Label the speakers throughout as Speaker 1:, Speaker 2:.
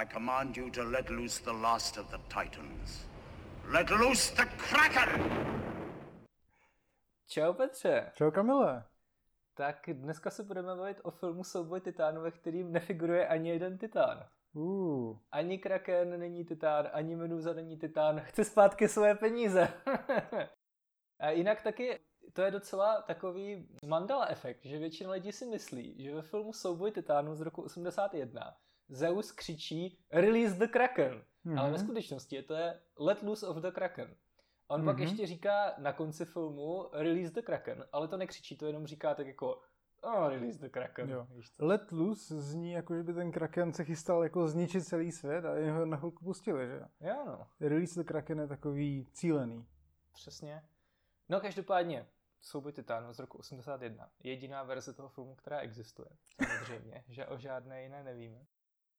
Speaker 1: I command you to let loose the last of the Titans. Let loose the Kraken!
Speaker 2: Čau Petře.
Speaker 3: Čau Kamile.
Speaker 2: Tak dneska se budeme bavit o filmu Souboj titánů, ve kterým nefiguruje ani jeden titán.
Speaker 3: Uh.
Speaker 2: Ani Kraken není titán, ani Meduza není titán. Chce zpátky své peníze. A jinak taky to je docela takový Mandela efekt, že většina lidí si myslí, že ve filmu Souboj titánů z roku 81 Zeus křičí Release the Kraken. Mm-hmm. Ale ve skutečnosti je to je Let loose of the Kraken. On mm-hmm. pak ještě říká na konci filmu Release the Kraken, ale to nekřičí, to jenom říká tak jako Oh, release the Kraken. Jo.
Speaker 3: Let loose zní jako, že by ten Kraken se chystal jako zničit celý svět a jeho na chvilku pustili, že?
Speaker 2: Jo, no.
Speaker 3: Release the Kraken je takový cílený.
Speaker 2: Přesně. No každopádně, Souboj titánů z roku 81. Jediná verze toho filmu, která existuje. Samozřejmě, že o žádné jiné nevíme.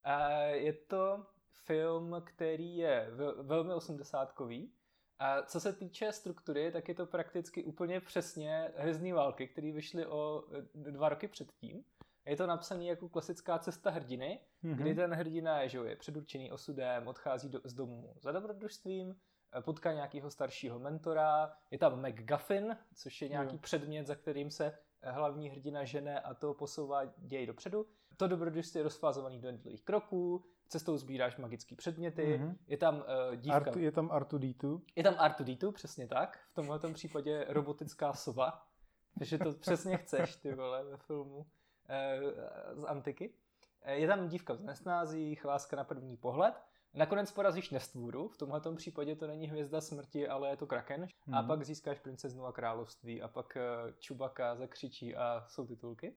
Speaker 2: A je to film, který je velmi osmdesátkový. A co se týče struktury, tak je to prakticky úplně přesně Hvězdný války, které vyšly o dva roky předtím. Je to napsané jako klasická cesta hrdiny, mm-hmm. kdy ten hrdina je, že je předurčený osudem, odchází do, z domu za dobrodružstvím, potká nějakého staršího mentora, je tam McGuffin, což je nějaký jo. předmět, za kterým se hlavní hrdina žene a to posouvá děj dopředu. To dobrodružství je rozfázovaný do jednotlivých kroků, cestou sbíráš magické předměty, mm-hmm. je tam uh, dívka.
Speaker 3: Artu, je tam R2D2.
Speaker 2: Je tam R2D2, přesně tak. V tomhle případě robotická sova. Takže to přesně chceš, ty vole, ve filmu uh, z antiky. Uh, je tam dívka v nesnázích, láska na první pohled. Nakonec porazíš Nestvůru, v tomhle případě to není hvězda smrti, ale je to Kraken. Hmm. A mhm. pak získáš princeznu a království a pak Čubaka zakřičí a jsou titulky.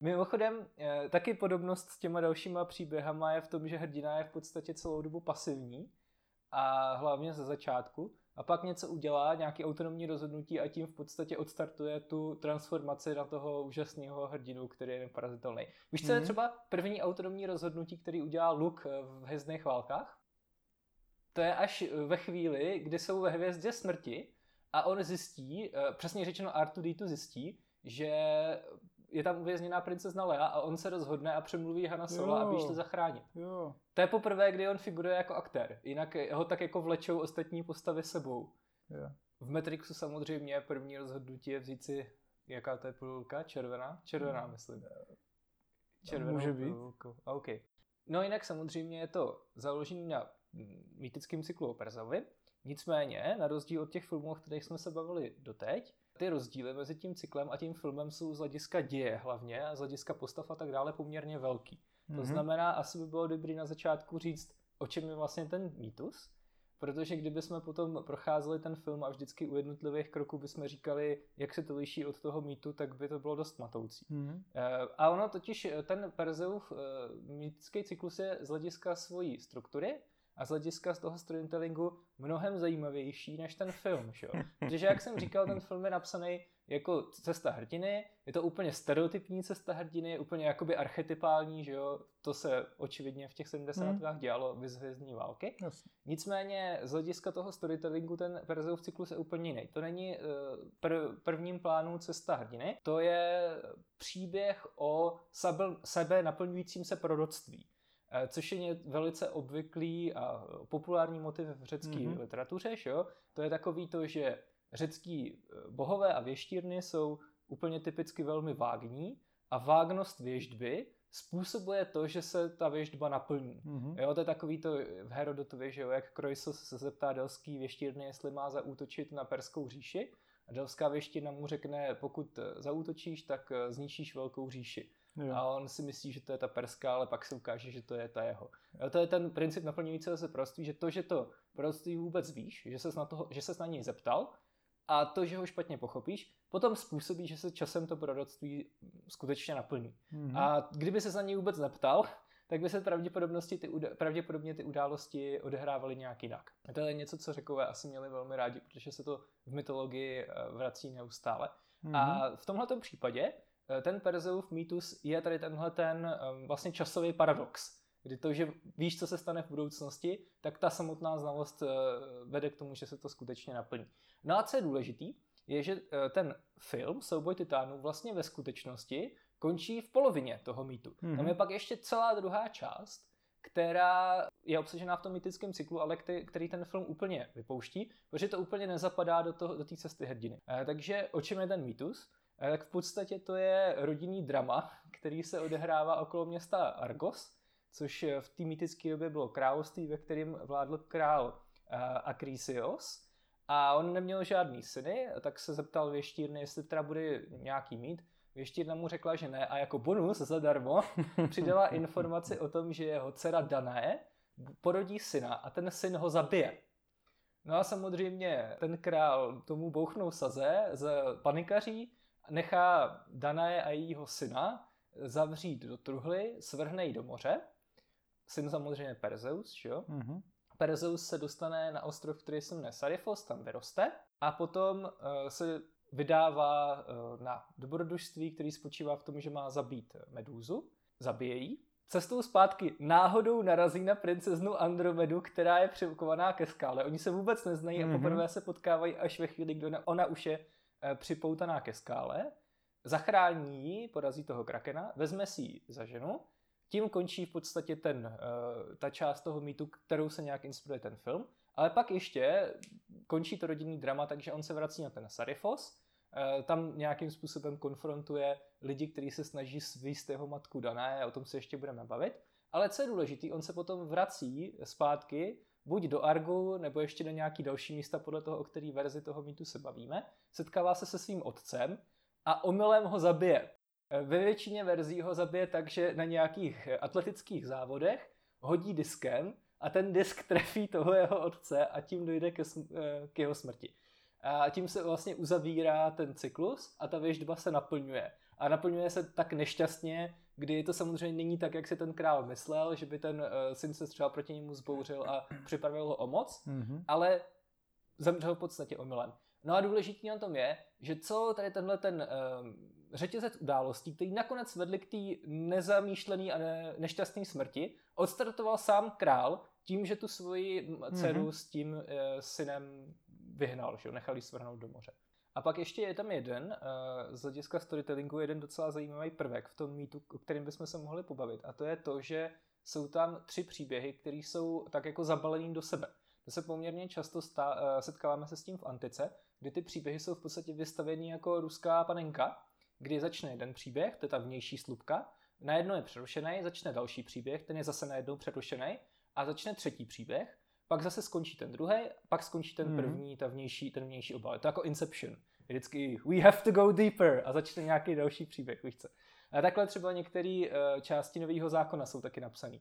Speaker 2: Mimochodem, eh, taky podobnost s těma dalšíma příběhama je v tom, že hrdina je v podstatě celou dobu pasivní a hlavně ze začátku a pak něco udělá, nějaký autonomní rozhodnutí a tím v podstatě odstartuje tu transformaci na toho úžasného hrdinu, který je neparazitelný. Víš, co mm-hmm. je mhm. třeba první autonomní rozhodnutí, který udělá Luke v Hvězdných válkách? To je až ve chvíli, kdy jsou ve hvězdě smrti a on zjistí, eh, přesně řečeno R2D2 zjistí, že je tam uvězněná princezna Lea a on se rozhodne a přemluví Hanna Sola, aby šli zachránit.
Speaker 3: Jo.
Speaker 2: To je poprvé, kdy on figuruje jako aktér. Jinak ho tak jako vlečou ostatní postavy sebou.
Speaker 3: Jo.
Speaker 2: V Matrixu samozřejmě první rozhodnutí je vzít si, jaká to je pilulka? Červená? Červená, hmm. myslím.
Speaker 3: Červenou Může být.
Speaker 2: OK. No jinak samozřejmě je to založené na mýtickém cyklu o Perzovi. Nicméně, na rozdíl od těch filmů, o kterých jsme se bavili doteď, ty rozdíly mezi tím cyklem a tím filmem jsou z hlediska děje hlavně a z hlediska postav a tak dále poměrně velký. Mm-hmm. To mhm. znamená, asi by bylo dobré na začátku říct, o čem je vlastně ten mýtus, protože kdyby jsme potom procházeli ten film a vždycky u jednotlivých kroků bychom říkali, jak se to liší od toho mýtu, tak by to bylo dost matoucí. Mm-hmm. A ono totiž, ten Perzeův eh, mýtický cyklus je z hlediska svojí struktury, a z hlediska z toho storytellingu mnohem zajímavější než ten film. Že? Protože jak jsem říkal, ten film je napsaný jako cesta hrdiny, je to úplně stereotypní cesta hrdiny, úplně jakoby archetypální, že jo, to se očividně v těch 70. Hmm. dělalo vyzhvězdní války.
Speaker 3: Jasně.
Speaker 2: Nicméně z hlediska toho storytellingu ten Perzeův cyklus je úplně jiný. To není uh, pr- prvním plánu cesta hrdiny, to je příběh o sebe, sebe naplňujícím se proroctví. Eh, což je velice obvyklý a populární motiv v řecké mm-hmm. literatuře. Šo? To je takový to, že řecký eh, bohové a věštírny jsou úplně typicky velmi vágní a vágnost věštby způsobuje to, že se ta věštba naplní. Mm-hmm. Jo, to je takový to v Herodotově, že jo, jak Krojsos se zeptá delský věštírny, jestli má zaútočit na Perskou říši a delská věštírna mu řekne, pokud zaútočíš, tak zničíš velkou říši. Jo. A on si myslí, že to je ta perská, ale pak se ukáže, že to je ta jeho. A to je ten princip naplňujícího se proství, že to, že to proství vůbec víš, že ses na, toho, že ses na něj zeptal, a to, že ho špatně pochopíš, potom způsobí, že se časem to proroctví skutečně naplní. Mm-hmm. A kdyby se na něj vůbec neptal, tak by se pravděpodobnosti ty, pravděpodobně ty události odehrávaly nějak jinak. A to je něco, co řekové asi měli velmi rádi, protože se to v mytologii eh, vrací neustále. Mm-hmm. A v tomto případě ten Perzeův mýtus je tady tenhle ten vlastně časový paradox, kdy to, že víš, co se stane v budoucnosti, tak ta samotná znalost eh, vede k tomu, že se to skutečně naplní. No a co je důležitý, je, že eh, ten film Souboj titánů vlastně ve skutečnosti končí v polovině toho mýtu. Mm-hmm. Tam je pak ještě celá druhá část, která je obsažená v tom mytickém cyklu, ale který, ten film úplně vypouští, protože to úplně nezapadá do té do cesty hrdiny. Takže o čem je ten mýtus? E, tak v podstatě to je rodinný drama, který se odehrává okolo města Argos, což v té mytické době bylo království, ve kterém vládl král e, Akrisios. A on neměl žádný syny, tak se zeptal věštírny, jestli teda bude nějaký mít. Věštírna mu řekla, že ne a jako bonus zadarmo přidala informaci o tom, že jeho dcera Dané porodí syna a ten syn ho zabije. No a samozřejmě ten král tomu bouchnou saze z panikaří, nechá Danae a jejího syna zavřít do truhly, svrhne ji do moře. Syn samozřejmě Perzeus, že jo? Mm-hmm. Perzeus se dostane na ostrov, který se jmenuje Sarifos, tam vyroste a potom uh, se vydává uh, na dobrodružství, který spočívá v tom, že má zabít medúzu, zabije ji. Cestou zpátky náhodou narazí na princeznu Andromedu, která je přivukovaná ke skále. Oni se vůbec neznají mm-hmm. a mhm. poprvé se potkávají až ve chvíli, kdy ona už je připoutaná ke skále. Zachrání ji, porazí toho krakena, vezme si ji za ženu tím končí v podstatě ten, uh, ta část toho mýtu, kterou se nějak inspiruje ten film. Ale pak ještě končí to rodinný drama, takže on se vrací na ten Sarifos, uh, tam nějakým způsobem konfrontuje lidi, kteří se snaží svíst jeho matku Dané, o tom se ještě budeme bavit. Ale co je důležité, on se potom vrací zpátky buď do Argu, nebo ještě do nějaký další místa podle toho, o který verzi toho mýtu se bavíme. Setkává se se svým otcem a omylem ho zabije. Ve většině verzí ho zabije tak, že na nějakých atletických závodech hodí diskem a ten disk trefí toho jeho otce a tím dojde ke, eh, k jeho smrti. A tím se vlastně uzavírá ten cyklus a ta věždba se naplňuje. A naplňuje se tak nešťastně, kdy to samozřejmě není tak, jak si ten král myslel, že by ten uh, syn se třeba proti němu zbouřil a připravil ho o moc, mm-hmm. ale zemřel v podstatě omylem. No a důležitý na tom je, že co tady tenhle ten uh, řetězec událostí, který nakonec vedli k té nezamýšlené a ne, nešťastné smrti, odstartoval sám král tím, že tu svoji dceru mm-hmm. s tím uh, synem vyhnal, že nechal ji svrhnout do moře. A pak ještě je tam jeden, uh, z hlediska storytellingu, jeden docela zajímavý prvek v tom mýtu, o kterým bychom se mohli pobavit. A to je to, že jsou tam tři příběhy, které jsou tak jako zabalený do sebe. To se poměrně často stá, uh, setkáváme se s tím v antice, kdy ty příběhy jsou v podstatě vystavěny jako ruská panenka, kdy začne jeden příběh, to je ta vnější slupka, najednou je přerušený, začne další příběh, ten je zase najednou přerušený a začne třetí příběh, pak zase skončí ten druhý, pak skončí ten mhm. první, ta vnější, ten vnější obal. Je to jako Inception. Vždycky we have to go deeper a začne nějaký další příběh, víš co. A takhle třeba některé uh, části nového zákona jsou taky napsané.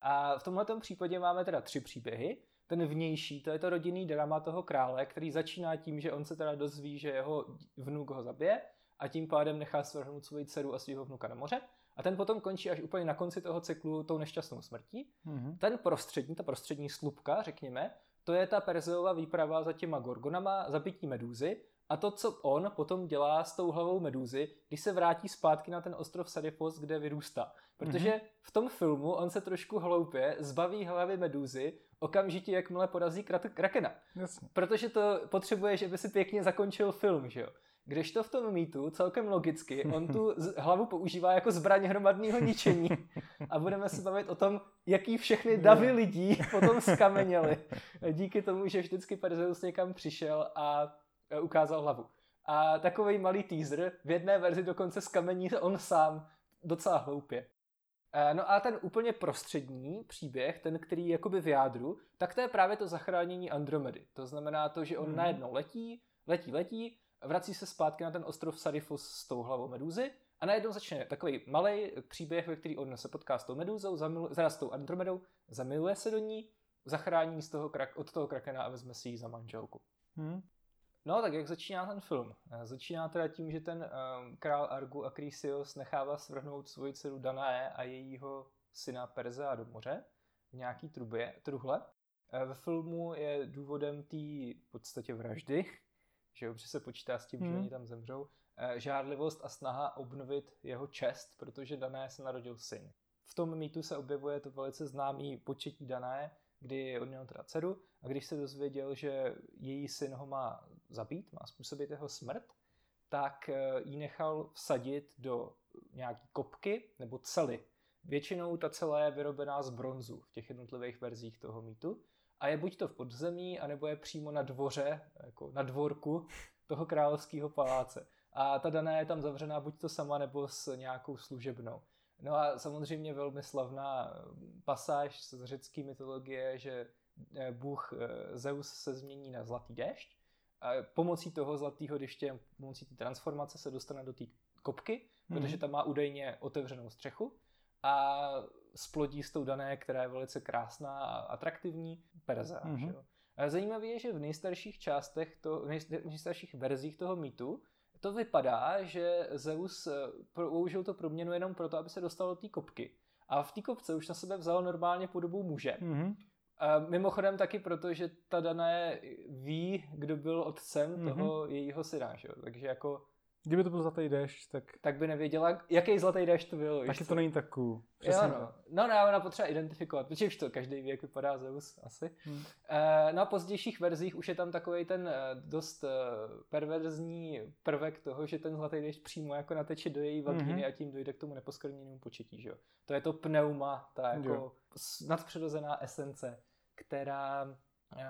Speaker 2: A v tomhle případě máme teda tři příběhy. Ten vnější, to je to rodinný drama toho krále, který začíná tím, že on se teda dozví, že jeho vnuk ho zabije a tím pádem nechá svrhnout svoji dceru a svého vnuka na moře. A ten potom končí až úplně na konci toho cyklu tou nešťastnou smrtí. Mm-hmm. Ten prostřední, ta prostřední slupka, řekněme, to je ta Perzeova výprava za těma gorgonama, zabití medúzy a to, co on potom dělá s tou hlavou medúzy, když se vrátí zpátky na ten ostrov Sadifos, kde vyrůstá. Protože mm-hmm. v tom filmu on se trošku hloupě zbaví hlavy medúzy okamžitě, jakmile porazí krakena. Jasně. Protože to potřebuje, že by si pěkně zakončil film, že jo. Když to v tom mýtu celkem logicky, on tu hlavu používá jako zbraň hromadného ničení a budeme se bavit o tom, jaký všechny davy lidí potom skameněli díky tomu, že vždycky Perseus někam přišel a e, ukázal hlavu. A takový malý teaser, v jedné verzi dokonce skamení on sám docela hloupě. E, no a ten úplně prostřední příběh, ten, který je jakoby v jádru, tak to je právě to zachránění Andromedy. To znamená to, že on hmm. najednou letí, letí, letí vrací se zpátky na ten ostrov Sarifus s tou hlavou medúzy a najednou začne takový malý příběh, ve který on se potká s tou medúzou, zamilu, s tou Andromedou, zamiluje se do ní, zachrání z toho krak, od toho krakena a vezme si ji za manželku. Hmm. No tak jak začíná ten film? Eh, začíná teda tím, že ten um, král Argu Akrisios nechává svrhnout svoji dceru Danae a jejího syna Perzea do moře v nějaký trubě, truhle. Eh, ve filmu je důvodem té v podstatě vraždy, že jo, se počítá s tím, hmm. že oni tam zemřou, eh, žádlivost a snaha obnovit jeho čest, protože Dané se narodil syn. V tom mýtu se objevuje to velice známý početí Dané, kdy on měl teda dceru a když se dozvěděl, že její syn ho má zabít, má způsobit jeho smrt, tak eh, ji nechal vsadit do nějaký kopky nebo cely Většinou ta celá je vyrobená z bronzu v těch jednotlivých verzích toho mýtu a je buď to v podzemí, anebo je přímo na dvoře, jako na dvorku toho královského paláce. A ta daná je tam zavřená buď to sama, nebo s nějakou služebnou. No a samozřejmě velmi slavná pasáž z řecké mytologie, že eh, bůh eh, Zeus se změní na zlatý déšť. A pomocí toho zlatého deště, pomocí té transformace se dostane do té kopky, protože tam má údajně otevřenou střechu a splodí s tou dané, která je velice krásná a atraktivní, perza. Mm-hmm. Zajímavé je, že v nejstarších částech, to, v nejstarších verzích toho mýtu to vypadá, že Zeus eh, použil to proměnu jenom proto, aby se dostal do té kopky. A v té kopce už na sebe vzal normálně podobu muže. Mm-hmm. A mimochodem taky proto, že ta dané ví, kdo byl otcem mm-hmm. toho jejího syna. Že? Takže jako
Speaker 3: Kdyby to byl zlatý déšť, tak...
Speaker 2: Tak by nevěděla, jaký zlatý déšť to byl.
Speaker 3: Taky to není tak cool.
Speaker 2: Jo, no. no, ne, ona potřeba identifikovat, protože už to každý ví, jak vypadá Zeus, asi. Hmm. Uh, na pozdějších verzích už je tam takový ten uh, dost uh, perverzní prvek toho, že ten zlatý déšť přímo jako nateče do její vagíny hmm. a tím dojde k tomu neposkrněnému početí, že jo. To je to pneuma, ta jako jo. nadpřirozená esence, která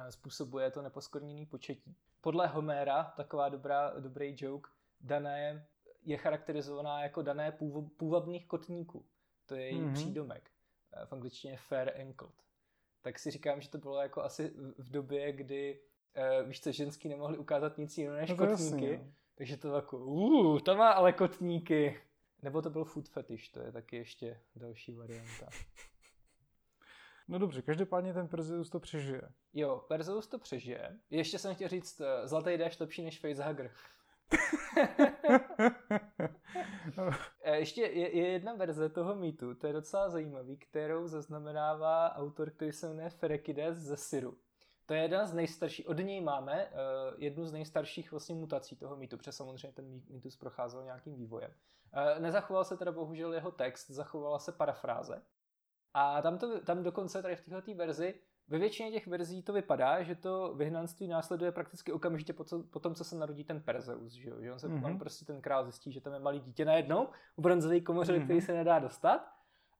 Speaker 2: způsobuje to neposkorněné početí. Podle Homéra, taková dobrá, dobrý joke, dané je charakterizovaná jako dané půvabných kotníků. To je její mm-hmm. přídomek. Eh, v angličtině fair ankled. Tak si říkám, že to bylo jako asi v době, kdy uh, víš co, ženský nemohli ukázat nic jiného než no kotníky. Jasný, no. takže to jako, uh, ta má ale kotníky. Nebo to byl food fetish, to je taky ještě další varianta.
Speaker 3: No dobře, každopádně ten Perseus to přežije.
Speaker 2: Jo, Perseus to přežije. Ještě jsem chtěl říct, eh, zlatý déšť lepší než facehugger. Ještě je, je jedna verze toho mýtu, to je docela zajímavý, kterou zaznamenává autor, který se jmenuje Ferekides ze Syru. To je jedna z nejstarších, od něj máme uh, jednu z nejstarších vlastně mutací toho mýtu, protože samozřejmě ten mýtus procházel nějakým vývojem. Uh, nezachoval se teda bohužel jeho text, zachovala se parafráze. A tam, to, tam dokonce tady v této verzi ve většině těch verzí to vypadá, že to vyhnanství následuje prakticky okamžitě po, co, po tom, co se narodí ten Perzeus, že, jo? že on, se, mm-hmm. on prostě ten král zjistí, že tam je malý dítě najednou v bronzové komoře, mm-hmm. který se nedá dostat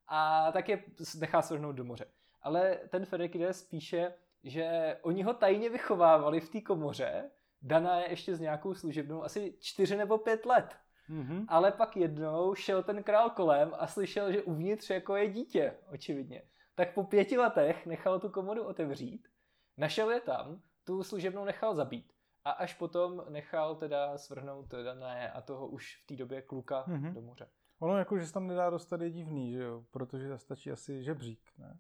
Speaker 2: a tak je nechá svrhnout do moře. Ale ten Ferekides píše, že oni ho tajně vychovávali v té komoře, daná je ještě s nějakou služebnou, asi čtyři nebo pět let. Mm-hmm. Ale pak jednou šel ten král kolem a slyšel, že uvnitř jako je dítě, očividně tak po pěti letech nechal tu komodu otevřít, našel je tam, tu služebnou nechal zabít a až potom nechal teda svrhnout dané a toho už v té době kluka mm-hmm. do moře.
Speaker 3: Ono jako, že se tam nedá dostat je divný, že jo? Protože stačí asi žebřík, ne?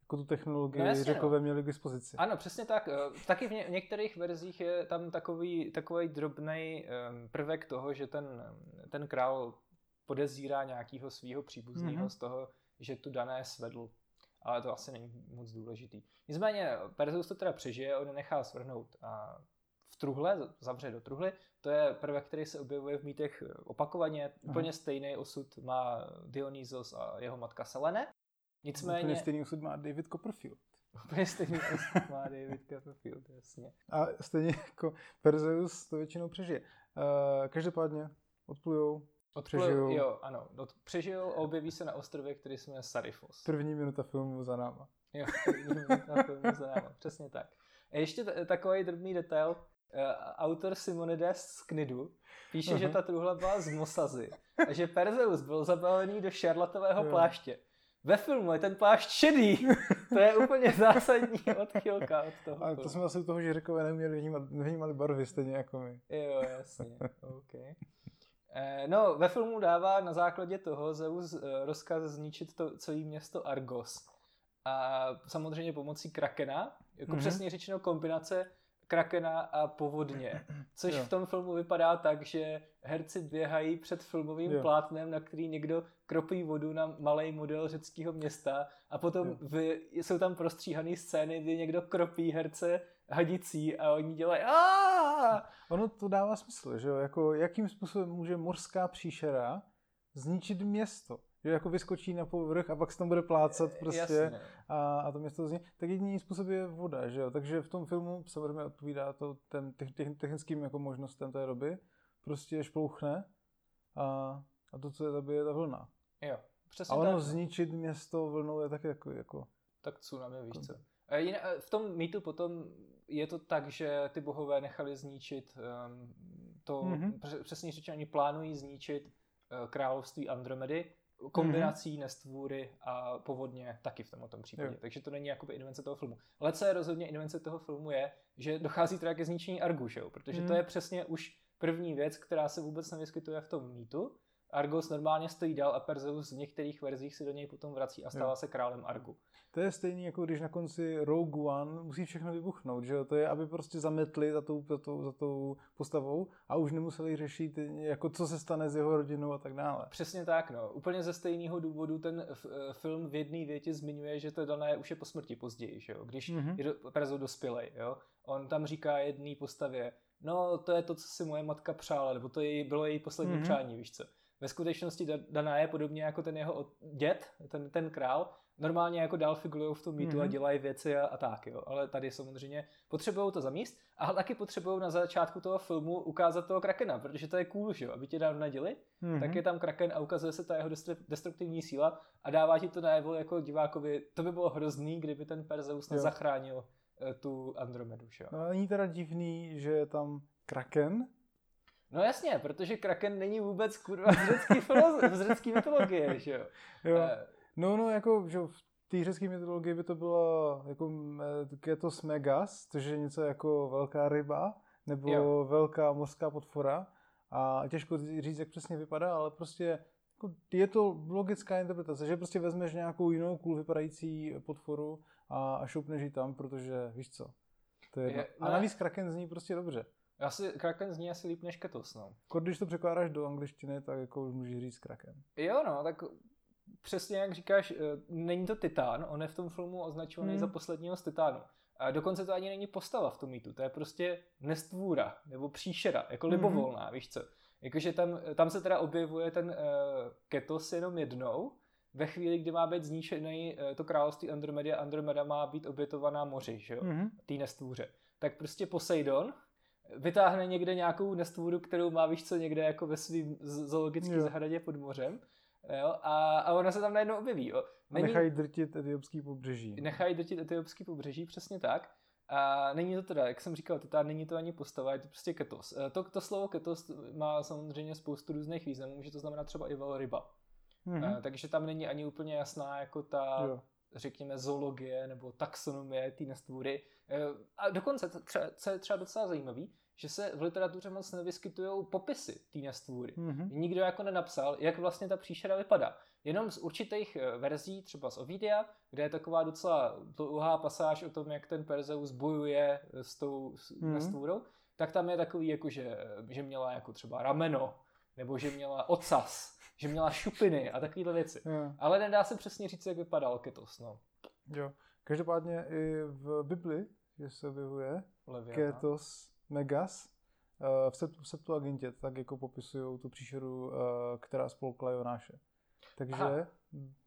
Speaker 3: Jako tu technologii no řekové no. měli k dispozici.
Speaker 2: Ano, přesně tak. Eh, taky v, ně, v některých verzích je tam takový, takový drobný um, prvek toho, že ten, ten král podezírá nějakého svého příbuzného mm-hmm. z toho, že tu dané svedl ale to asi není moc důležitý. Nicméně Perseus to teda přežije, on nechá svrhnout a v truhle, zavře do truhly. To je prvek, který se objevuje v mýtech opakovaně. Aha. Úplně stejný osud má Dionysos a jeho matka Selene.
Speaker 3: Nicméně... Úplně stejný osud má David Copperfield.
Speaker 2: Úplně stejný osud má David Copperfield, jasně.
Speaker 3: A stejně jako Perseus to většinou přežije. Uh, každopádně odplujou
Speaker 2: Odplil, přežijou. Jo, ano. Od, přežijou a objeví se na ostrově, který se jmenuje Sarifos.
Speaker 3: První minuta filmu za náma.
Speaker 2: Jo, první minuta filmu za náma, přesně tak. A ještě t- takový drobný detail. Uh, autor Simonides z Knidu píše, uh-huh. že ta truhla byla z Mosazy a že Perzeus byl zabalený do šarlatového jo. pláště. Ve filmu je ten plášť šedý. To je úplně zásadní odchylka od toho.
Speaker 3: Ale to jsme asi u toho, že řekové neměli vnímat, nevnímali barvy stejně jako my.
Speaker 2: Jo, jasně. Okay. Eh, no, ve filmu dává na základě toho Zeus eh, rozkaz zničit to celé město Argos. A samozřejmě pomocí Krakena, jako mm-hmm. přesně řečeno kombinace Krakena a povodně. Což jo. v tom filmu vypadá tak, že herci běhají před filmovým jo. plátnem, na který někdo kropí vodu na malý model řeckého města a potom v, jsou tam prostříhané scény, kdy někdo kropí herce hadicí a oni dělají
Speaker 3: Ono to dává smysl, že jo? Jako, jakým způsobem může mořská příšera zničit město? Že jako vyskočí na povrch a pak se tam bude plácat prostě a, a to město zní. Tak jediný způsob je voda, že jo? Takže v tom filmu samozřejmě odpovídá to ten technickým jako možnostem té doby. Prostě šplouchne a, a to, co je zabije, je ta vlna.
Speaker 2: Jo,
Speaker 3: Přesně a ono tak. zničit město vlnou je taky jako, jako...
Speaker 2: Tak tsunami, víš co. V tom mýtu potom je to tak, že ty bohové nechali zničit um, to, mm-hmm. přesně řečeno, oni plánují zničit uh, království Andromedy kombinací mm-hmm. nestvůry a povodně taky v tomto případě. Jo. Takže to není jakoby invence toho filmu. Ale co je rozhodně invence toho filmu je, že dochází teda ke zničení Argu, protože mm-hmm. to mhm. je přesně už první věc, která se vůbec nevyskytuje v tom mýtu. Argos normálně stojí dál a Perseus v některých verzích se do něj potom vrací a stává jo. se králem Argu.
Speaker 3: To je stejný, jako když na konci Rogue One musí všechno vybuchnout, že jo? To je, aby prostě zametli za tou, za tou, za tou postavou a už nemuseli řešit, jako co se stane s jeho rodinou a tak dále.
Speaker 2: Přesně tak, no. Úplně ze stejného důvodu ten f- eh, film v jedné větě zmiňuje, že to dané už je po smrti později, že jo? Když mm-hmm. je do, Perseus dospělej, jo? On tam říká jedné postavě, no to je to, co si moje matka přála, nebo to je, bylo její poslední mm-hmm. přání, víš co. Ve skutečnosti Daná je podobně jako ten jeho děd, ten, ten král, normálně jako dál figurují v tom mýtu mm-hmm. a mhm. dělají věci a, a tak, jo. Ale tady samozřejmě potřebují to zamíst a taky potřebují na začátku toho filmu ukázat toho Krakena, protože to je cool, že jo. Aby tě dám naděli, mm-hmm. tak je tam Kraken a ukazuje se ta jeho destruktivní síla a dává ti to najevo jako divákovi. To by bylo hrozný, kdyby ten Perseus nezachránil eh, tu Andromedu, že jo.
Speaker 3: No není teda divný, že je tam Kraken,
Speaker 2: No jasně, protože Kraken není vůbec kurva z řecký, z řecký mytologie, že jo. jo. Uh,
Speaker 3: No, no, jako, že v té řecké mytologii by to bylo jako Ketos megas, což je něco jako velká ryba, nebo jo. velká mořská potvora. A těžko říct, jak přesně vypadá, ale prostě jako, je to logická interpretace, že prostě vezmeš nějakou jinou cool vypadající potvoru a, a šoupneš ji tam, protože víš co. To je, je a navíc Kraken zní prostě dobře.
Speaker 2: Asi Kraken zní asi líp než Ketos, no.
Speaker 3: Když to překládáš do angličtiny, tak jako už můžeš říct Kraken.
Speaker 2: Jo, no, tak přesně jak říkáš, eh, není to Titán, on je v tom filmu označovaný hmm. za posledního z Titánu. A dokonce to ani není postava v tom mýtu, to je prostě nestvůra, nebo příšera, jako hmm. libovolná, mm-hmm. víš co. Jakože tam, tam se teda objevuje ten uh, Ketos jenom jednou, ve chvíli, kdy má být zničený uh, to království Andromeda, Andromeda má být obětovaná moři, že jo, mm-hmm. té nestvůře. Tak prostě Poseidon vytáhne někde nějakou nestvůru, kterou má, víš co, někde jako ve svým zoologickém zahradě pod mořem Jo? A, a ona se tam najednou objeví. Jo?
Speaker 3: Není... Nechají drtit etiopský pobřeží.
Speaker 2: Nechají drtit etiopský pobřeží, přesně tak. A není to teda, jak jsem říkal, totál není to ani postava, je to prostě ketos. E, to, to slovo ketos má samozřejmě spoustu různých významů, může to znamenat třeba i velryba. Mm-hmm. takže tam není ani úplně jasná jako ta, jo. Řekněme, zoologie nebo taxonomie té nestvůry. E, a dokonce, co je třeba docela zajímavý, že se v literatuře moc nevyskytují popisy té nestvůry. Mm-hmm. Nikdo jako nenapsal, jak vlastně ta příšera vypadá. Jenom z určitých eh, verzí, třeba z Ovidia, kde je taková docela dlouhá pasáž o tom, jak ten Perzeus bojuje s tou mm-hmm. nestvůrou, tak tam je takový, jako že, že měla jako třeba rameno, nebo že měla ocas, že měla šupiny a takovéhle věci. Yeah. Ale nedá se přesně říct, jak vypadal Ketos. No.
Speaker 3: Jo. Každopádně i v Bibli, že se objevuje Ketos Megas eh, v Septuagintě tak jako popisují tu příšeru, eh, která spolkla Jonáše. Takže Aha.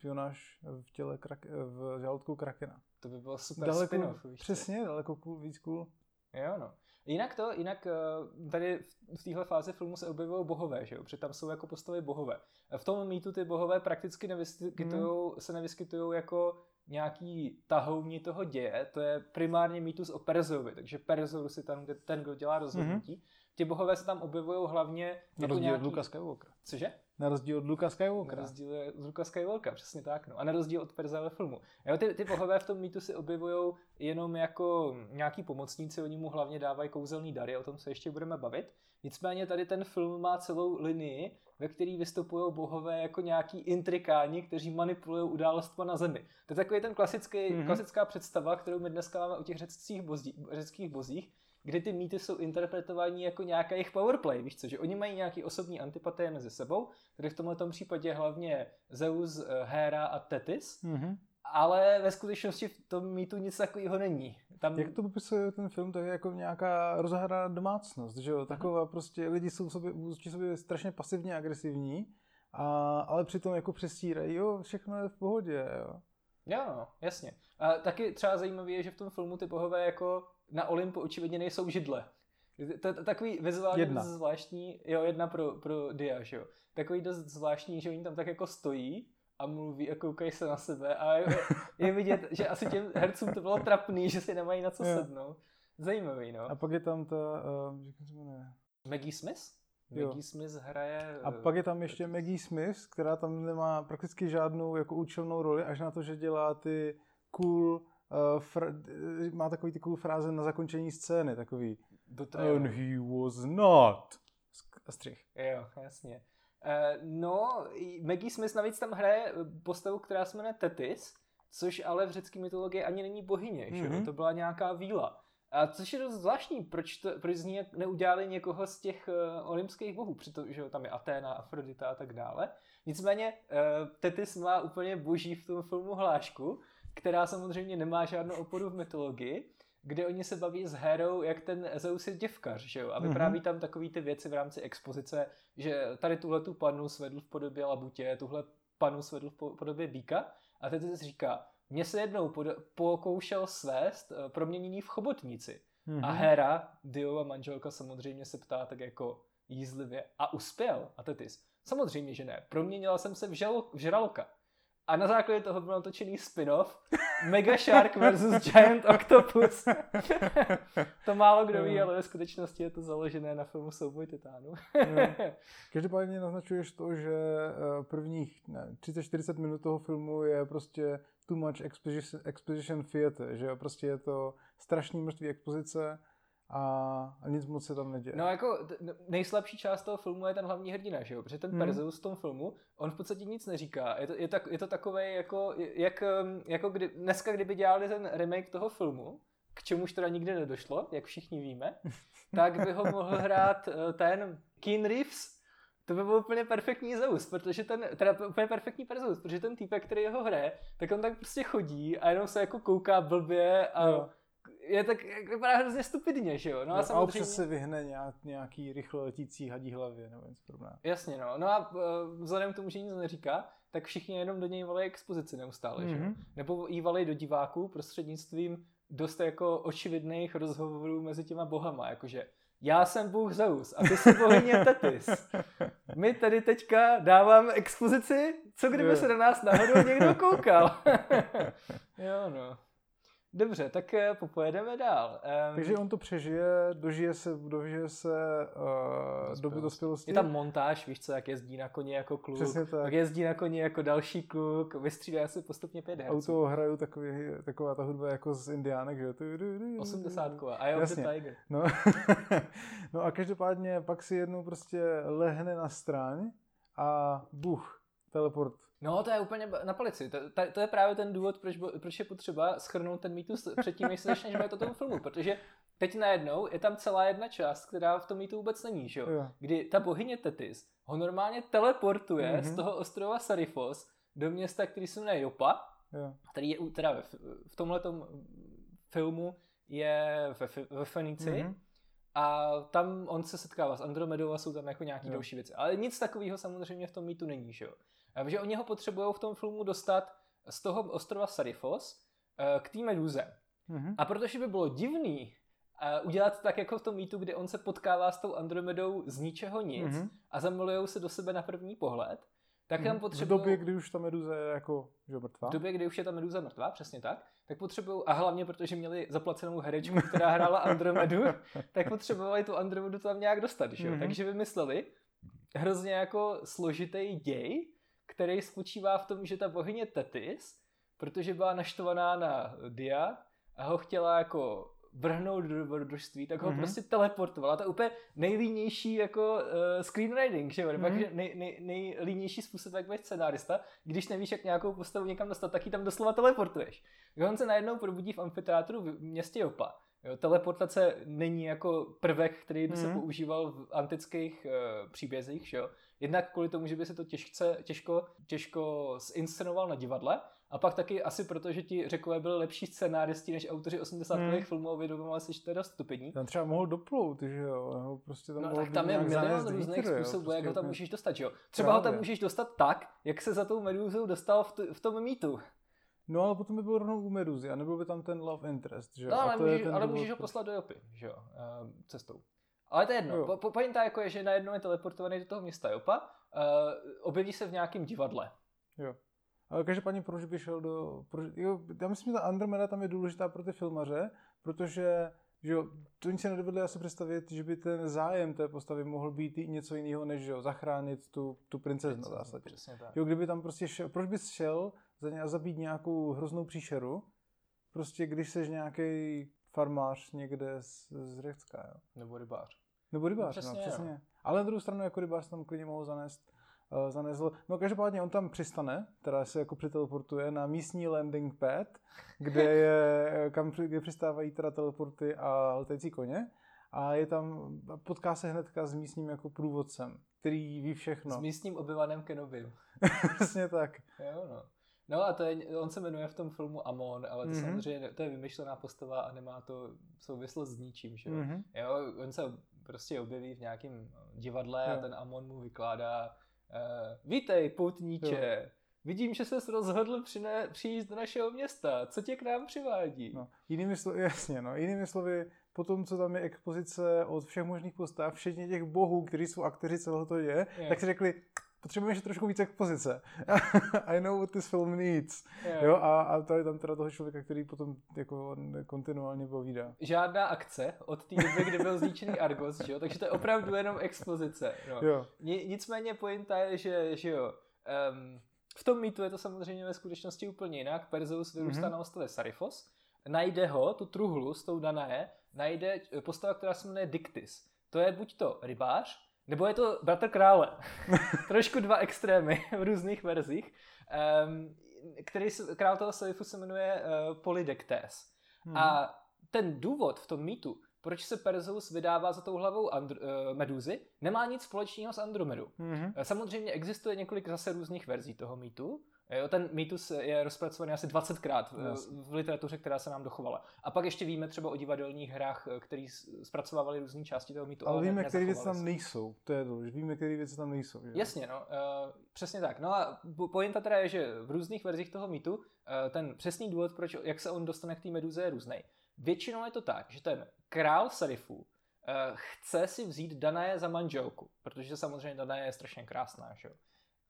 Speaker 3: Jonáš v těle krak, v žaludku Krakena.
Speaker 2: To by bylo super daleko, spin-off,
Speaker 3: víš Přesně, daleko cool, víc cool.
Speaker 2: Jo, no. Jinak to, jinak eh, tady v téhle fázi filmu se objevují bohové, že jo? Protože tam jsou jako postavy bohové. V tom mýtu ty bohové prakticky nevyskytují, hmm. se nevyskytují jako nějaký tahouni toho děje, to je primárně mýtus o Perzovi, takže Perzeus je ten, ten, kdo dělá rozhodnutí. Mm-hmm. Ty bohové se tam objevují hlavně Na
Speaker 3: jako rozdíl nějaký... od Luka Skywalkera.
Speaker 2: Cože?
Speaker 3: Na rozdíl od Luka Skywalkera.
Speaker 2: Na rozdíl od Luka Skywalkera, přesně tak. No. A na rozdíl od Perza ve filmu. Jo, ty, ty bohové v tom mýtu si objevují jenom jako nějaký pomocníci, oni mu hlavně dávají kouzelný dary, o tom se ještě budeme bavit. Nicméně tady ten film má celou linii, ve který vystupují bohové jako nějaký intrikáni, kteří manipulují událostma na zemi. To je takový ten klasický, mm-hmm. klasická představa, kterou my dneska máme o těch řeckých, bozí, řeckých bozích, kdy ty mýty jsou interpretovány jako nějaká jejich powerplay, víš co, že oni mají nějaký osobní antipatie mezi sebou, tedy v tomto případě hlavně Zeus, eh, Hera a Tetis, mm-hmm. ale ve skutečnosti v tom mýtu nic takového není.
Speaker 3: Tam... Jak to popisuje ten film, to je jako nějaká rozhraná domácnost, že jo? Mhm. Taková mm-hmm. prostě, lidi jsou sobě, vůči sobě strašně pasivně agresivní, a, ale přitom jako přestírají, jo, všechno je v pohodě, jo.
Speaker 2: Jo, no, jasně. A taky třeba zajímavé je, že v tom filmu ty bohové jako na Olympu očividně nejsou židle. To je takový vizuálně jedna. zvláštní, jo, jedna pro, pro Dia, že jo. Takový dost zvláštní, že oni tam tak jako stojí a mluví a koukají se na sebe a je, je vidět, že asi těm hercům to bylo trapný, že si nemají na co sednout. Zajímavý, no.
Speaker 3: A pak je tam ta, uh, jak se jmenuje?
Speaker 2: Maggie Smith? Jo. Maggie Smith hraje...
Speaker 3: A pak je tam ještě Maggie Smith, která tam nemá prakticky žádnou jako účelnou roli, až na to, že dělá ty cool, fr- má takový ty cool fráze na zakončení scény, takový And he was not. A střih.
Speaker 2: Jo, jasně. Uh, no, Maggie Smith navíc tam hraje postavu, která se jmenuje Tetis, což ale v řecké mytologii ani není bohyně, mm-hmm. že? Mhm. to byla nějaká víla. A což je dost zvláštní, proč, to, proč z ní neudělali někoho z těch uh, olympských bohů, protože tam je Aténa, Afrodita a tak dále. Nicméně uh, Tetis má úplně boží v tom filmu hlášku, která samozřejmě nemá žádnou oporu v mytologii, kde oni se baví s Herou, jak ten Zeus je děvkař, že jo? A mhm. vypráví tam takový ty věci v rámci expozice, že tady tuhle tu panu svedl v podobě labutě, tuhle panu svedl v podobě býka a teď si říká, mě se jednou pod- pokoušel svést eh, proměnění v chobotnici. Mm-hmm. A Hera, Diova manželka, samozřejmě se ptá tak jako jízlivě. A uspěl, a Tetis. Samozřejmě, že ne. Proměnila jsem se v, žalo- v žraloka. A na základě toho byl natočený spin-off Mega Shark vs. Giant Octopus. to málo kdo ví, ale ve skutečnosti je to založené na filmu Souboj titánů.
Speaker 3: Každopádně naznačuješ to, že eh, prvních 30-40 minut toho filmu je prostě too much exposition, exposition theater, že? Prostě je to strašné množství expozice a, a nic moc se tam neděje.
Speaker 2: No jako nejslabší část toho filmu je ten hlavní hrdina, že jo? Protože ten hmm. Perzeus v tom filmu, on v podstatě nic neříká. Je to, je tak, je to takové jako, jak, jako kdy, dneska, kdyby dělali ten remake toho filmu, k čemuž teda nikdy nedošlo, jak všichni víme, tak by ho mohl hrát eh, ten Keane Reeves, to by byl úplně perfektní Zeus, protože ten, teda úplně perfektní Perzeus, protože ten týpek, který jeho hraje, tak on tak prostě chodí a jenom se jako kouká blbě a jo. Je tak, vypadá hrozně stupidně, že jo?
Speaker 3: No, a, samozřejmě... a občas se vyhne nějak, nějaký rychle letící hadí hlavě nebo něco podobného.
Speaker 2: Jasně, no. No a uh, vzhledem k tomu, že nic neříká, tak všichni jenom do něj volí expozici neustále, mm-hmm. že jo? Mhm. Nebo jí volí do diváků prostřednictvím dost jako očividných rozhovorů mezi těma bohama, jakože já jsem Bůh Zeus a ty jsi bohyně Tetis. My tady teďka dáváme expozici, co kdyby se na nás náhodou někdo koukal. jo no. Dobře, tak eh, popojedeme dál.
Speaker 3: Um, Takže on to přežije, dožije se, dožije se uh, doby dospělosti.
Speaker 2: Je tam montáž, víš co, jak jezdí na koni jako kluk,
Speaker 3: Přesně tak.
Speaker 2: jak jezdí na koni jako další kluk, vystřídá se postupně pět herců.
Speaker 3: Auto hrajou takový, taková ta hudba jako z Indiánek, že jo?
Speaker 2: 80 a of the Tiger.
Speaker 3: No. no a každopádně pak si jednou prostě lehne na stráň a buch, teleport
Speaker 2: No, to je úplně na palici. To, to, to je právě ten důvod, proč, proč je potřeba schrnout ten mýtus předtím, než se začneš bavit o tom filmu. Protože teď najednou je tam celá jedna část, která v tom mýtu vůbec není, že jo? Kdy ta bohyně Tetis ho normálně teleportuje mm-hmm. z toho ostrova Sarifos do města, který se jmenuje Jopa, jo. který je teda ve, v tomhle filmu je ve, ve Fenici. Mm-hmm. A tam on se setkává s Andromedou a jsou tam jako nějaký jo. další věci. Ale nic takového samozřejmě v tom mýtu není, že jo? Že oni ho potřebují v tom filmu dostat z toho ostrova Sarifos eh, k té meduze. Mm-hmm. A protože by bylo divný uh, udělat tak jako v tom mýtu, kdy on se potkává s tou Andromedou z ničeho nic mm-hmm. a zamilujou se do sebe na první pohled, tak mm-hmm. tam potřebují...
Speaker 3: V době, kdy už ta meduza je jako že mrtvá?
Speaker 2: V době, kdy už je ta meduza mrtvá, přesně tak. Tak potřebují, a hlavně protože měli zaplacenou herečku, která hrála Andromedu, tak potřebovali tu Andromedu tam nějak dostat, že? Mm-hmm. Takže vymysleli hrozně jako složitý děj, který spočívá v tom, že ta bohyně Tetis, protože byla naštvaná na Dia a ho chtěla jako vrhnout do dobrodružství, tak ho mm-hmm. prostě teleportovala. To je úplně nejlínější jako uh, screenwriting, že jo? Mm-hmm. nej, nej, nejlínější způsob, jak být scenárista. Když nevíš, jak nějakou postavu někam dostat, tak ji tam doslova teleportuješ. On se najednou probudí v amfiteátru v městě Jopa. Jo, teleportace není jako prvek, který by mm-hmm. se mhm. používal v antických uh, příbězích, že jo? Jednak kvůli tomu, že by se to těžce, těžko, těžko zinscenoval na divadle, a pak taky asi proto, že ti řekové byli lepší scénáristi než autoři 80. Hmm. filmů a uvědomovali si, že to je dost stupidní.
Speaker 3: Tam třeba mohl doplout, že jo? Nebo prostě tam
Speaker 2: no, tak tam je milion různých způsobů, jak ho tam můžeš dostat, že jo? Třeba Právě. ho tam můžeš dostat tak, jak se za tou medúzou dostal v, t- v tom mýtu.
Speaker 3: No ale potom by byl rovnou u Meduzy a nebyl by tam ten love interest, že jo?
Speaker 2: No, ale, můžeš, ale můžeš ho poslat do Jopy, že jo? Uh, cestou. Ale to je jedno. Po, po, pointa jako je, že najednou je teleportovaný do toho města Jopa, uh, objeví se v nějakém divadle.
Speaker 3: Jo. Ale každopádně proč by šel do... Proč, jo, já myslím, že ta Andromeda tam je důležitá pro ty filmaře, protože že jo, to oni si nedovedli asi představit, že by ten zájem té postavy mohl být i něco jiného, než že jo, zachránit tu, tu princeznu v zásadě.
Speaker 2: Přesně tak.
Speaker 3: Jo, kdyby tam prostě šel, proč bys šel za ně a zabít nějakou hroznou příšeru, prostě když seš nějaký farmář někde z, z Řecka, jo.
Speaker 2: Nebo rybář.
Speaker 3: Nebo rybář, no, přesně. No, přesně. Ale na druhou stranu jako rybář tam klidně mohl zanést uh, zanesl. No každopádně on tam přistane, teda se jako přiteleportuje na místní landing pad, kde je, kam kde přistávají teda teleporty a letající koně. A je tam, potká se hnedka s místním jako průvodcem, který ví všechno.
Speaker 2: S místním obyvanem Kenovim.
Speaker 3: Přesně tak.
Speaker 2: Jo, no. No a to je, on se jmenuje v tom filmu Amon, ale to mm-hmm. samozřejmě to je vymyšlená postava a nemá to souvislost s ničím, že jo. Mm-hmm. jo on se prostě objeví v nějakém divadle jo. a ten Amon mu vykládá uh, vítej poutníče, jo. vidím, že ses rozhodl přine, přijít do našeho města, co tě k nám přivádí?
Speaker 3: No, jinými slovy, jasně, no, jinými slovy, potom, co tam je expozice od všech možných postav, včetně těch bohů, kteří jsou akteři celého to je, je. tak si řekli, potřebujeme ještě trošku více expozice. I know what this film needs. Yeah. Jo, a, a tady tam teda toho člověka, který potom jako kontinuálně povídá.
Speaker 2: Žádná akce od té doby, kdy byl zničený Argos, že jo? takže to je opravdu jenom expozice. No.
Speaker 3: Jo.
Speaker 2: Nicméně pointa je, že, že jo, um, v tom mýtu je to samozřejmě ve skutečnosti úplně jinak. Perzeus vyrůstá mm-hmm. na ostrově Sarifos, najde ho, tu truhlu s tou Danae, najde postava, která se jmenuje Dictys. To je buď to rybář, nebo je to bratr krále. Trošku dva extrémy v různých verzích. Um, který král toho Selifu se jmenuje uh, Polydectes. Hmm. A ten důvod v tom mýtu, proč se Perseus vydává za tou hlavou Andr- uh, Meduzy, nemá nic společného s Andromedou. Hmm. Samozřejmě existuje několik zase různých verzí toho mýtu. Jo, ten mýtus je rozpracovaný asi 20krát v, v literatuře, která se nám dochovala. A pak ještě víme třeba o divadelních hrách, který zpracovávali různé části toho mýtu.
Speaker 3: Ale, ale víme, které věci tam nejsou. To je důležité. Víme, které věci tam nejsou. Že?
Speaker 2: Jasně, no. Uh, přesně tak. No a pointa teda je, že v různých verzích toho mýtu uh, ten přesný důvod, proč, jak se on dostane k té meduze, je různý. Většinou je to tak, že ten král Serifů chce si vzít Danaje za manželku, protože samozřejmě Danaje je strašně krásná, že jo.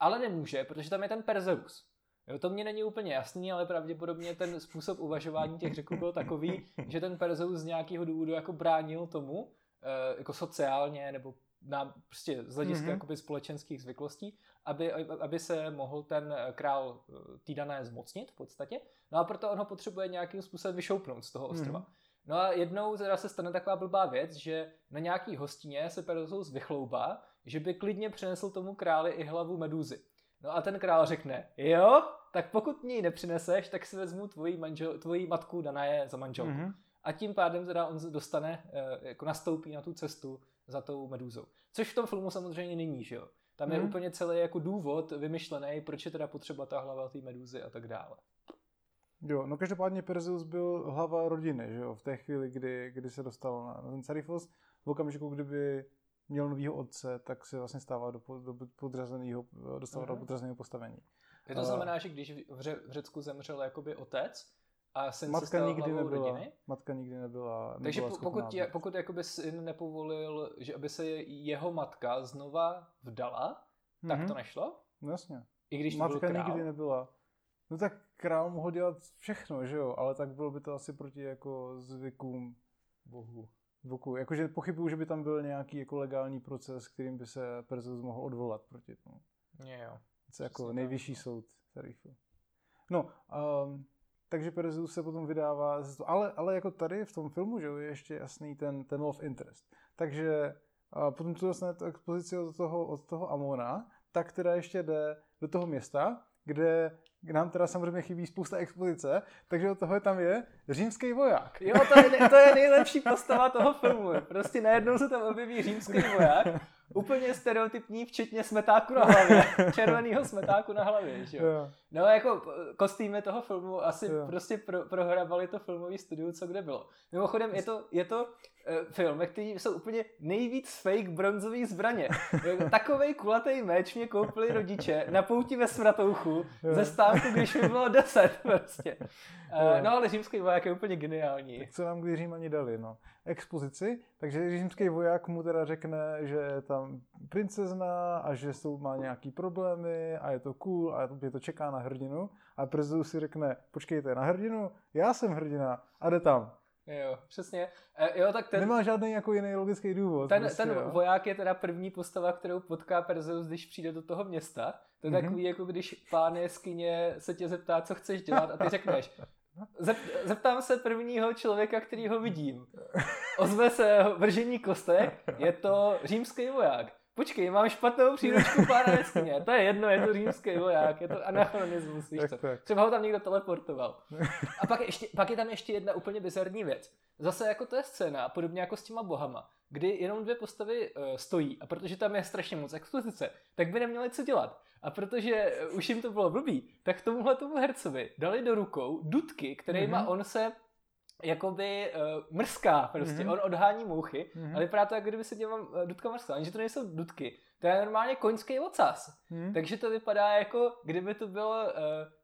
Speaker 2: Ale nemůže, protože tam je ten Perzeus. Jo, to mě není úplně jasný, ale pravděpodobně ten způsob uvažování těch řeků byl takový, že ten Perzeus z nějakého důvodu jako bránil tomu, e, jako sociálně nebo na, prostě z hlediska mm-hmm. společenských zvyklostí, aby, aby se mohl ten král eh, Týdané zmocnit v podstatě. No a proto on ho potřebuje nějakým způsobem vyšoupnout z toho ostrova. Mm-hmm. No a jednou teda se stane taková blbá věc, že na nějaký hostině se Perzeus vychloubá, že by klidně přinesl tomu králi i hlavu medúzy. No a ten král řekne, jo, tak pokud ní nepřineseš, tak si vezmu tvoji, manžel, tvoji matku Danaje za manželku. Mm-hmm. A tím pádem teda on dostane, eh, jako nastoupí na tu cestu za tou medúzou. Což v tom filmu samozřejmě není, že jo. Tam mm-hmm. je mhm. úplně celý jako důvod vymyšlený, proč je teda potřeba ta hlava té medúzy a tak dále.
Speaker 3: Jo, no každopádně Perseus byl hlava rodiny, že jo, v té chvíli, kdy, kdy se dostal na, na ten Sarifos, v okamžiku, kdyby měl novýho otce, tak se vlastně stává do, do podřazeného, dostává do mhm. podřazeného postavení.
Speaker 2: Je to znamená, že když v, Ře- v Řecku zemřel jakoby otec, a syn
Speaker 3: matka
Speaker 2: se stal
Speaker 3: nikdy nebyla,
Speaker 2: rodiny.
Speaker 3: Matka nikdy nebyla, nebyla
Speaker 2: Takže po, pokud, je, pokud jakoby syn nepovolil, že aby se jeho matka znova vdala, mm-hmm. tak to mhm. nešlo?
Speaker 3: No jasně.
Speaker 2: I když
Speaker 3: matka
Speaker 2: byl král.
Speaker 3: nikdy nebyla. No tak král mohl dělat všechno, že jo? Ale tak bylo by to asi proti jako zvykům
Speaker 2: bohu
Speaker 3: boku. Jakože pochybuju, že by tam byl nějaký jako legální proces, kterým by se Perseus mohl odvolat proti tomu.
Speaker 2: Je, jo.
Speaker 3: To je jako nejvyšší tak. soud Tarifu. No, um, takže Perseus se potom vydává, ale, ale jako tady v tom filmu, že je ještě jasný ten, ten love interest. Takže a potom tu dostane tu expozici od toho, od toho Amona, tak teda ještě jde do toho města, kde nám teda samozřejmě chybí spousta expozice, takže od toho tam je římský voják.
Speaker 2: Jo, to je, to je nejlepší postava toho filmu. Prostě najednou se tam objeví římský voják úplně stereotypní, včetně smetáku na hlavě, červeného smetáku na hlavě, že jo. No jako kostýmy toho filmu asi jo. prostě pro, prohrabali to filmový studio, co kde bylo. Mimochodem je to, je to uh, film, ve který jsou úplně nejvíc fake bronzový zbraně. Takovej kulatý meč mě koupili rodiče na pouti ve Svatouchu ze stánku, když mi bylo 10 prostě. Uh, no ale římský voják je úplně geniální.
Speaker 3: Tak co nám kdy Římani dali, no. Expozici, takže římský voják mu teda řekne, že ta tam princezna a že jsou, má nějaký problémy a je to cool a je to čeká na hrdinu a Perseus si řekne, počkejte, na hrdinu? Já jsem hrdina a jde tam.
Speaker 2: Jo, přesně. E, jo, tak ten,
Speaker 3: Nemá žádný jako jiný logický důvod.
Speaker 2: Ten, prostě, ten jo. voják je teda první postava, kterou potká Perseus, když přijde do toho města. To je mm-hmm. takový, jako když pán jeskyně se tě zeptá, co chceš dělat a ty řekneš, zeptám se prvního člověka, který ho vidím. Ozve se vržení kostek, je to římský voják. Počkej, mám špatnou příručku pána jeskyně. To je jedno, je to římský voják, je to anachronismus, víš co. Třeba ho tam někdo teleportoval. A pak je, ještě, pak je tam ještě jedna úplně bizarní věc. Zase jako to je scéna, podobně jako s těma bohama, kdy jenom dvě postavy uh, stojí a protože tam je strašně moc expozice, tak by neměli co dělat. A protože už jim to bylo blbý, tak tomuhle tomu hercovi dali do rukou dudky, kterýma mm-hmm. on se jakoby uh, mrská prostě, mm-hmm. on odhání mouchy, mm-hmm. ale vypadá to, jako kdyby se těma uh, dudka mrskala, jenže to nejsou dudky, to je normálně koňský ocas, mm-hmm. takže to vypadá jako, kdyby to byl uh,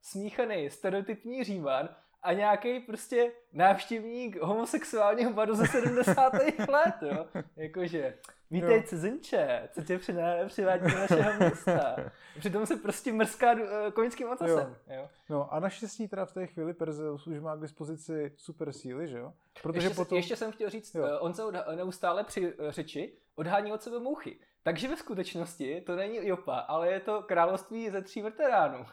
Speaker 2: smíchaný stereotypní říman a nějaký prostě návštěvník homosexuálního baru ze 70. let, jo, jakože Vítej jo. cizinče, co tě přivádí do našeho města. Přitom se prostě mrská uh, koňským ocasem. Jo. Jo.
Speaker 3: No a naštěstí teda v té chvíli Perzeus už má k dispozici super síly, že jo?
Speaker 2: Protože ještě, potom... ještě jsem chtěl říct, jo. Uh, on se odha- neustále při uh, řeči odhání od sebe mouchy. Takže ve skutečnosti to není Jopa, ale je to království ze tří veteránů.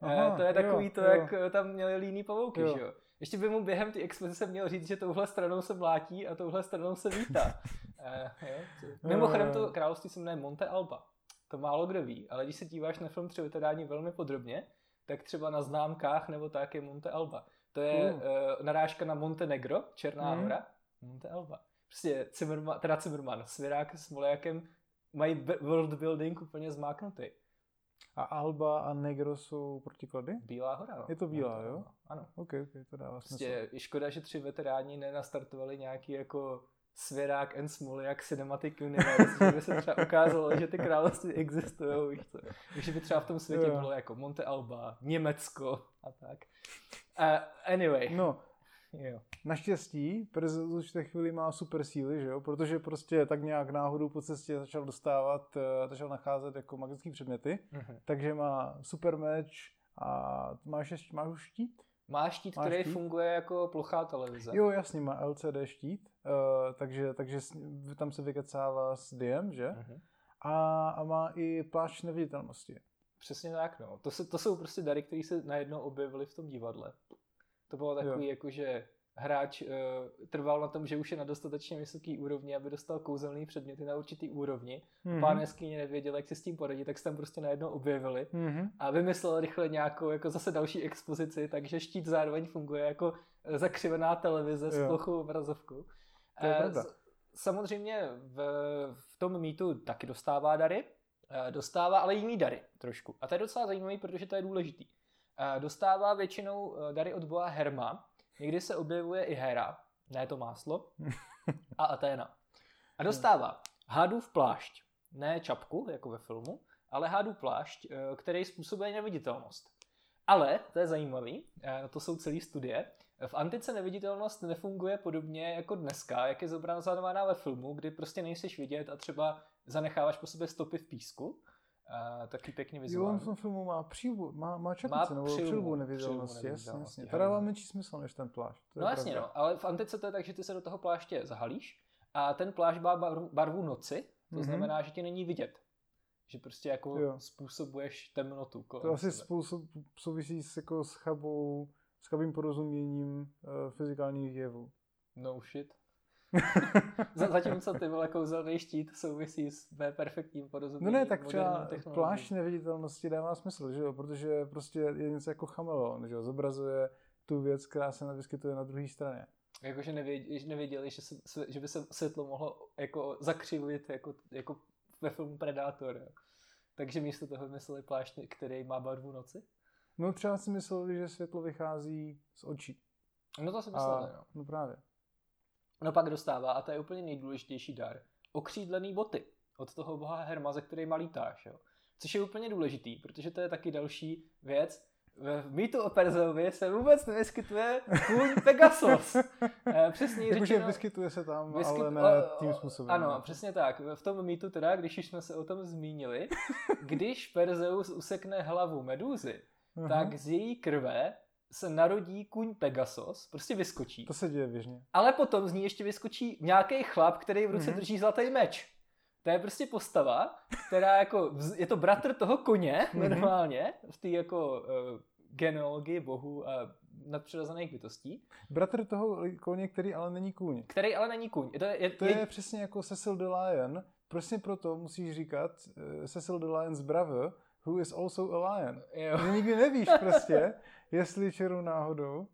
Speaker 2: Aha, to je takový jo, to, jo. jak tam měli líný pavouky, jo. že jo? Ještě by mu během té expozice měl říct, že touhle stranou se mlátí a touhle stranou se vítá. uh, jo? Mimochodem to království se jmenuje Monte Alba. To málo kdo ví, ale když se díváš na film třeba veteráni velmi podrobně, tak třeba na známkách nebo tak je Monte Alba. To je uh. Uh, narážka na Montenegro, Černá mm. hora, Monte Alba. Prostě Zimmerman, teda Zimmerman, Svěrák s Molejakem mají world building úplně zmáknutý.
Speaker 3: A Alba a Negro jsou protiklady?
Speaker 2: Bílá hora. No.
Speaker 3: Je to bílá, jo?
Speaker 2: Ano.
Speaker 3: Ok, ok, to dává
Speaker 2: smysl. Prostě škoda, že tři veteráni nenastartovali nějaký jako Svěrák and Smoljak Cinematic Universe, že by se třeba ukázalo, že ty království existují, víš co. že by třeba v tom světě jo. bylo jako Monte Alba, Německo a tak. Uh, anyway.
Speaker 3: No, Jo. Naštěstí Perseus už v té chvíli má super síly, že jo? protože prostě tak nějak náhodou po cestě začal dostávat, uh, začal nacházet jako magické předměty, uh-huh. takže má super meč a máš, ještě, máš už štít?
Speaker 2: Má štít, má který štít? funguje jako plochá televize.
Speaker 3: Jo, jasně, má LCD štít, uh, takže, takže tam se vykecává s diem, že? Uh-huh. A, a má i plášť neviditelnosti.
Speaker 2: Přesně tak, no. To, se, to jsou prostě dary, které se najednou objevily v tom divadle. To bylo takový, jo. jako že hráč uh, trval na tom, že už je na dostatečně vysoký úrovni, aby dostal kouzelný předměty na určitý úrovni. Mm-hmm. Pán jeskyně nevěděl, jak si s tím poradit, tak se tam prostě najednou objevili mm-hmm. a vymyslel rychle nějakou jako zase další expozici, takže štít zároveň funguje jako zakřivená televize jo. s plochou obrazovkou.
Speaker 3: To je uh,
Speaker 2: samozřejmě v, v tom mýtu taky dostává dary, uh, dostává ale jiný dary trošku. A to je docela zajímavý, protože to je důležitý. Dostává většinou eh, dary od boha Herma, někdy se objevuje i Hera, ne to máslo, a Aténa. A dostává hádův plášť, ne čapku, jako ve filmu, ale hádův plášť, eh, který způsobuje neviditelnost. Ale, to je zajímavý, eh, to jsou celé studie, v antice neviditelnost nefunguje podobně jako dneska, jak je zobrazovaná ve filmu, kdy prostě nejseš vidět a třeba zanecháváš po sobě stopy v písku, Uh, taky pěkně vizuální.
Speaker 3: Jo, on v tom filmu má přílbu, má, má čepici, nebo přilbu nevidelnosti, jasně, jasně. To dává menší smysl než ten plášť.
Speaker 2: no jasně, no, ale v antice to je tak, že ty se do toho pláště zahalíš a ten plášť má barvu, barvu noci, to mm-hmm. znamená, že ti není vidět. Že prostě jako jo. způsobuješ temnotu.
Speaker 3: Kolem to asi způsob, souvisí s, jako s chabou, s chabým porozuměním uh, fyzikálních jevů.
Speaker 2: No shit. Zatímco ty vole kouzelný štít souvisí s mé perfektním porozuměním.
Speaker 3: No ne, tak třeba plášť neviditelnosti dává smysl, že jo? protože prostě je něco jako chameleon, že jo? zobrazuje tu věc, která se nevyskytuje na druhé straně.
Speaker 2: Jakože nevěděli, nevěděli že, se, že by se světlo mohlo jako zakřivit jako, jako ve filmu Predator. Jo? Takže místo toho mysleli plášť, který má barvu noci?
Speaker 3: No třeba si mysleli, že světlo vychází z očí.
Speaker 2: No to si mysleli, A, no.
Speaker 3: No právě.
Speaker 2: No pak dostává, a to je úplně nejdůležitější dar, okřídlený boty od toho boha Herma, ze kterým lítáš. Jo? Což je úplně důležitý, protože to je taky další věc. v mýtu o Perzeovi se vůbec nevyskytuje kůň Pegasus. Eh, přesně
Speaker 3: řečeno... že vyskytuje se tam, vyskyt... ale ne tím způsobem.
Speaker 2: Ano, přesně tak. V tom mýtu teda, když jsme se o tom zmínili, když Perzeus usekne hlavu medúzy, uh-huh. tak z její krve se narodí kůň Pegasus, prostě vyskočí.
Speaker 3: To se děje běžně.
Speaker 2: Ale potom z ní ještě vyskočí nějaký chlap, který v ruce mm-hmm. drží zlatý meč. To je prostě postava, která jako, je to bratr toho koně mm-hmm. normálně, v té jako uh, genealogii bohu a nadpřirozených bytostí.
Speaker 3: Bratr toho koně, který ale není kůň.
Speaker 2: Který ale není kůň.
Speaker 3: To je, je, to je, je přesně jako Cecil the Lion. Prostě proto musíš říkat uh, Cecil the Lion's brother, who is also a lion. Jo. nikdy nevíš prostě, jestli čeru náhodou.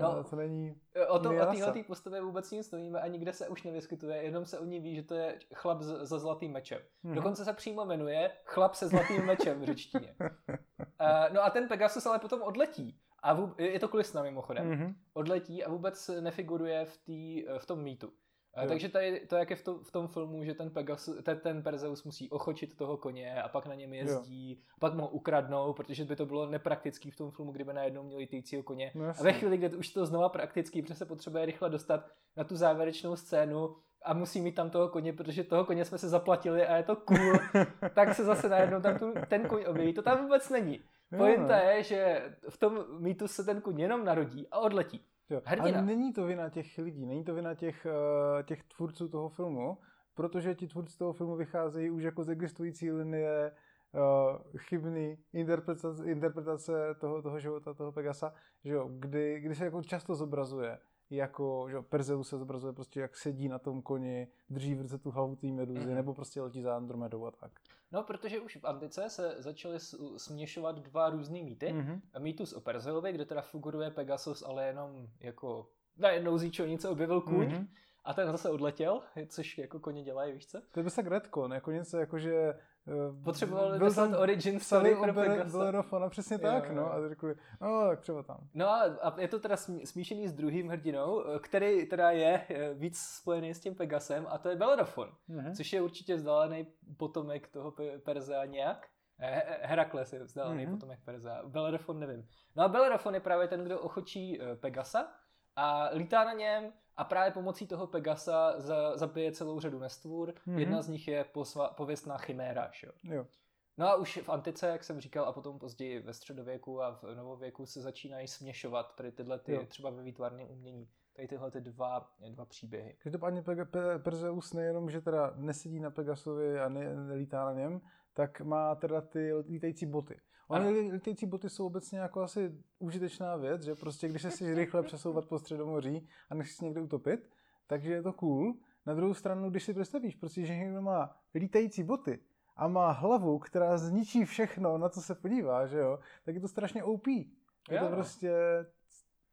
Speaker 3: No, to není
Speaker 2: o, to, o téhle postavě vůbec nic nevíme a nikde se už nevyskytuje, jenom se o ní ví, že to je chlap za se zlatým mečem. Mm-hmm. Dokonce se přímo jmenuje chlap se zlatým mečem v řečtině. uh, no a ten Pegasus ale potom odletí. A vůb, je to kulisna mimochodem. Mm-hmm. Odletí a vůbec nefiguruje v, tý, v tom mýtu. Jo. Takže tady to, jak je v, to, v tom filmu, že ten, Pegasus, ten, ten Perzeus musí ochočit toho koně a pak na něm jezdí, jo. a pak mu ho ukradnou, protože by to bylo nepraktický v tom filmu, kdyby najednou měl lítajícího koně. No, a ve chvíli, kdy už to znova praktický, protože se potřebuje rychle dostat na tu závěrečnou scénu a musí mít tam toho koně, protože toho koně jsme se zaplatili a je to cool, tak se zase najednou tam tu, ten koň objeví. To tam vůbec není. Pointa je, že v tom mýtu se ten koň jenom narodí a odletí.
Speaker 3: Jo. Hrdina. Ale není to vina těch lidí, není to vina těch, uh, těch tvůrců toho filmu, protože ti tvůrci toho filmu vycházejí už jako z existující linie uh, chybný interpretace, interpretace toho, toho života, toho Pegasa, že jo, kdy, kdy se jako často zobrazuje jako, že Perzeus se zobrazuje prostě, jak sedí na tom koni, drží v ruce tu hlavu té meduzy, mm. nebo prostě letí za Andromedou a tak.
Speaker 2: No, protože už v antice se začaly směšovat dva různé mýty. Mm-hmm. Mýtus o Perzeovi, kde teda figuruje Pegasus, ale jenom jako najednou z něco objevil kůň. Mm-hmm. A ten zase odletěl, což jako koně dělají, víš co?
Speaker 3: To je tak redcon, jako něco jako, že
Speaker 2: Eh, Potřebovali vyslat origin story pro
Speaker 3: Belerofona, přesně tak, jo, no, a řekli, no, tak třeba tam.
Speaker 2: No a je to teda smíšený s druhým hrdinou, eh, který teda je eh, víc spojený s tím Pegasem a to je Belerofon, mm-hmm. což je určitě vzdálený potomek toho Perzea nějak. Herakles je vzdálený mm-hmm. potomek Perzea, Belerofon nevím. No a Belerofon je právě ten, kdo ochočí Pegasa a lítá na něm, a právě pomocí toho Pegasa za, zabije celou řadu nestvůr. Mm-hmm. Jedna z nich je posva, pověstná chiméra. Že? Jo. No a už v antice, jak jsem říkal, a potom později ve středověku a v novověku se začínají směšovat tady tyhle ty, jo. třeba ve výtvarném umění, tady tyhle ty dva, dva příběhy.
Speaker 3: Každopádně Pe- Pe- Perzeus nejenom, že teda nesedí na Pegasovi a ne, nelítá na něm, tak má teda ty lítající boty. Ony lítající boty jsou obecně jako asi užitečná věc, že prostě když se si rychle přesouvat po středomoří a si někde utopit, takže je to cool. Na druhou stranu, když si představíš, prostě, že někdo má lítající boty a má hlavu, která zničí všechno, na co se podívá, že jo, tak je to strašně OP. Je to prostě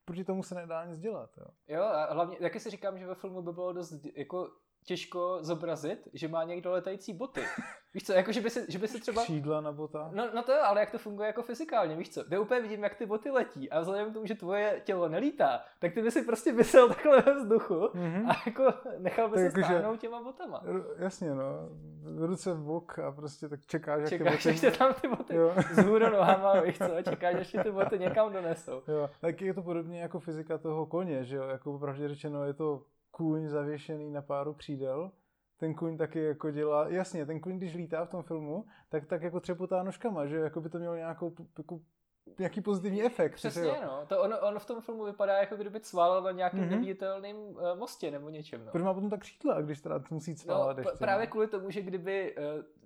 Speaker 3: proti tomu se nedá nic dělat. Jo,
Speaker 2: jo a hlavně, taky si říkám, že ve filmu by bylo dost jako těžko zobrazit, že má někdo letající boty. Víš co, jako že by se, že by se třeba...
Speaker 3: Křídla na bota.
Speaker 2: No, no to jo, ale jak to funguje jako fyzikálně, víš co? Já úplně vidím, jak ty boty letí a vzhledem k tomu, že tvoje tělo nelítá, tak ty by si prostě vysel takhle ve vzduchu mm-hmm. a jako nechal by tak se jako, stáhnout těma botama.
Speaker 3: Jasně, no. Ruce v bok a prostě tak čekáš,
Speaker 2: čekáš jak ty boty... tam ty boty jo. z hůru nohama, víš co? Čekáš, až ty boty někam donesou.
Speaker 3: Jo, tak je to podobně jako fyzika toho koně, že jo? Jako pravdě řečeno je to kůň zavěšený na páru křídel, ten kůň taky jako dělá, jasně, ten kůň, když lítá v tom filmu, tak, tak jako třepotá nožkama, že jako by to mělo nějakou jako nějaký pozitivní efekt.
Speaker 2: Přesně, jo. no. To on, on, v tom filmu vypadá, jako kdyby cválal na nějakém mm-hmm. neviditelném uh, mostě nebo něčem. No.
Speaker 3: Proč má potom tak křídla, když teda musí cválat no,
Speaker 2: ještě, Právě no. kvůli tomu, že kdyby uh,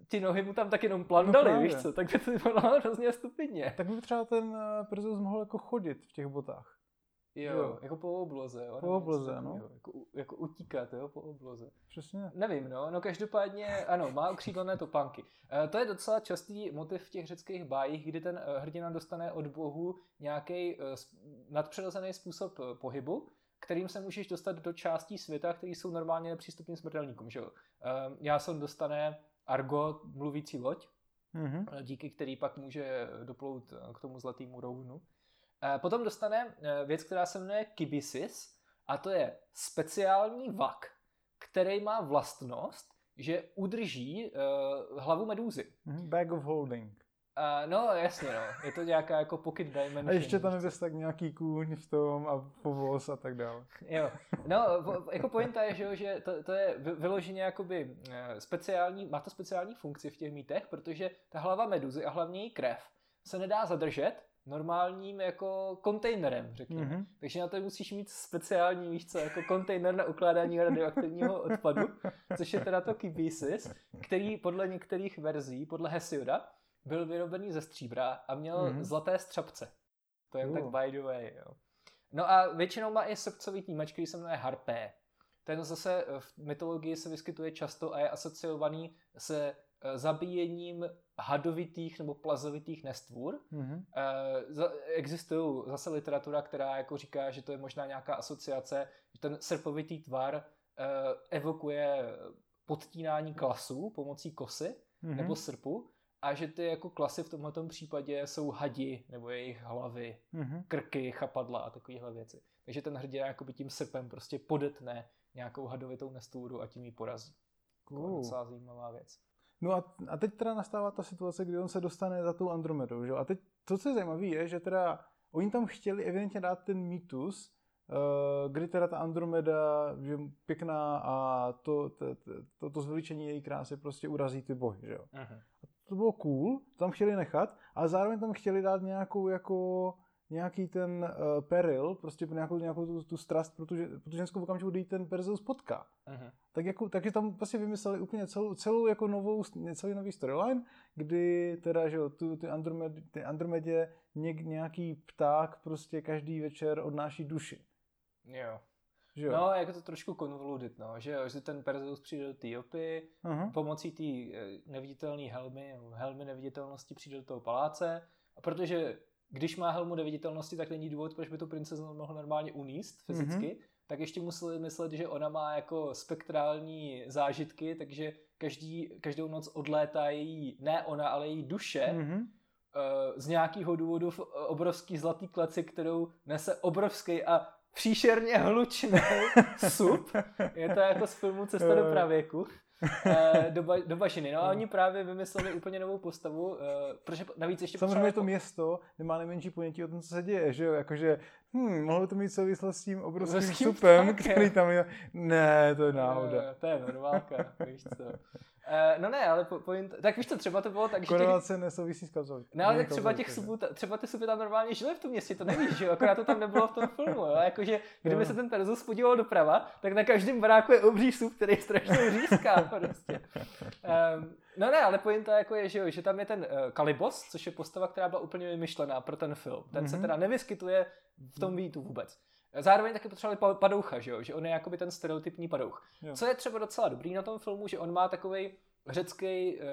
Speaker 2: ty nohy mu tam tak jenom plandaly, no víš co, tak by to vypadalo hrozně stupidně.
Speaker 3: Tak by třeba ten uh, Perzeus mohl jako chodit v těch botách.
Speaker 2: Jo, jo, jako po obloze. Jo,
Speaker 3: po obloze, no.
Speaker 2: Jako, jako utíkat, jo, po obloze.
Speaker 3: Přesně.
Speaker 2: Nevím, no, no každopádně, ano, má ukřídlené topánky. E, to je docela častý motiv v těch řeckých bájích, kdy ten e, hrdina dostane od bohu nějaký e, nadpřirozený způsob pohybu, kterým se můžeš dostat do částí světa, které jsou normálně nepřístupným smrtelníkům, že jo. E, já jsem dostane Argo, mluvící loď, mm-hmm. díky který pak může doplout k tomu zlatému rounu. Eh, potom dostane eh, věc, která se jmenuje Kibisis a to je speciální vak, který má vlastnost, že udrží uh, hlavu medúzy.
Speaker 3: Mhm, bag of holding.
Speaker 2: Uh, no, jasně, no. Je to nějaká jako pocket dimension.
Speaker 3: A ještě tam je tak nějaký kůň v tom a povoz a tak dále.
Speaker 2: Jo. No, jako pointa je, že, že to, to je vyloženě jakoby speciální, má to speciální funkci v těch mítech, protože ta hlava meduzy a hlavně její krev se nedá zadržet normálním jako kontejnerem, řekněme. Mm-hmm. Takže na to musíš mít speciální místo jako kontejner na ukládání radioaktivního odpadu, což je teda to Kibisis, který podle některých verzí, podle Hesioda, byl vyrobený ze stříbra a měl mm-hmm. zlaté střapce. To je uh. tak by the way, jo. No a většinou má i srdcový týmač, který se jmenuje Harpé. Ten zase v mytologii se vyskytuje často a je asociovaný se zabíjením hadovitých nebo plazovitých nestvůr. Mm-hmm. Existují zase literatura, která jako říká, že to je možná nějaká asociace, že ten srpovitý tvar eh, evokuje podtínání klasů pomocí kosy mm-hmm. nebo srpu a že ty jako klasy v tomto případě jsou hadi nebo jejich hlavy, mm-hmm. krky, chapadla a takovéhle věci. Takže ten hrdina jakoby tím srpem prostě podetne nějakou hadovitou nestvůru a tím ji porazí. Uh. Docela zajímavá věc.
Speaker 3: No a, a teď teda nastává ta situace, kdy on se dostane za tou Andromedou, že? A teď to, co je zajímavé, je, že teda oni tam chtěli evidentně dát ten mýtus, uh, kdy teda ta Andromeda že pěkná a to, to, to, to zveličení její krásy prostě urazí ty bohy, že jo. Uh-huh. To bylo cool, tam chtěli nechat, ale zároveň tam chtěli dát nějakou jako nějaký ten uh, peril, prostě nějakou, nějakou tu, tu strast pro tu, pro tu ženskou v okamžiku, kdy ten Perseus potká. Uh-huh. Tak jako, takže tam prostě vymysleli úplně celou, celou jako novou, celý nový storyline, kdy teda, že jo, tu, ty, Andromed, ty Andromedě něk, nějaký pták prostě každý večer odnáší duši.
Speaker 2: Jo. Že jo? No, jako to trošku konvolutit, no, že jo, že ten Perseus přijde do Tiopy, uh-huh. pomocí té eh, neviditelné helmy, helmy neviditelnosti přijde do toho paláce, a protože když má helmu neviditelnosti, tak není důvod, proč by tu princeznu mohl normálně uníst fyzicky, mm-hmm. tak ještě museli myslet, že ona má jako spektrální zážitky, takže každý, každou noc odlétá její, ne ona, ale její duše mm-hmm. z nějakého důvodu v obrovský zlatý kleci, kterou nese obrovský a příšerně hlučný sup. Je to jako z filmu Cesta do pravěku. Eh, do, ba, do bažiny. No a oni právě vymysleli úplně novou postavu, uh, protože navíc ještě...
Speaker 3: Samozřejmě to město nemá nejmenší ponětí o tom, co se děje, že jo, jakože hm, mohlo to mít souvislost s tím obrovským supem, který tam je. Ne, to je náhoda. Uh,
Speaker 2: to je normálka, víš co. Uh, no ne, ale po, point, tak víš co, třeba to bylo tak,
Speaker 3: že... Korelace těch... nesouvisí s kauzou.
Speaker 2: No ale tak třeba těch supů, třeba ty supy tam normálně žily v tom městě, to nevíš, že jo, akorát to tam nebylo v tom filmu, jo, jakože kdyby jo. se ten Perzus podíval doprava, tak na každém baráku je obří sup, který strašně řízká prostě. Um, no ne, ale pointa jako je, že, jo, že tam je ten uh, Kalibos, což je postava, která byla úplně vymyšlená pro ten film. Ten mm-hmm. se mhm. teda nevyskytuje v tom výtu vůbec. Zároveň taky potřebovali padoucha, že, jo? že on je jakoby ten stereotypní padouch. Jo. Co je třeba docela dobrý na tom filmu, že on má takový řecký, uh,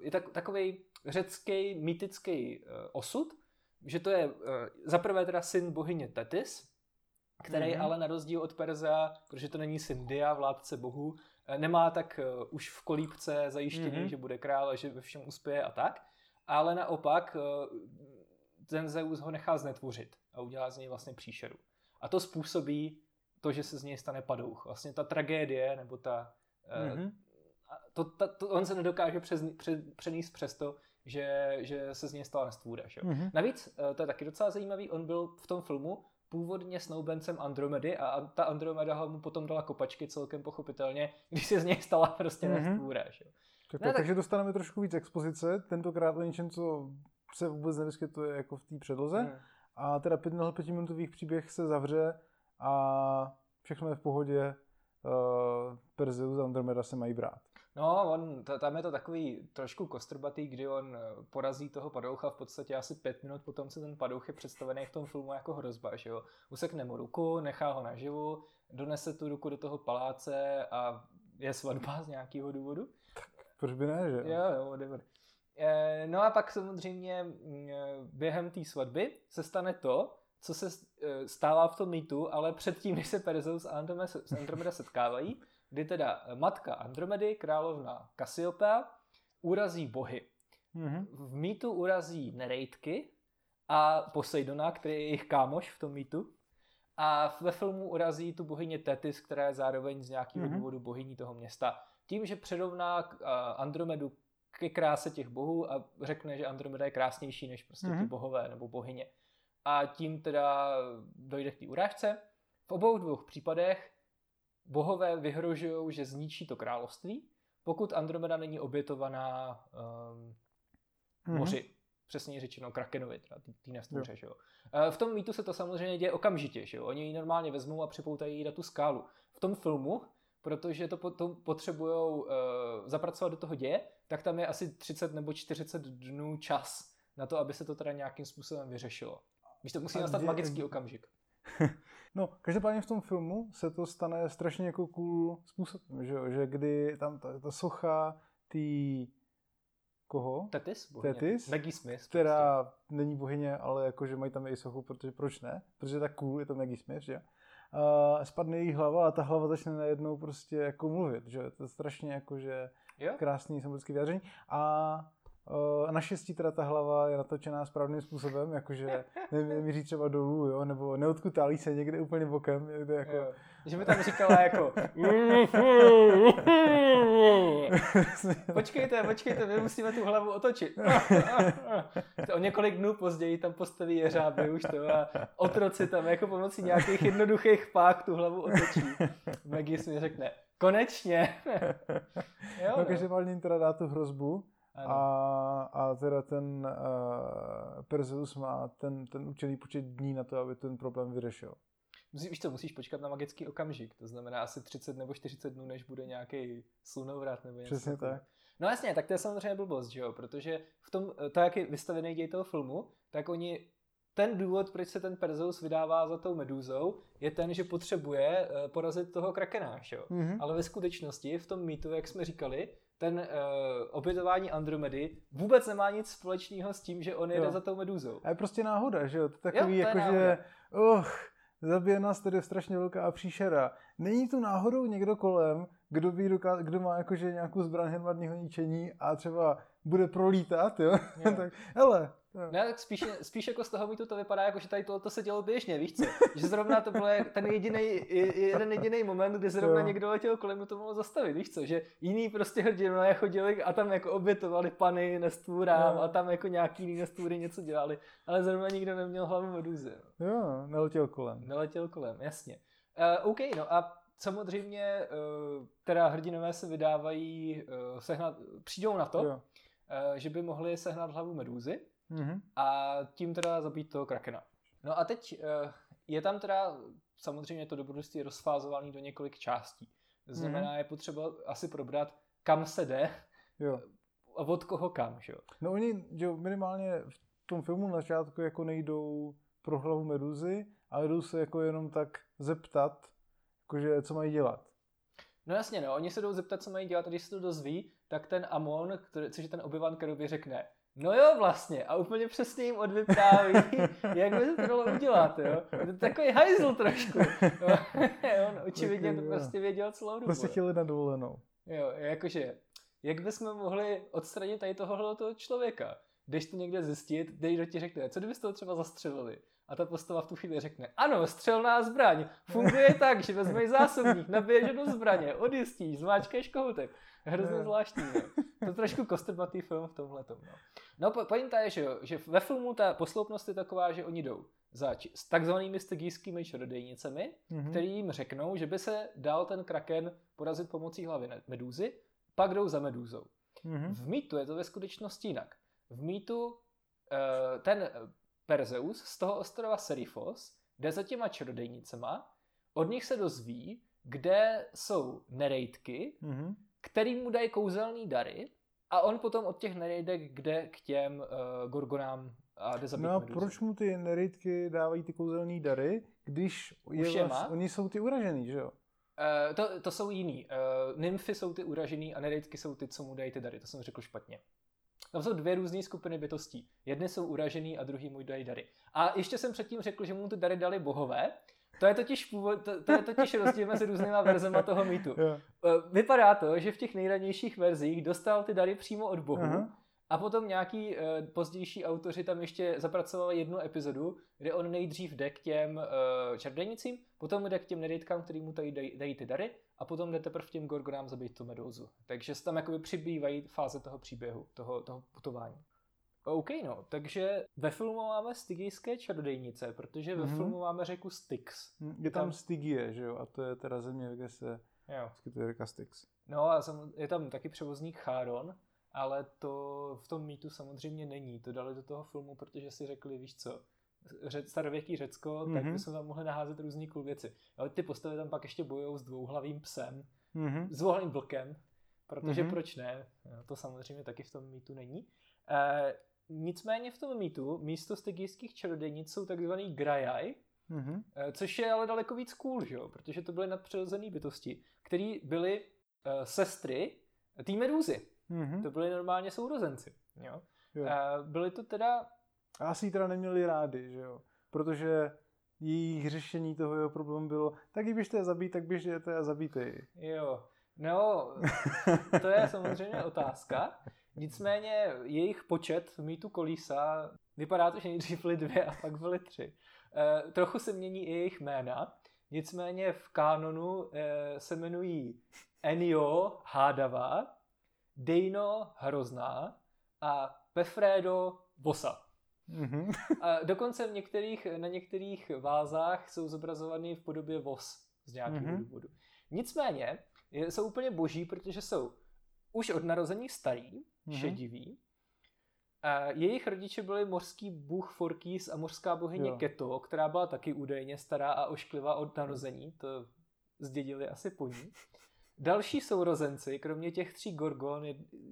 Speaker 2: je tak, takový řecký mýtický uh, osud, že to je uh, zaprvé teda syn bohyně Tetis, který mm-hmm. ale na rozdíl od Perza, protože to není syn Dia, vládce bohu, nemá tak už v kolípce zajištění, mm-hmm. že bude král a že ve všem uspěje a tak, ale naopak ten Zeus ho nechá znetvořit a udělá z něj vlastně příšeru. A to způsobí to, že se z něj stane padouch. Vlastně ta tragédie, nebo ta... Mm-hmm. To, ta, to, on se nedokáže přes, před, přenést přesto, že, že se z něj stala nestvůra. Že? Mm-hmm. Navíc, eh, to je taky docela zajímavý, on byl v tom filmu původně snoubencem Andromedy a ta Andromeda ho mu potom dala kopačky celkem pochopitelně, když se z něj stala prostě mm-hmm. nestvůra. Že?
Speaker 3: Tak, ne, tak... Takže dostaneme trošku víc expozice, tentokrát o něčem, co se vůbec nevyskytuje jako v té předloze. Mm a teda pět, pětiminutových příběh se zavře a všechno je v pohodě. Uh, Perseus a Andromeda se mají brát.
Speaker 2: No, on, t- tam je to takový trošku kostrbatý, kdy on eh, porazí toho padoucha v podstatě asi pět minut potom, co ten padouch je představený v tom filmu jako hrozba, že jo. Usekne mu ruku, nechá ho naživu, donese tu ruku do toho paláce a je svatba z nějakého důvodu.
Speaker 3: Tak proč by ne, že
Speaker 2: jo? Jo, jo, whatever. Eh, no a pak samozřejmě mm, eh, během té svatby se stane to, co se eh, stává v tom mýtu, ale předtím, než se Perseus a Andromeda setkávají, kdy teda matka Andromedy, královna Cassiopeia, urazí bohy. Mm-hmm. V mýtu urazí Nereidky a Poseidona, který je jejich kámoš v tom mýtu. A ve filmu urazí tu bohyně Tetis, která je zároveň z nějakého mm-hmm. důvodu bohyní toho města. Tím, že předovná Andromedu ke kráse těch bohů a řekne, že Andromeda je krásnější než prostě mm-hmm. ty mhm. bohové nebo bohyně. A tím teda dojde k té urážce. V obou dvou případech bohové vyhrožují, že zničí to království, pokud Andromeda není obětovaná um, moři. Mm-hmm. Přesně řečeno Krakenovi, teda tý, tý jo. že jo. V tom mýtu se to samozřejmě děje okamžitě, že jo. Oni ji normálně vezmou a připoutají ji na tu skálu. V tom filmu, protože to, to potřebují uh, zapracovat do toho děje, tak tam je asi 30 nebo 40 dnů čas na to, aby se to teda nějakým způsobem vyřešilo. Víš, to musí a nastat dě... magický okamžik.
Speaker 3: No, každopádně v tom filmu se to stane strašně jako cool způsobem, že, jo? že kdy tam ta, ta socha ty koho?
Speaker 2: Tetis?
Speaker 3: Bohyně. Tetis,
Speaker 2: Maggie Smith.
Speaker 3: Která prostě. není bohyně, ale jakože mají tam její sochu, protože proč ne? Protože je tak cool, je to Maggie Smith, že? Uh, spadne její hlava a ta hlava začne najednou prostě jako mluvit, že? To je strašně jakože krásný symbolický vyjádření. A Uh, naštěstí teda ta hlava je natočená správným způsobem, jakože nemíří třeba dolů, jo, nebo neodkutálí se někde úplně bokem, někde jako... Jo.
Speaker 2: Že by tam říkala jako... počkejte, počkejte, my musíme tu hlavu otočit. o několik dnů později tam postaví jeřáby už to a otroci tam jako pomocí nějakých jednoduchých pák tu hlavu otočí. Maggie si řekne, konečně.
Speaker 3: jo, no, každopádně jim teda dá tu hrozbu, a, a teda ten uh, Perseus má ten, ten určený počet dní na to, aby ten problém vyřešil.
Speaker 2: Musíš, víš co, musíš počkat na magický okamžik, to znamená asi 30 nebo 40 dnů, než bude nějaký slunovrat nebo něco.
Speaker 3: Přesně tak.
Speaker 2: No jasně, tak to je samozřejmě blbost, že jo, protože v tom, to jak je vystavený děj toho filmu, tak oni ten důvod, proč se ten Perseus vydává za tou medúzou, je ten, že potřebuje eh, porazit toho krakena, jo? Mm-hmm. Ale ve skutečnosti v tom mýtu, jak jsme říkali, ten uh, obětování Andromedy vůbec nemá nic společného s tím, že on jede jo. za tou medúzou.
Speaker 3: A je prostě náhoda, že jo? To takový jo, to jako, že uh, zabije nás tady strašně velká příšera. Není tu náhodou někdo kolem, kdo, ví, kdo má jakože nějakou zbraň hromadného ničení a třeba bude prolítat, jo? jo. tak, hele,
Speaker 2: ne, tak spíš, spíš jako z toho mi to vypadá, jako že tady to, to se dělo běžně, víš co? Že zrovna to byl ten jediný, jeden jediný moment, kdy zrovna jo. někdo letěl kolem, to mohlo zastavit, víš co? Že jiný prostě hrdinové chodili a tam jako obětovali pany nestvůrám a tam jako nějaký jiný nestvůry něco dělali, ale zrovna nikdo neměl hlavu meduzy.
Speaker 3: No. Jo, neletěl kolem.
Speaker 2: Neletěl kolem, jasně. Uh, OK, no a samozřejmě uh, teda hrdinové se vydávají, uh, sehnat, přijdou na to, jo. Uh, že by mohli sehnat hlavu medúzy, Mm-hmm. A tím teda zabít toho krakena. No a teď eh, je tam teda samozřejmě to dobrodružství rozfázované do několik částí. Znamená, mm-hmm. je potřeba asi probrat, kam se jde jo. a od koho kam, že jo?
Speaker 3: No oni že minimálně v tom filmu na začátku jako nejdou pro hlavu meduzy, ale jdou se jako jenom tak zeptat, jakože co mají dělat.
Speaker 2: No jasně, no, oni se jdou zeptat, co mají dělat a když se to dozví, tak ten Amon, který, což je ten obyvan Kerubi, řekne, No jo, vlastně. A úplně přesně jim odvypráví, jak by se to dalo udělat, jo. Je to takový hajzl trošku. On očividně to prostě věděl celou dobu.
Speaker 3: Prostě chtěli na dovolenou.
Speaker 2: Jo, jakože, jak bychom mohli odstranit tady tohohle toho člověka? Když to někde zjistit, do ti řekne, co kdybyste to třeba zastřelili? A ta postava v tu chvíli řekne, ano, střelná zbraň. Funguje tak, že vezmeš zásobník, nabiješ do zbraně, odjistíš, zmáčkeš kohoutek. Hrozně zvláštní. No. To je trošku kostrbatý film v tomhle. No, no po, pointa je, že, jo, že ve filmu ta posloupnost je taková, že oni jdou za či, s takzvanými stygijskými čarodejnicemi, mm-hmm. který jim řeknou, že by se dal ten kraken porazit pomocí hlavy medúzy, pak jdou za medúzou. Mm-hmm. V mýtu je to ve skutečnosti jinak. V mýtu uh, ten Perzeus z toho ostrova Serifos jde za těma čarodejnicema, od nich se dozví, kde jsou nerejtky, mm-hmm který mu dají kouzelný dary a on potom od těch nerejdek jde k těm uh, gorgonám a jde zabít
Speaker 3: No a proč mu ty nerejdky dávají ty kouzelné dary, když je vlast, oni jsou ty uražený, že jo?
Speaker 2: Uh, to, to jsou jiný. Uh, nymfy jsou ty uražený a nerejdky jsou ty, co mu dají ty dary. To jsem řekl špatně. Tam jsou dvě různé skupiny bytostí. Jedny jsou uražený a druhý mu dají dary. A ještě jsem předtím řekl, že mu ty dary dali bohové, to je totiž, původ, to, to je totiž rozdíl mezi různýma verzema toho mýtu. Yeah. Vypadá to, že v těch nejranějších verzích dostal ty dary přímo od bohu uh-huh. A potom nějaký uh, pozdější autoři tam ještě zapracovali jednu epizodu, kde on nejdřív jde k těm uh, čarodějnicím, potom jde k těm nerytkám, který mu tady dají, dají ty dary, a potom jde teprve těm gorgonám zabít tu medouzu. Takže se tam jakoby přibývají fáze toho příběhu, toho, toho putování. OK, no, takže ve filmu máme stygijské čarodejnice, protože ve mm-hmm. filmu máme řeku Styx.
Speaker 3: Hm, je tam, tam Stygie, že jo, a to je teda země, kde se jo. vyskytuje řeka Styx.
Speaker 2: No a je tam taky převozník Cháron, ale to v tom mýtu samozřejmě není. To dali do toho filmu, protože si řekli, víš co, starověký Řecko, mm-hmm. tak mhm. bychom tam mohli naházet různý cool věci. Ale ty postavy tam pak ještě bojují s dvouhlavým psem, mm-hmm. s dvouhlavým vlkem, protože mm-hmm. proč ne? No, to samozřejmě taky v tom mýtu není. E, nicméně v tom mýtu místo stygijských čarodějnic jsou takzvaný grajaj, mm-hmm. což je ale daleko víc cool, že jo? protože to byly nadpřirozené bytosti, které byly uh, sestry medúzy. Mm-hmm. To byly normálně sourozenci. Jo? Jo. Uh, byly to teda...
Speaker 3: A asi ji teda neměli rádi, že jo? Protože jejich řešení toho jeho problému bylo, tak i běžte a zabít, tak běžte zabijte ji.
Speaker 2: Jo. No, to je samozřejmě otázka. Nicméně jejich počet v mýtu kolísa vypadá to, že nejdřív byly dvě a pak byly tři. E, trochu se mění i jejich jména, nicméně v kánonu e, se jmenují Enio Hádavá, Dejno Hrozná a Pefredo Vosa. Mm-hmm. A dokonce v některých, na některých vázách jsou zobrazovány v podobě vos z nějakého mm-hmm. důvodu. Nicméně jsou úplně boží, protože jsou už od narození starý, mm-hmm. šedivý. A jejich rodiče byli mořský bůh Forkýs a mořská bohyně jo. Keto, která byla taky údajně stará a ošklivá od narození. To zdědili asi po ní. Další sourozenci, kromě těch tří gorgon,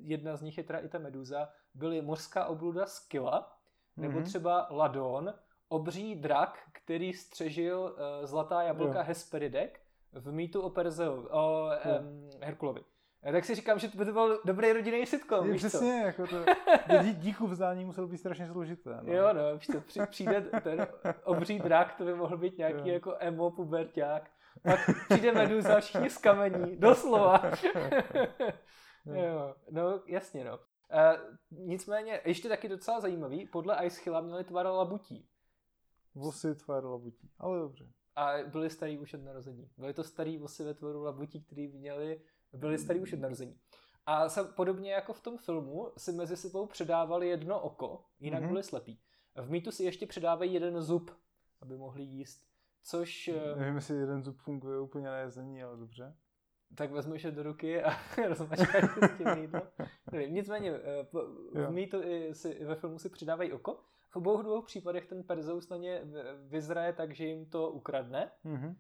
Speaker 2: jedna z nich je teda i ta meduza, byly mořská obluda mm-hmm. Nebo mhm. třeba Ladon, obří drak, který střežil uh, zlatá jablka jo. Hesperidek v mýtu o Perseu, o um, Herkulovi. Já tak si říkám, že to by to byl dobrý rodinný sitcom,
Speaker 3: je, víš přesně, co? jako to, dí, díku vzdání muselo být strašně složité.
Speaker 2: No. Jo, no, víš to, přijde ten obří drak, to by mohl být nějaký jo. jako emo puberták, pak přijde meduza, všichni z kamení, doslova. jo, no jasně no. Uh, nicméně, ještě taky docela zajímavý, podle Ice měli tvar labutí.
Speaker 3: Vosy tvar labutí, ale dobře.
Speaker 2: A byli starý už od narození. Byly to starý vosy ve tvaru labutí, který měli, byli starý už od narození. A se, podobně jako v tom filmu si mezi sebou předávali jedno oko, jinak mm-hmm. byli slepí. V mýtu si ještě předávají jeden zub, aby mohli jíst. Což...
Speaker 3: Eh, Nevím, jestli jeden zub funguje úplně na jezení, ale dobře.
Speaker 2: Tak vezmeš je do ruky a rozmačkáš s tím jídlo. Nicméně eh, v mýtu si, ve filmu si přidávají oko. V obou dvou případech ten Perzeus na ně vyzraje tak, že jim to ukradne. Mm-hmm.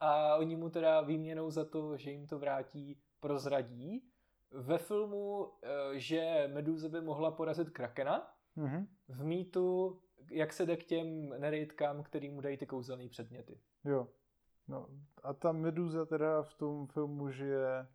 Speaker 2: A oni mu teda výměnou za to, že jim to vrátí, prozradí. Ve filmu, eh, že Meduza by mohla porazit Krakena. Mm-hmm. V mýtu jak se jde k těm nerytkám, který mu dají ty kouzelné předměty.
Speaker 3: Jo. No, a ta meduza teda v tom filmu žije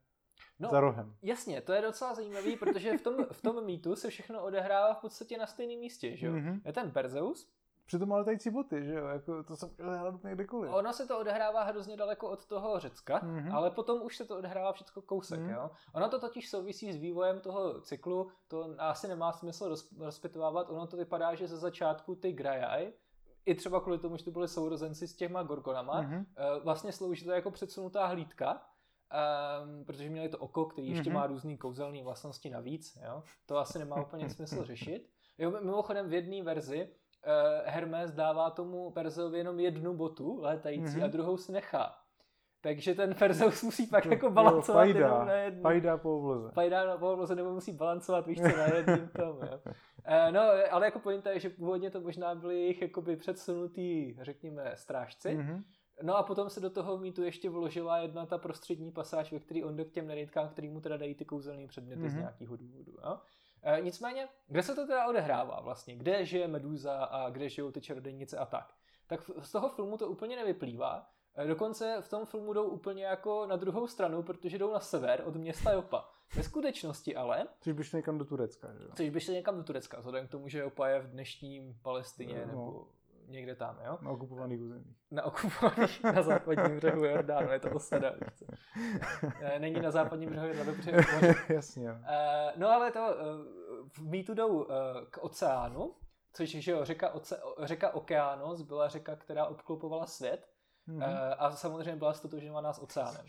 Speaker 3: no, za rohem.
Speaker 2: Jasně, to je docela zajímavý, protože v tom, v tom mýtu se všechno odehrává v podstatě na stejném místě, že jo? Mm-hmm. Je ten Perzeus,
Speaker 3: Přitom ale letající boty, že jo? Jako, to jsem hledat někdekoliv.
Speaker 2: Ono se to odehrává hrozně daleko od toho Řecka, mm-hmm. ale potom už se to odehrává všechno kousek, mm-hmm. jo? Ono to totiž souvisí s vývojem toho cyklu, to asi nemá smysl roz, rozpitovávat, ono to vypadá, že ze začátku ty Grajaj, i třeba kvůli tomu, že to byly sourozenci s těma gorgonama, mm-hmm. vlastně slouží to jako předsunutá hlídka, Um, protože měli to oko, který ještě mm-hmm. má různé kouzelné vlastnosti navíc. Jo? To asi nemá úplně smysl řešit. Jo, mimochodem v jedné verzi uh, Hermes dává tomu Perzeovi jenom jednu botu létající mm-hmm. a druhou si nechá. Takže ten Perzeus musí pak jako balancovat jo, pajda, jenom na jednu.
Speaker 3: Pajda po obloze.
Speaker 2: Pajda po obloze nebo musí balancovat, víš co, na jedním tom, jo. Uh, no, ale jako pointa je, že původně to možná byli jejich jakoby předsunutý, řekněme, strážci. Mm-hmm. No a potom se do toho mýtu ještě vložila jedna ta prostřední pasáž, ve který on jde k těm nerytkám, který mu teda dají ty kouzelné předměty mm-hmm. z mhm. nějakého důvodu. Jo? E, nicméně, kde se to teda odehrává vlastně? Kde žije Meduza a kde žijou ty čarodějnice a tak? Tak z toho filmu to úplně nevyplývá. E, dokonce v tom filmu jdou úplně jako na druhou stranu, protože jdou na sever od města Jopa. Ve skutečnosti ale...
Speaker 3: Což by šli někam do Turecka, že jo?
Speaker 2: Což by šli někam do Turecka, vzhledem k tomu, že Jopa je v dnešním Palestině no. nebo někde tam, jo?
Speaker 3: Na okupovaných územích.
Speaker 2: Na okupovaných, na západním břehu Jordánu, je to osada. Není na západním břehu Jordánu, dobře.
Speaker 3: Jasně, jo.
Speaker 2: No ale to, v mýtu jdou k oceánu, což že jo, řeka, oce, řeka Okeanos byla řeka, která obklopovala svět mm-hmm. a samozřejmě byla stotožňovaná s oceánem.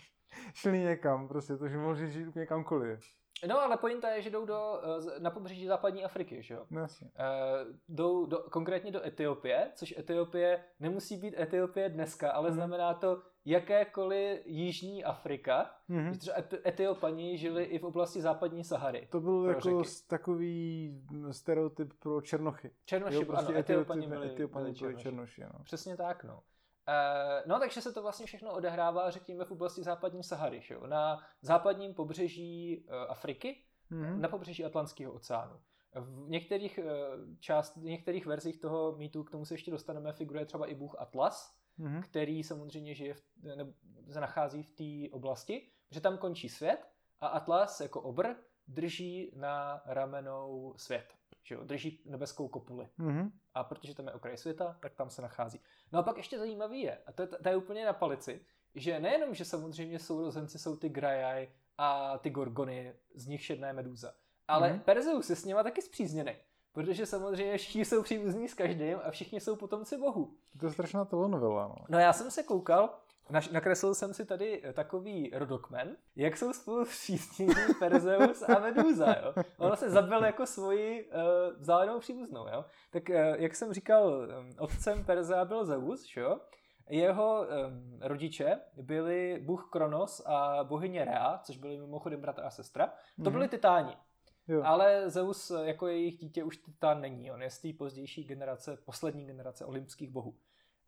Speaker 3: Šli někam, prostě to, že mohli žít úplně kamkoliv.
Speaker 2: No, ale pointa je, že jdou do, na pobřeží západní Afriky, že jo?
Speaker 3: No, jasně.
Speaker 2: Uh, jdou do, konkrétně do Etiopie, což Etiopie nemusí být Etiopie dneska, ale mm. znamená to jakékoliv Jižní Afrika. Mm-hmm. Třeba Etiopani žili i v oblasti západní Sahary.
Speaker 3: To byl jako řeky. takový stereotyp pro Černochy.
Speaker 2: Černoši, jo, prostě ano, Etiopani byli, Etiopani byli černoši. černoši ano. Přesně tak, no. Uh, no, takže se to vlastně všechno odehrává, řekněme, v oblasti západní Sahary, že jo? na západním pobřeží uh, Afriky, mm-hmm. na pobřeží Atlantského oceánu. V některých, uh, část, v některých verzích toho mýtu, k tomu se ještě dostaneme, figuruje třeba i bůh Atlas, mm-hmm. který samozřejmě žije v, ne, se nachází v té oblasti, protože tam končí svět a Atlas jako obr drží na ramenou svět že jo, drží nebeskou kopuli. Mm-hmm. A protože tam je okraj světa, tak tam se nachází. No a pak ještě zajímavý je, a to je, to je úplně na palici, že nejenom, že samozřejmě sourozenci jsou ty Grajaj a ty Gorgony, z nich šedné Meduza, ale mm-hmm. Perzeus je s nima taky zpřízněný. Protože samozřejmě všichni jsou příbuzní s každým a všichni jsou potomci bohu.
Speaker 3: To je strašná telenovela. No.
Speaker 2: no já jsem se koukal, nakreslil jsem si tady eh, takový rodokmen, jak jsou spolu všichni Perzeus a Meduza, jo. Ona se zabil jako svoji uh, vzdálenou příbuznou, jo. Tak uh, jak jsem říkal, um, otcem Perzea byl Zeus, jo. Jeho um, rodiče byli bůh Kronos a bohyně Rea, což byli mimochodem bratr a sestra. To mm-hmm. byli titáni. Jo. Ale Zeus jako jejich dítě už titán není. On je z té pozdější generace, poslední generace olympských bohů.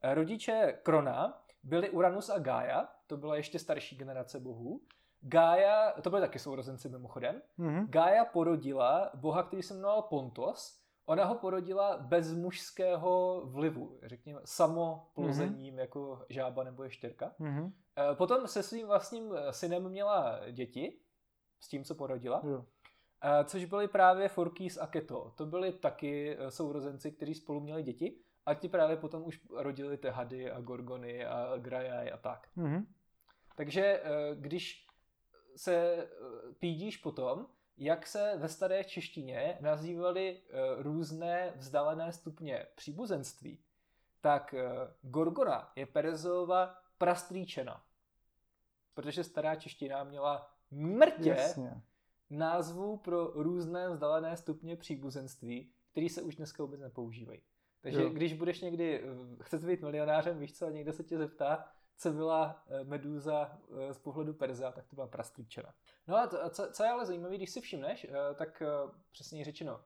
Speaker 2: Rodiče Krona byli Uranus a Gaia, to byla ještě starší generace bohů. Gaia, to byly taky sourozenci mimochodem, mm-hmm. Gaia porodila boha, který se jmenoval Pontos, Ona ho porodila bez mužského vlivu, řekněme samoplozením mm-hmm. jako žába nebo ještěrka. Mm-hmm. Potom se svým vlastním synem měla děti, s tím, co porodila. Jo. Eh, což byli právě Forkis a Keto. To byli taky eh, sourozenci, kteří spolu měli děti. A ti právě potom už rodili Tehady a Gorgony a Grajaj a tak. Mm-hmm. Takže eh, když se eh, pídíš potom, jak se ve staré češtině nazývaly eh, různé vzdálené stupně příbuzenství, tak Gorgona je Perezova prastrýčena. Protože stará čeština měla mrtě Jasně. názvů pro různé vzdálené stupně příbuzenství, které se už dneska vůbec nepoužívají. Takže jo. když budeš někdy, eh, chceš být milionářem, víš co, a někdo se tě zeptá, co byla eh, Meduza eh, z pohledu Perza, tak to byla prastrýčena. No a to, co, co je ale zajímavé, když si všimneš, tak přesně řečeno,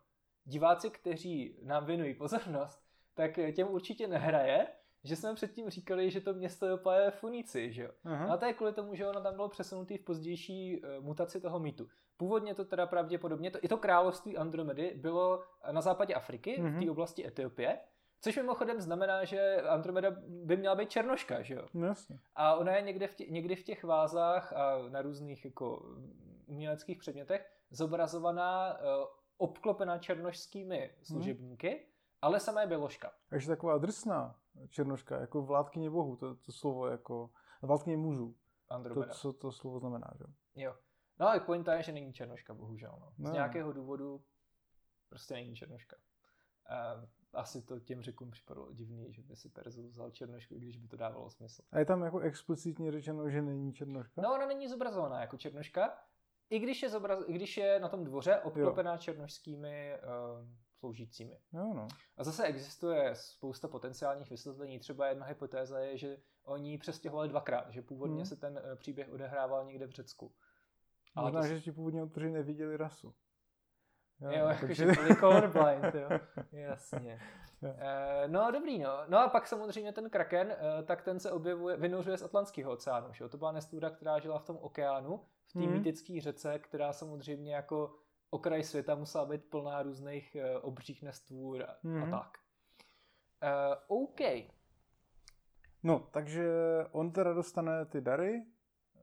Speaker 2: diváci, kteří nám věnují pozornost, tak těm určitě nehraje, že jsme předtím říkali, že to město Jopa je Funici, že jo? Uh-huh. No a to je kvůli tomu, že ono tam bylo přesunutý v pozdější mutaci toho mýtu. Původně to teda pravděpodobně, to, i to království Andromedy bylo na západě Afriky, uh-huh. v té mhm. oblasti Etiopie, Což mimochodem znamená, že Andromeda by měla být černoška, že jo?
Speaker 3: No, jasně.
Speaker 2: A ona je někde v tě, někdy v těch vázách a na různých jako uměleckých předmětech zobrazovaná, uh, obklopená černošskými služebníky, hmm. ale sama je běložka.
Speaker 3: Takže taková drsná černoška, jako vládkyně bohu, to, to slovo jako vládkyně mužů. Andromeda. To, co to slovo znamená, že
Speaker 2: jo? No ale pointa je, že není černoška, bohužel. No. Z no. nějakého důvodu prostě není černoška. Uh, asi to těm řekům připadalo divný, že by si Perzu vzal černošku, když by to dávalo smysl.
Speaker 3: A je tam jako explicitně řečeno, že není černoška?
Speaker 2: No, ona není zobrazovaná jako černoška, i když je, zobraz, i když je na tom dvoře obklopená jo. černošskými uh, sloužícími.
Speaker 3: Jo, no.
Speaker 2: A zase existuje spousta potenciálních vysvětlení. Třeba jedna hypotéza je, že oni přestěhovali dvakrát, že původně hmm. se ten uh, příběh odehrával někde v Řecku.
Speaker 3: Ale Možná, to... že ti původně autoři neviděli rasu.
Speaker 2: Jo, jo jakože byli colorblind, jo. Jasně. Jo. E, no dobrý, no. No a pak samozřejmě ten kraken, e, tak ten se objevuje, vynořuje z Atlantského oceánu, že? To byla nestůda, která žila v tom okeánu, v té mm. mýtické řece, která samozřejmě jako okraj světa musela být plná různých e, obřích nestvůr a, mm. a hmm. tak. E, OK.
Speaker 3: No, takže on teda dostane ty dary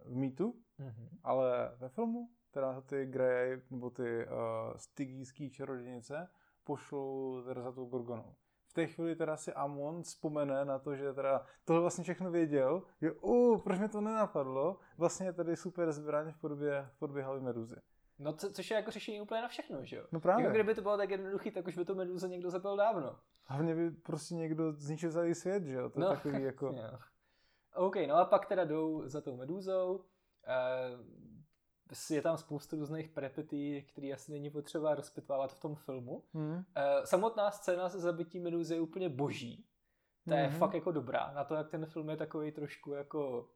Speaker 3: v mýtu, mm-hmm. ale ve filmu teda ty Grey nebo ty uh, stygijský čarodějnice pošlou teda za tou Gorgonou. V té chvíli teda si Amon vzpomene na to, že teda tohle vlastně všechno věděl, že uh, proč mi to nenapadlo, vlastně je tady super zbraň v podobě, v podobě Haly Meduzy.
Speaker 2: No, co, což je jako řešení úplně na všechno, že jo?
Speaker 3: No právě.
Speaker 2: Jako kdyby to bylo tak jednoduchý, tak už by to meduze někdo zabil dávno.
Speaker 3: Hlavně by prostě někdo zničil celý svět, že jo? To je
Speaker 2: No,
Speaker 3: takový jako...
Speaker 2: Jo. OK, no a pak teda jdou za tou medúzou. Eh, je tam spoustu různých peripetí, které asi není potřeba rozpitvávat v tom filmu.
Speaker 3: Hmm.
Speaker 2: Eh, samotná scéna se zabití medúzy je úplně boží. To je
Speaker 3: Mhm.
Speaker 2: fakt jako dobrá. Na to, jak ten film je takový trošku jako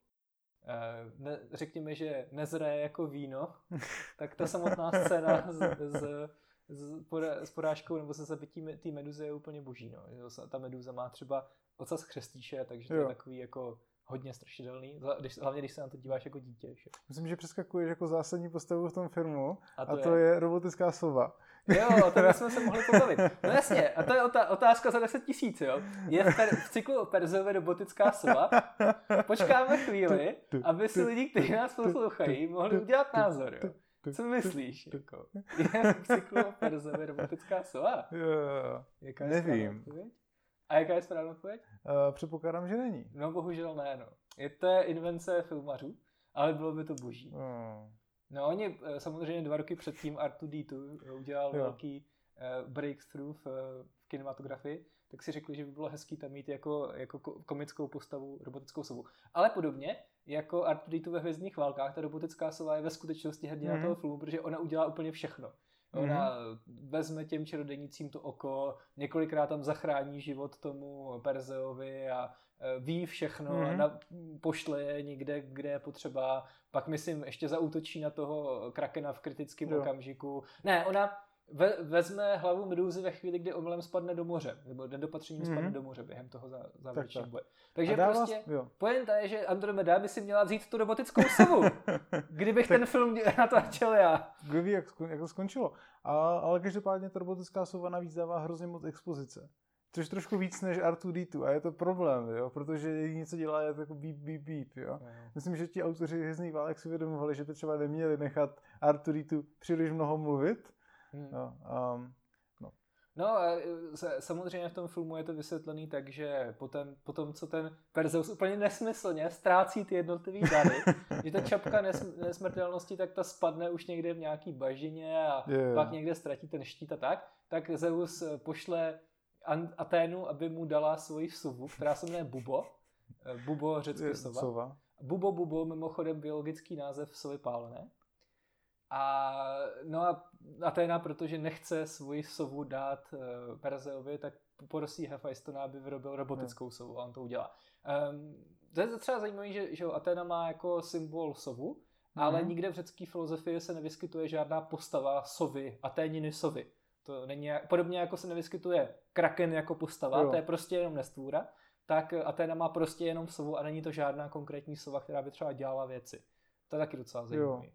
Speaker 2: eh, ne, řekněme, že nezraje jako víno, tak ta samotná scéna z, z, z, poda, s porážkou nebo se zabitím té meduzy je úplně boží. No. Ta meduza má třeba ocas chřestíše, takže to
Speaker 3: Jo.
Speaker 2: je takový jako hodně strašidelný, když, hlavně když se na to díváš jako dítě. Že?
Speaker 3: Myslím, že přeskakuješ jako zásadní postavu v tom filmu
Speaker 2: A to,
Speaker 3: a to je robotická sova.
Speaker 2: Jo, o tom bychom se mohli pobavit. No jasně, a to je otá- otázka za 10 tisíc, jo. Je v, per- v cyklu Perzové robotická sova. Počkáme chvíli, aby si lidi, kteří nás poslouchají, mohli udělat názor, jo. Co myslíš? Jako? Je v cyklu Perzové robotická sova?
Speaker 3: Jo, jo, jo.
Speaker 2: Je
Speaker 3: Nevím.
Speaker 2: odpověď? A jaká je správná odpověď?
Speaker 3: Uh, předpokládám, že není.
Speaker 2: No bohužel ne, no. Je to invence filmařů, ale bylo by to boží.
Speaker 3: Oh.
Speaker 2: No oni eh, samozřejmě dva roky předtím R2D2 udělal
Speaker 3: Jo.
Speaker 2: velký eh, breakthrough v, v kinematografii, tak si řekli, že by bylo hezký tam mít jako, jako ko- komickou postavu robotickou sovu. Ale podobně, jako R2D2 ve Hvězdných válkách, ta robotická sova je ve skutečnosti hrdina
Speaker 3: Mhm.
Speaker 2: toho filmu, protože ona udělá úplně všechno. Ona vezme těm čarodějnicím to oko, několikrát tam zachrání život tomu Perzeovi a e, ví všechno a
Speaker 3: Mhm.
Speaker 2: na, pošle je někde, kde je potřeba. Pak, myslím, ještě zaútočí na toho Krakena v kritickém
Speaker 3: Jo.
Speaker 2: okamžiku. Ne, ona ve, vezme hlavu medúzy ve chvíli, kdy omylem spadne do moře, nebo nedopatřením
Speaker 3: Mhm.
Speaker 2: spadne do moře během toho zá, závěrečného
Speaker 3: tak.
Speaker 2: boje. Takže
Speaker 3: dává,
Speaker 2: prostě...
Speaker 3: jo.
Speaker 2: Pointa je, že Andromeda by si měla vzít tu robotickou sovu. Kdybych ten film natáčel já.
Speaker 3: Kdo ví, jak, skon, jak to skončilo. A, ale každopádně ta robotická sova navíc dává hrozně moc expozice. Což trošku víc než R2D2 a je to problém, jo, protože jediné, co dělá, je jako beep, beep, beep, jo. Myslím, že ti autoři Hvězdných válek si uvědomovali, že by třeba neměli nechat R2D2 příliš mnoho mluvit.
Speaker 2: Hmm.
Speaker 3: Jo, um,
Speaker 2: No a e, samozřejmě v tom filmu je to vysvětlený tak, že potom, potom co ten Perzeus úplně nesmyslně ztrácí ty jednotlivý dary, že ta čapka nes, nesmrtelnosti, tak ta spadne už někde v nějaký bažině a
Speaker 3: je.
Speaker 2: pak někde ztratí ten štít a tak, tak Zeus e, pošle Aténu, aby mu dala svoji sovu, která se jmenuje Bubo. E, Bubo řecky sova.
Speaker 3: sova.
Speaker 2: Bubo Bubo, mimochodem biologický název sovy pálené. A no a Athena, protože nechce svoji sovu dát uh, Perzeovi, tak porosí Hephaistona, aby vyrobil robotickou sovu a on to udělá. Um, to je třeba zajímavé, že, že Athena má jako symbol sovu, ale
Speaker 3: Mhm.
Speaker 2: nikde v řecké filozofii se nevyskytuje žádná postava sovy, Aténiny sovy. To není, podobně jako se nevyskytuje Kraken jako postava,
Speaker 3: Jo.
Speaker 2: to je prostě jenom nestvůra, tak Athena má prostě jenom sovu a není to žádná konkrétní sova, která by třeba dělala věci. To je taky docela zajímavé.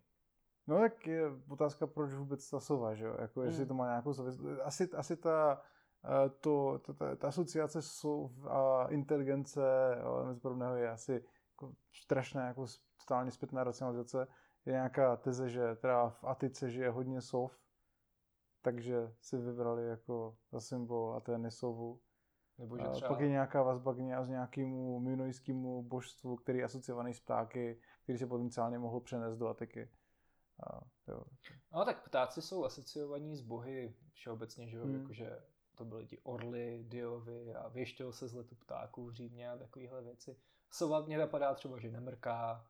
Speaker 3: No tak je otázka, proč vůbec ta sova, že jo? Jako jestli
Speaker 2: Hmm.
Speaker 3: to má nějakou souvislost. Asi, asi ta, eh, to, ta, ta, ta asociace sov a inteligence jo, něco podobného je asi jako strašná jako totálně zpětná racionalizace. Je nějaká teze, že teda v Atice žije hodně sov, takže si vybrali jako za symbol Atény sovu.
Speaker 2: Nebo že
Speaker 3: A
Speaker 2: třeba...
Speaker 3: Pak je nějaká vazba k nějakému minojskému božstvu, který je asociovaný s ptáky, který se potenciálně mohl přenést do Atiky. A, jo.
Speaker 2: No tak ptáci jsou asociovaní s bohy všeobecně, že jo,
Speaker 3: Hmm.
Speaker 2: jakože to byly ti orly, diovy a věštěl se z letu ptáků v Římě a takovéhle věci. Sova mě napadá třeba, že nemrká,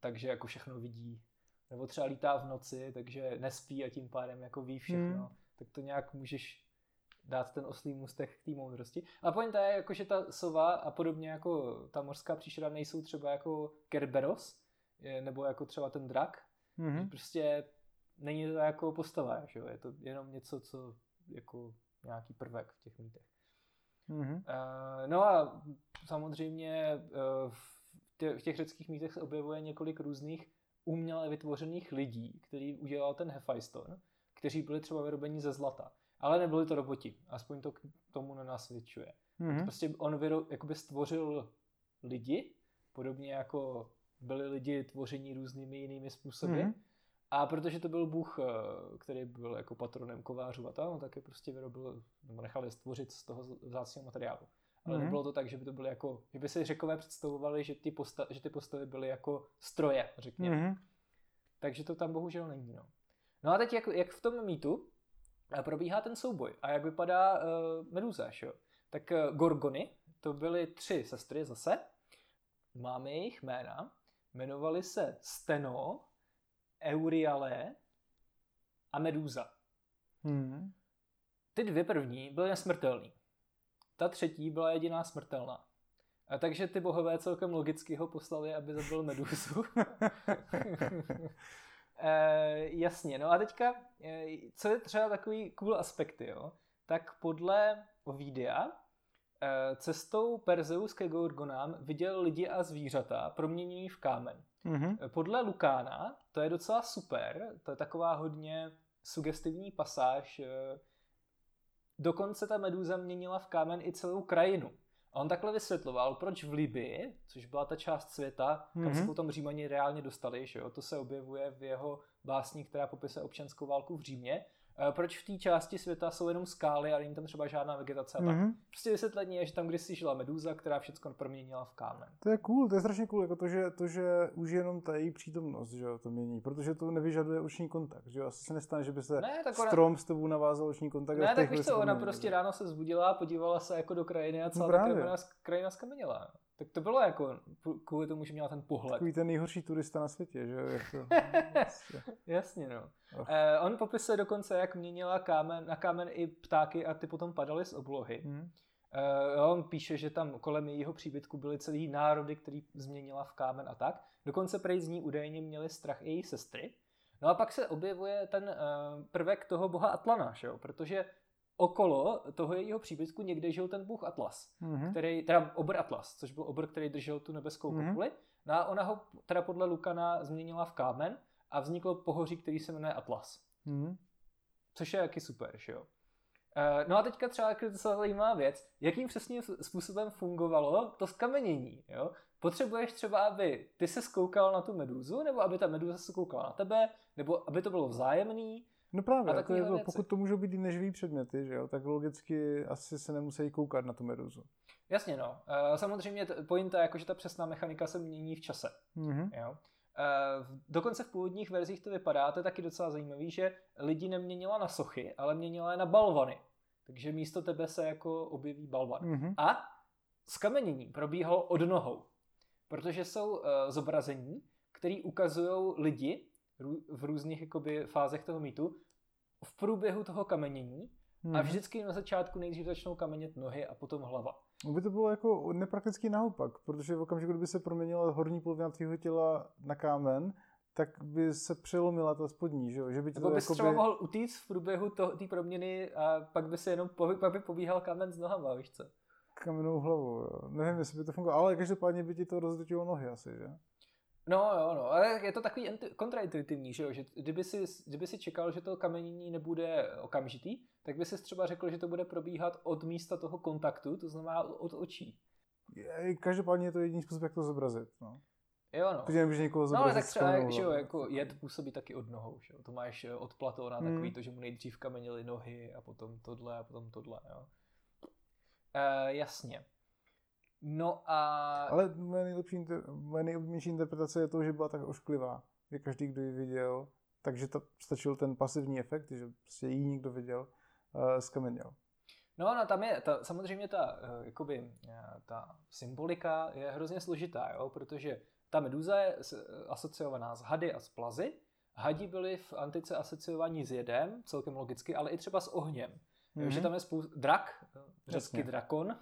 Speaker 2: takže jako všechno vidí. Nebo třeba lítá v noci, takže nespí a tím pádem jako ví všechno.
Speaker 3: Hmm.
Speaker 2: Tak to nějak můžeš dát ten oslý můstek k té moudrosti. A pointa je, jako, že ta sova a podobně jako ta mořská příšera nejsou třeba jako Kerberos, nebo jako třeba ten drak,
Speaker 3: Mhm.
Speaker 2: prostě není to jako postava, že jo? je to jenom něco, co jako nějaký prvek v těch mýtech.
Speaker 3: Mhm.
Speaker 2: Uh, no a samozřejmě uh, v, tě, v těch řeckých mýtech se objevuje několik různých uměle vytvořených lidí, který udělal ten Hephaiston, kteří byli třeba vyrobeni ze zlata. Ale nebyli to roboti, aspoň to k tomu nenasvědčuje.
Speaker 3: Mhm.
Speaker 2: Prostě on vyro, jakoby stvořil lidi, podobně jako byli lidi tvoření různými jinými způsoby.
Speaker 3: Mhm.
Speaker 2: A protože to byl bůh, eh, který byl jako patronem kovářů a tam, tak je prostě vyrobil, nebo nechali stvořit z toho vzácného materiálu. Ale
Speaker 3: Mhm.
Speaker 2: nebylo to tak, že by to byly jako, že by si řekové představovali, že ty, posta, že ty postavy byly jako stroje, řekněme.
Speaker 3: Mhm.
Speaker 2: Takže to tam bohužel není. No. No a teď jak, jak v tom mýtu probíhá ten souboj a jak vypadá uh, Meduza, jo? Tak uh, Gorgony, to byly tři sestry zase, máme jejich jména, jmenovali se Steno, Euriale a Meduza. Hmm. Ty dvě první byly nesmrtelný. Ta třetí byla jediná smrtelná. A takže ty bohové celkem logicky ho poslali, aby zabil Meduzu. e, jasně, no a teďka, e, co je třeba takový cool aspekty, jo? Tak podle Ovidia cestou Perzeus ke Gorgonám viděl lidi a zvířata proměněný v kámen. Mm-hmm. Podle Lukána, to je docela super, to je taková hodně sugestivní pasáž, dokonce ta Meduza měnila v kámen i celou krajinu. A on takhle vysvětloval, proč v Libii, což byla ta část světa, kam mm-hmm. se mhm. potom Římani reálně dostali, že jo? to se objevuje v jeho básni, která popisuje občanskou válku v Římě, Eh, proč v té části světa jsou jenom skály a není tam třeba žádná vegetace. Mm-hmm. Prostě vysvětlení je, že tam kdysi žila medúza, která všechno proměnila v kámen.
Speaker 3: To je cool, to je strašně cool, jako to, že, to, že už jenom ta její přítomnost že to mění, protože to nevyžaduje oční kontakt. Že Asi se nestane, že by se ne, ona... strom s tebou navázal oční kontakt.
Speaker 2: Ne, tak víš co, ona prostě ráno se zbudila, podívala se jako do krajiny a celá no krajina, krajina skamenila. Tak to bylo jako kvůli tomu, že měla ten pohled.
Speaker 3: Takový ten nejhorší turista na světě, že jo? Jako,
Speaker 2: Jasně, no. Oh. Eh, on popisuje dokonce, jak měnila kámen, na kámen i ptáky a ty potom padaly z oblohy. Hmm. Eh, on píše, že tam kolem jejího příbytku byly celý národy, který změnila v kámen a tak. Dokonce prej z ní údajně měli strach i její sestry. No a pak se objevuje ten uh, prvek toho boha Atlana, že jo? protože okolo toho jejího příbytku někde žil ten bůh Atlas, mm-hmm. který, teda obr Atlas, což byl obr, který držel tu nebeskou mm-hmm. kopuli. No a ona ho teda podle Lukana změnila v kámen a vzniklo pohoří, který se jmenuje Atlas. Mm-hmm. Což je jaký super, že jo. Uh, no a teďka třeba docela zajímavá věc, jakým přesně způsobem fungovalo to skamenění, jo. Potřebuješ třeba, aby ty se skoukal na tu medúzu, nebo aby ta medúza se koukala na tebe, nebo aby to bylo vzájemný,
Speaker 3: No právě, a to je, pokud to můžou být i neživý předměty, že jo, tak logicky asi se nemusí koukat na tu meduzu.
Speaker 2: Jasně, no. Uh, samozřejmě pointa je, jako, že ta přesná mechanika se mění v čase. Mm-hmm. Jo? Uh, dokonce v původních verzích to vypadá, to je taky docela zajímavý, že lidi neměnila na sochy, ale měnila je na balvany. Takže místo tebe se jako objeví balvan. Mm-hmm. A skamenění probíhalo od nohou. Protože jsou uh, zobrazení, které ukazují lidi, v různých jakoby, fázech toho mýtu v průběhu toho kamenění hmm. a mhm. vždycky na začátku nejdřív začnou kamenět nohy a potom hlava.
Speaker 3: By to bylo jako neprakticky naopak, protože v okamžiku, kdyby se proměnila horní polovina tvého těla na kámen, tak by se přelomila ta spodní, že, že by
Speaker 2: to by jakoby... třeba mohl utíct v průběhu té proměny a pak by se jenom po, pak by pobíhal kámen s nohama, víš co?
Speaker 3: Kamenou hlavou, jo. Nevím, jestli by to fungovalo, ale každopádně by ti to rozdrtilo nohy asi, že?
Speaker 2: No jo, no, ale je to takový kontraintuitivní, že jo, že kdyby si, kdyby si čekal, že to kamenění nebude okamžitý, tak by si třeba řekl, že to bude probíhat od místa toho kontaktu, to znamená od očí.
Speaker 3: Je, každopádně je to jediný způsob, jak to zobrazit, no.
Speaker 2: Jo, no.
Speaker 3: Protože nemůžeš někoho
Speaker 2: zobrazit. No ale tak třeba, že jo, jako jed působí taky od nohou, že jo. To máš eh, od Platona hmm. takový to, že mu nejdřív kamenili nohy a potom tohle a potom tohle, jo. E, jasně. No a...
Speaker 3: Ale moje, nejlepší, moje nejoblíbenější interpretace je to, že byla tak ošklivá, že každý, kdo ji viděl, takže to stačil ten pasivní efekt, že prostě jí někdo viděl, uh, skameněl.
Speaker 2: No, no tam je, ta, samozřejmě ta, uh, jakoby, uh, ta symbolika je hrozně složitá, jo, protože ta meduza je asociovaná s hady a s plazy. Hadi byli v antice asociovaní s jedem, celkem logicky, ale i třeba s ohněm. Mm-hmm. že tam je spousta... Drak, řecky drakon,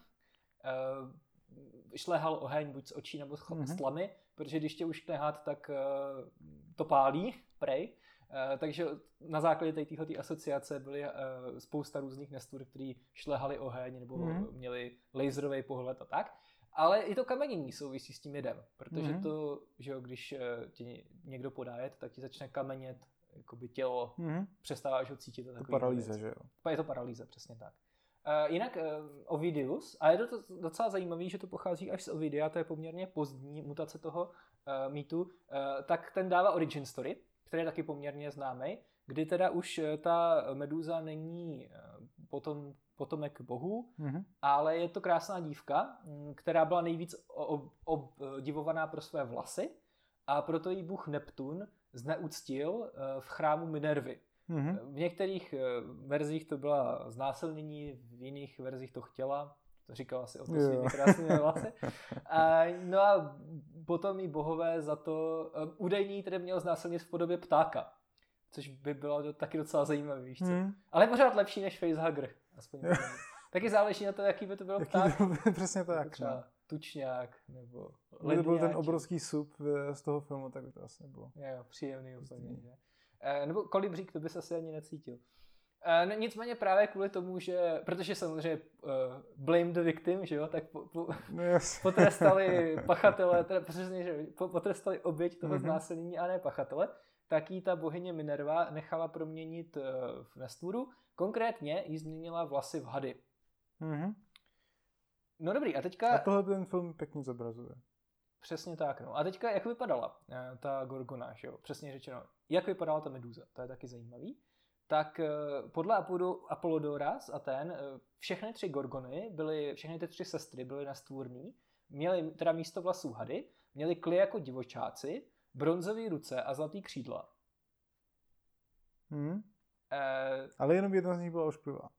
Speaker 2: uh, šlehal oheň buď z očí nebo z mm-hmm. slamy, protože když tě už hat, tak uh, to pálí, prej. Uh, takže na základě této asociace byly uh, spousta různých nestur, který šlehali oheň nebo mm-hmm. měli laserový pohled a tak. Ale i to kamenění souvisí s tím jedem, protože mm-hmm. to, že jo, když ti někdo podá jed, tak ti začne kamenět jakoby tělo, mm-hmm. přestáváš ho cítit.
Speaker 3: To paralýza, že jo?
Speaker 2: Je to paralýza, přesně tak. Uh, jinak uh, Ovidius, a je to docela zajímavé, že to pochází až z Ovidia, to je poměrně pozdní mutace toho uh, mýtu, uh, tak ten dává origin story, který je taky poměrně známý, kdy teda už ta medúza není potom, potomek bohu, mm-hmm. ale je to krásná dívka, mm, která byla nejvíc obdivovaná pro své vlasy a proto jí bůh Neptun zneuctil v chrámu Minervy. Mm-hmm. V některých verzích to byla znásilnění, v jiných verzích to chtěla. To říkal asi o to svými krásnými vlasy. A, no a potom i bohové za to, uh, údajný tedy měl znásilnit v podobě ptáka. Což by bylo taky docela zajímavé, víš co. Hmm. Ale pořád lepší než facehugger. Aspoň Taky záleží na to, jaký by to byl jaký pták. To
Speaker 3: byl, přesně tak. Jako třeba
Speaker 2: no. tučňák, nebo
Speaker 3: Kdyby byl ten obrovský sup z toho filmu, tak by to asi nebylo.
Speaker 2: Jo, příjemný úplně. Že? E, nebo kolibřík, to bys asi ani necítil. E, no, nicméně právě kvůli tomu, že, protože samozřejmě uh, blame the victim, že jo, tak po, po, no, yes. potrestali pachatele, teda přesně, že potrestali oběť toho mm-hmm. znásilnění a ne pachatele, tak jí ta bohyně Minerva nechala proměnit uh, v nestvůru. Konkrétně jí změnila vlasy v hady. Mm-hmm. No dobrý, a teďka...
Speaker 3: A tohle ten film pěkně zobrazuje.
Speaker 2: Přesně tak, no. A teďka, jak vypadala eh, ta Gorgona, že jo? Přesně řečeno, jak vypadala ta meduza, to je taky zajímavý. Tak eh, podle Apollodora z Aten eh, všechny tři Gorgony byly, všechny ty tři sestry byly nastvůrný, měly teda místo vlasů hady, měly kly jako divočáci, bronzové ruce a zlatý křídla.
Speaker 3: Hmm. Eh, Ale jenom jedna z nich byla ošklivá.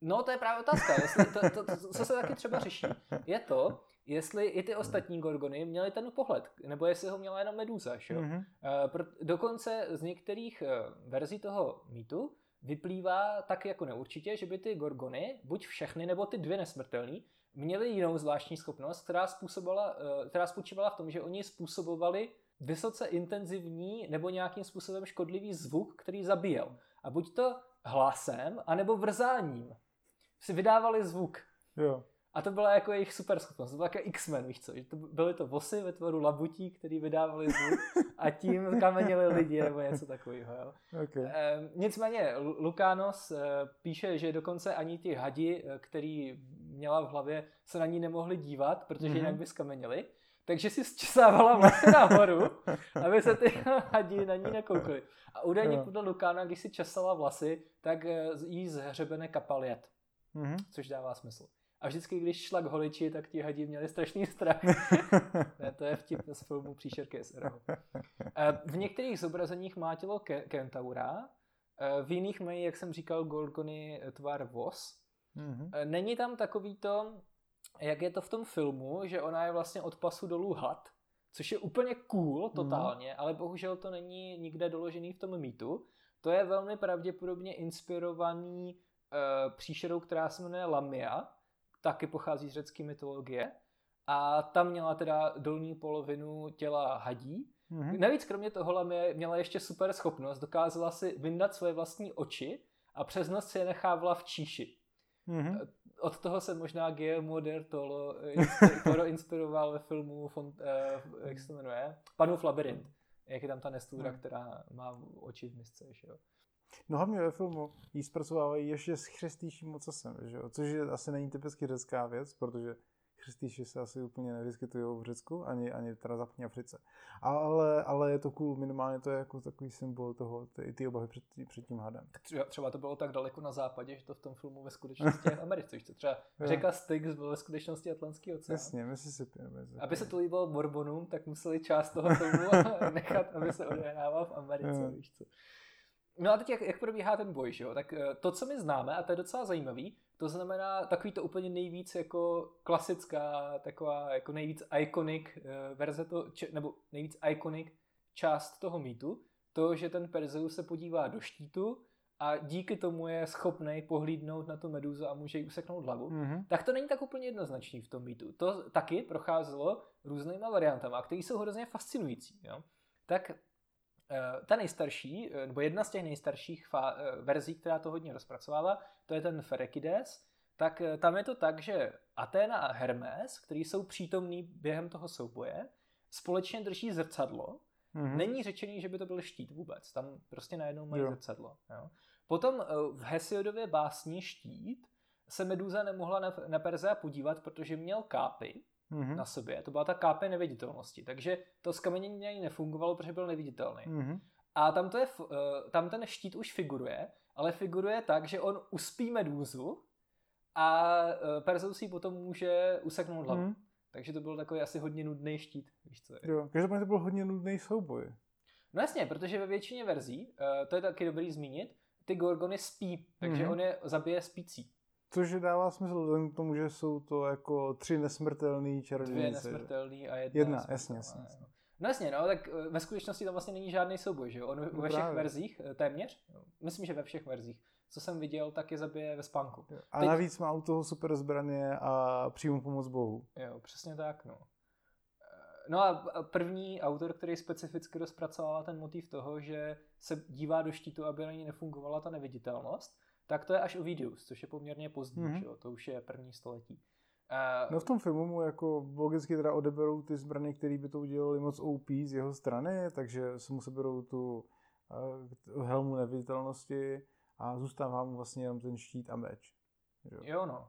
Speaker 2: No, to je právě otázka. Jestli to, to, to, co se taky třeba řeší, je to, jestli i ty ostatní gorgony měly ten pohled, nebo jestli ho měla jenom Meduza. Mm-hmm. Uh, dokonce z některých uh, verzí toho mýtu vyplývá tak jako neurčitě, že by ty gorgony, buď všechny, nebo ty dvě nesmrtelný, měly jinou zvláštní schopnost, která, způsobovala, uh, která spočívala v tom, že oni způsobovali vysoce intenzivní nebo nějakým způsobem škodlivý zvuk, který zabíjel. A buď to hlasem, anebo vrzáním si vydávali zvuk.
Speaker 3: Jo.
Speaker 2: A to byla jako jejich super schopnost. To bylo jako X-Men, víš co? Že to byly to vosy ve tvoru labutí, který vydávali zvuk a tím kamenili lidi nebo něco takového. Jo?
Speaker 3: Okay.
Speaker 2: E, nicméně Lukános e, píše, že dokonce ani ti hadi, eh, který měla v hlavě, se na ní nemohli dívat, protože mm-hmm. jinak by skamenili. Takže si zčesávala vlasy nahoru, aby se ty hadi na ní nekoukly. A údajně podle Lukána, když si česala vlasy, tak jí z hřebene kapal jed mm-hmm. což dává smysl. A vždycky, když šla k holiči, tak ti hadi měli strašný strach. ne, to je vtip z filmu Příšerky SRO. V některých zobrazeních má tělo ke- kentaura, v jiných mají, jak jsem říkal, Gorgony tvar vos. Mm-hmm. Není tam takový to, jak je to v tom filmu, že ona je vlastně od pasu dolů had, což je úplně cool mhm. totálně, mm. ale bohužel to není nikde doložený v tom mýtu. To je velmi pravděpodobně inspirovaný uh, příšerou, která se jmenuje Lamia, taky pochází z řecké mytologie. A tam měla teda dolní polovinu těla hadí. Mm-hmm. Navíc kromě toho měla ještě super schopnost, dokázala si vyndat svoje vlastní oči a přes noc si je nechávala v číši. Mm-hmm. Od toho se možná Guillermo del Toro, Toro inspiroval ve filmu, font, uh, jak se to jmenuje, Panův labirint. Jak je tam ta nestvůra, mm. která má oči v misce, že jo.
Speaker 3: No hlavně ve filmu ji zpracovávají ještě s chřestýším ocasem, že jo? což je, asi není typicky řecká věc, protože chřestýši se asi úplně nevyskytují v Řecku, ani, ani teda západní Africe. Ale, ale je to cool, minimálně to je jako takový symbol toho, ty, ty obavy před, před tím hadem.
Speaker 2: Třeba, třeba to bylo tak daleko na západě, že to v tom filmu ve skutečnosti je v Americe. Víš Třeba řeka Styx byl ve skutečnosti Atlantský oceán.
Speaker 3: Jasně, Mississippi.
Speaker 2: Aby se to líbilo Mormonům, tak museli část toho filmu nechat, aby se odehrával v Americe. Víš co. No a teď jak, jak probíhá ten boj, že jo? Tak eh, to, co my známe, a to je docela zajímavý, to znamená takový to úplně nejvíc jako klasická, taková jako nejvíc iconic eh, verze to, nebo nejvíc iconic část toho mýtu, to, že ten Perzeus se podívá do štítu a díky tomu je schopný pohlídnout na tu meduzu a může jí useknout hlavu, mm-hmm. tak to není tak úplně jednoznačný v tom mýtu. To taky procházelo různýma variantama, které jsou hrozně fascinující. Jo? Tak ta nejstarší, eh, nebo jedna z těch nejstarších fa- eh, verzí, která to hodně rozpracovává, to je ten Ferekides, tak tam je to tak, že Athena a Hermes, který jsou přítomní během toho souboje, společně drží zrcadlo. Mm-hmm. Není řečený, že by to byl štít vůbec. Tam prostě najednou mají jo. zrcadlo. Jo. Potom v Hesiodově básni štít se Meduza nemohla na, na Perzea podívat, protože měl kápy, mm-hmm. na sobě. To byla ta kápe neviditelnosti. Takže to skamenění ani nefungovalo, protože byl neviditelný. Mm-hmm. A tam, to je, eh, tam ten štít už figuruje, ale figuruje tak, že on uspí medúzu a eh, Perseus potom může useknout hlavu. Mm. Takže to byl takový asi hodně nudný štít. Víš co je.
Speaker 3: Jo, každopádně to byl hodně nudný souboj.
Speaker 2: No jasně, protože ve většině verzí, uh, to je taky dobrý zmínit, ty Gorgony spí, takže mm-hmm. on je zabije spící.
Speaker 3: Což dává smysl vzhledem k tomu, že jsou to jako tři nesmrtelný čarodějnice.
Speaker 2: Dvě nesmrtelný a jedna.
Speaker 3: Jedna, jasně, jasně, jasně.
Speaker 2: No jasně, no, tak eh, ve skutečnosti tam vlastně není žádný souboj, že jo? On no ve všech právě. verzích, eh, téměř, myslím, že ve všech verzích, co jsem viděl, tak je zabije ve spánku.
Speaker 3: A Teď... navíc má u toho super zbraně a přímo pomoc Bohu.
Speaker 2: Jo, přesně tak, no. No a první autor, který specificky rozpracovává ten motiv toho, že se dívá do štítu, aby na ní nefungovala ta neviditelnost, tak to je až Ovidius, což je poměrně pozdní, mm-hmm. že jo? to už je první století.
Speaker 3: Uh, no v tom filmu mu jako logicky teda odeberou ty zbraně, které by to udělali moc OP z jeho strany, takže se mu seberou tu uh, helmu neviditelnosti a zůstává mu vlastně jenom ten štít a meč.
Speaker 2: Jo, jo no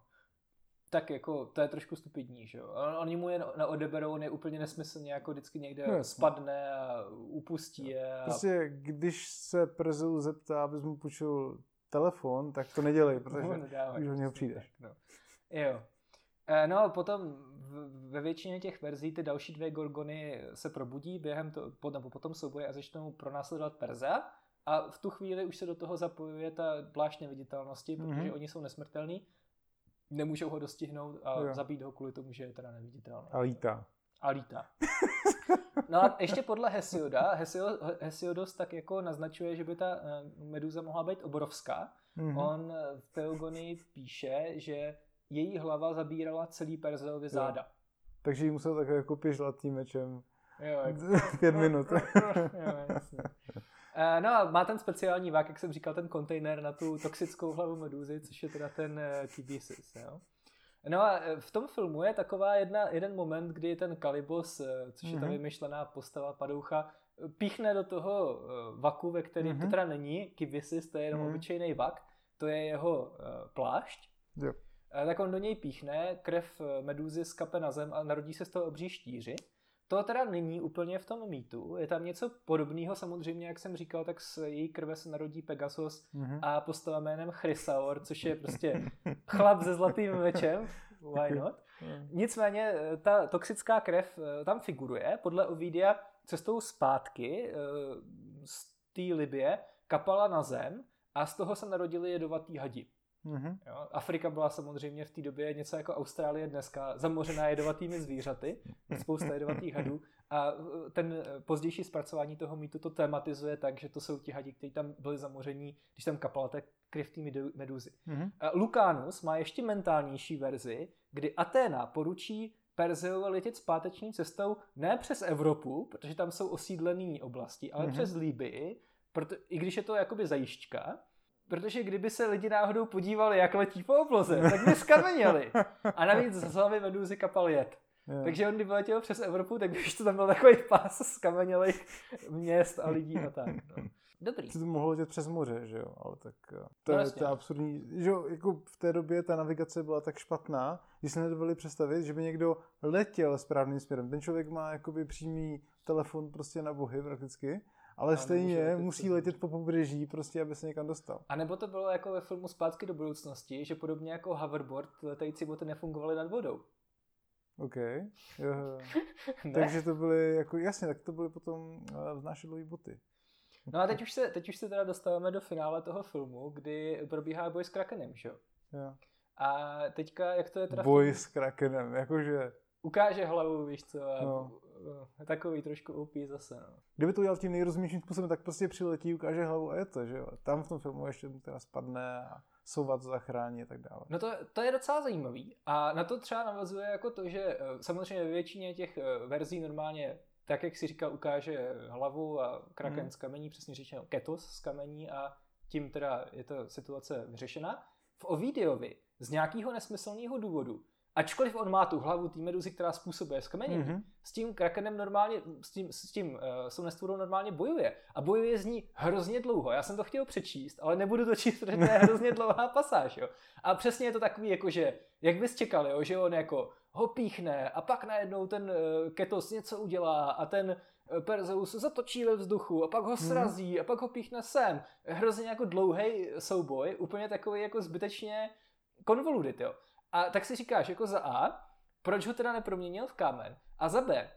Speaker 2: tak jako to je trošku stupidní, že jo. Oni mu je na odeberou, on je úplně nesmyslně jako vždycky někde no, spadne a upustí je. A...
Speaker 3: Prostě když se Prezil zeptá, abys mu půjčil telefon, tak to nedělej, protože no, už o něho přijdeš.
Speaker 2: No. Jo. E, no a potom ve většině těch verzí ty další dvě Gorgony se probudí během to, nebo potom souboje a začnou pronásledovat Perza a v tu chvíli už se do toho zapojuje ta plášť neviditelnosti, protože mm-hmm. oni jsou nesmrtelní nemůžou ho dostihnout a jo. zabít ho kvůli tomu, že je teda neviditelný.
Speaker 3: A lítá.
Speaker 2: A lítá. No a ještě podle Hesioda, Hesio, Hesiodos tak jako naznačuje, že by ta eh, meduza mohla být obrovská. Mm-hmm. On v Teogonii píše, že její hlava zabírala celý Perzeovi záda.
Speaker 3: Takže jí musel tak jako pěžlat tím mečem.
Speaker 2: Jo, jako,
Speaker 3: pět minut.
Speaker 2: jo, jasně. Eh, no a má ten speciální vák, jak jsem říkal, ten kontejner na tu toxickou hlavu medúzy, což je teda ten uh, Kibisis, jo. No a eh, v tom filmu je taková jedna, jeden moment, kdy ten Kalibos, což je ta mhm. vymyšlená postava padoucha, píchne do toho vaku, ve kterém mm-hmm. to teda není Kibisis, to je jenom mm-hmm. obyčejný vak, to je jeho uh, plášť.
Speaker 3: Jo.
Speaker 2: tak on do něj píchne, krev medúzy skape na zem a narodí se z toho obří štíři. To teda není úplně v tom mýtu. Je tam něco podobného samozřejmě, jak jsem říkal, tak z její krve se narodí Pegasus mm-hmm. a postava jménem Chrysaor, což je prostě chlap se zlatým mečem. Why not? Nicméně eh, ta toxická krev eh, tam figuruje. Podle Ovidia cestou zpátky eh, z té Libie kapala na zem a z toho se narodili jedovatý hadi. Mm-hmm. Jo, Afrika byla samozřejmě v té době něco jako Austrálie dneska, zamořená jedovatými zvířaty, spousta jedovatých hadů a uh, ten pozdější zpracování toho mýtu to tematizuje tak, že to jsou ti hadi, kteří tam byli zamoření, když tam kapala té krev té meduzy. Mm-hmm. Lucanus má ještě mentálnější verzi, kdy Aténa poručí Perzeovi letět zpáteční cestou ne přes Evropu, protože tam jsou osídlené oblasti, ale mm-hmm. přes Líbii, proto, i když je to jakoby zajišťka, Protože kdyby se lidi náhodou podívali, jak letí po obloze, tak by skameněli. A navíc z hlavy medúzy kapal jed. Jo. Takže on kdyby letěl přes Evropu, tak by už to tam byl takový pás skamenělých měst a lidí a tak. No. Dobrý.
Speaker 3: To mohlo letět přes moře, že jo, ale tak eh, to, no, je, to je absurdní, že jo, jako v té době ta navigace byla tak špatná, že si nedovedli představit, že by někdo letěl správným směrem. Ten člověk má jakoby přímý telefon prostě na bohy prakticky ale stejně letět musí letět po pobřeží, prostě, aby se někam dostal.
Speaker 2: A nebo to bylo jako ve filmu Zpátky do budoucnosti, že podobně jako hoverboard, letající boty nefungovaly nad vodou.
Speaker 3: OK. Jo, jo. Takže to byly, jako, jasně, tak to byly potom eh, vznášedlové boty.
Speaker 2: No a teď už, se, teď už se teda dostáváme do finále toho filmu, kdy probíhá boj s Krakenem, že jo?
Speaker 3: Jo.
Speaker 2: A teďka, jak to je teda...
Speaker 3: Boj s Krakenem, jakože...
Speaker 2: Ukáže hlavu, víš co, a no. Eh, takový trošku OP zase, no.
Speaker 3: Kdyby to udělal tím nejrozumnějším způsobem, tak prostě přiletí, ukáže hlavu a je to, že jo. Tam v tom filmu ještě mu teda spadne a souvat zachrání a tak dále.
Speaker 2: No to, to je docela zajímavý a na to třeba navazuje jako to, že eh, samozřejmě ve většině těch eh, verzí normálně tak, jak si říkal, ukáže hlavu a kraken hmm. z kamení, přesně řečeno ketos z kamení a tím teda je ta situace vyřešena. V Ovidiovi z nějakého nesmyslného důvodu Ačkoliv on má tu hlavu té meduzy, která způsobuje skamenění, mm-hmm. s tím krakenem normálně, s tím, s tím uh, sounestvůrou normálně bojuje. A bojuje z ní hrozně dlouho. Já jsem to chtěl přečíst, ale nebudu to číst, protože to je hrozně dlouhá pasáž. Jo. A přesně je to takový, jako že, jak bys čekal, jo, že on jako ho píchne a pak najednou ten uh, Ketos něco udělá a ten uh, Perzeus zatočí ve vzduchu a pak ho mhm. srazí mm. a pak ho píchne sem. Hrozně jako dlouhý souboj, úplně takový jako zbytečně konvolutit, jo. A tak si říkáš, jako za A, proč ho teda neproměnil v kámen? A za B,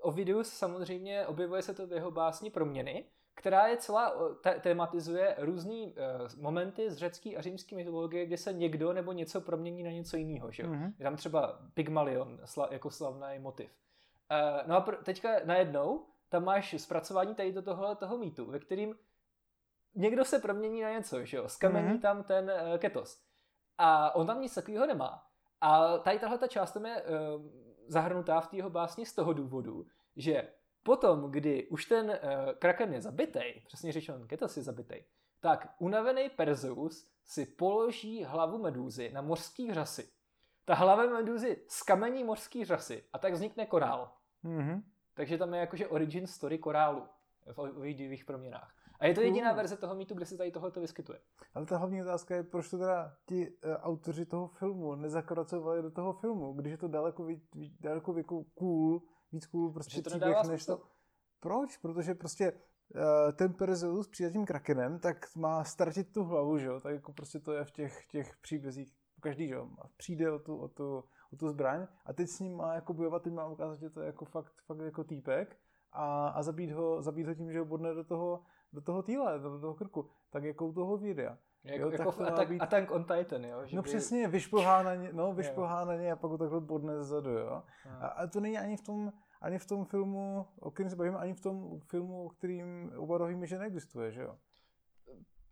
Speaker 2: Ovidius samozřejmě objevuje se to v jeho básni Proměny, která je celá, te- tematizuje různý uh, momenty z řecké a římské mytologie, kde se někdo nebo něco promění na něco jiného. Že? Mm-hmm. Je tam třeba Pygmalion sla- jako slavný motiv. Uh, no a pr- teďka najednou tam máš zpracování tady do tohohle toho mýtu, ve kterým někdo se promění na něco, že jo? Skamení mm-hmm. tam ten uh, ketos. A on tam nic takového nemá. A tady tahle ta část tam je uh, zahrnutá v té jeho básni z toho důvodu, že potom, kdy už ten uh, kraken je zabitej, přesně řečeno, ketos je zabitej, tak unavený Perzeus si položí hlavu medúzy na mořský řasy. Ta hlava medúzy skamení mořský řasy a tak vznikne korál. Mm-hmm. Takže tam je jakože origin story korálu v ovidivých proměnách. A je to jediná verze toho mýtu, kde se tady tohle vyskytuje.
Speaker 3: Ale ta hlavní otázka je, proč to teda ti uh, autoři toho filmu nezakracovali do toho filmu, když je to daleko, víc, daleko jako cool, víc cool prostě to příběh, než to... Proč? Protože prostě uh, ten Perseus přijde tím krakenem, tak má ztratit tu hlavu, že jo? Tak jako prostě to je v těch, těch příbězích každý, že jo? Přijde o tu, o, tu, o tu zbraň a teď s ním má jako bojovat, teď má ukázat, že to je jako fakt, fakt jako týpek a, a zabít, ho, zabít ho tím, že ho bodne do toho, do toho týle, do toho krku, tak jako u toho videa.
Speaker 2: Jak, jo, jako tak attack, být... attack on Titan, jo?
Speaker 3: Že no by... přesně, vyšplhá na ně, no, vyšplhá na ně a pak ho takhle bodne zezadu, jo? A, a, to není ani v tom, ani v tom filmu, o kterém se bavíme, ani v tom filmu, o kterým oba víme, že neexistuje, že jo?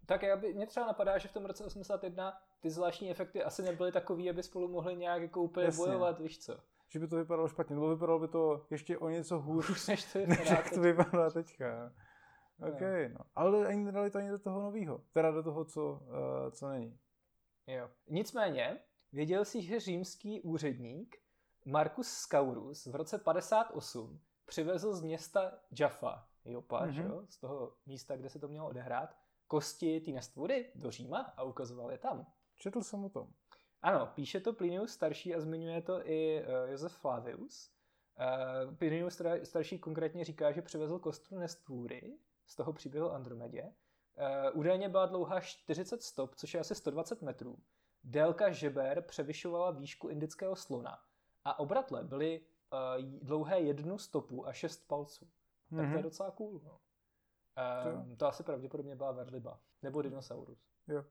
Speaker 2: Tak já by, mě třeba napadá, že v tom roce 81 ty zvláštní efekty asi nebyly takový, aby spolu mohli nějak jako úplně Jasně. bojovat, víš co?
Speaker 3: Že by to vypadalo špatně, nebo vypadalo by to ještě o něco hůř, než to, než jak to vypadá teďka. OK, no. Ale ani nedali to ani do toho nového. Teda do toho, co, uh, co není.
Speaker 2: Jo. Nicméně, věděl jsi, že římský úředník Marcus Scaurus v roce 58 přivezl z města Jaffa, Jopa, mm-hmm. jo, z toho místa, kde se to mělo odehrát, kosti té nestvůry do Říma a ukazoval je tam.
Speaker 3: Četl jsem o tom.
Speaker 2: Ano, píše to Plinius starší a zmiňuje to i uh, Josef Flavius. Uh, Plinius starší konkrétně říká, že přivezl kostru nestvůry z toho příběhu Andromedě. Uh, údajně byla dlouhá 40 stop, což je asi 120 metrů. Délka žeber převyšovala výšku indického slona a obratle byly uh, dlouhé jednu stopu a šest palců. Mm-hmm. Tak to je mhm. docela cool. No. Uh, to asi pravděpodobně byla verliba. Nebo dinosaurus.
Speaker 3: Jo.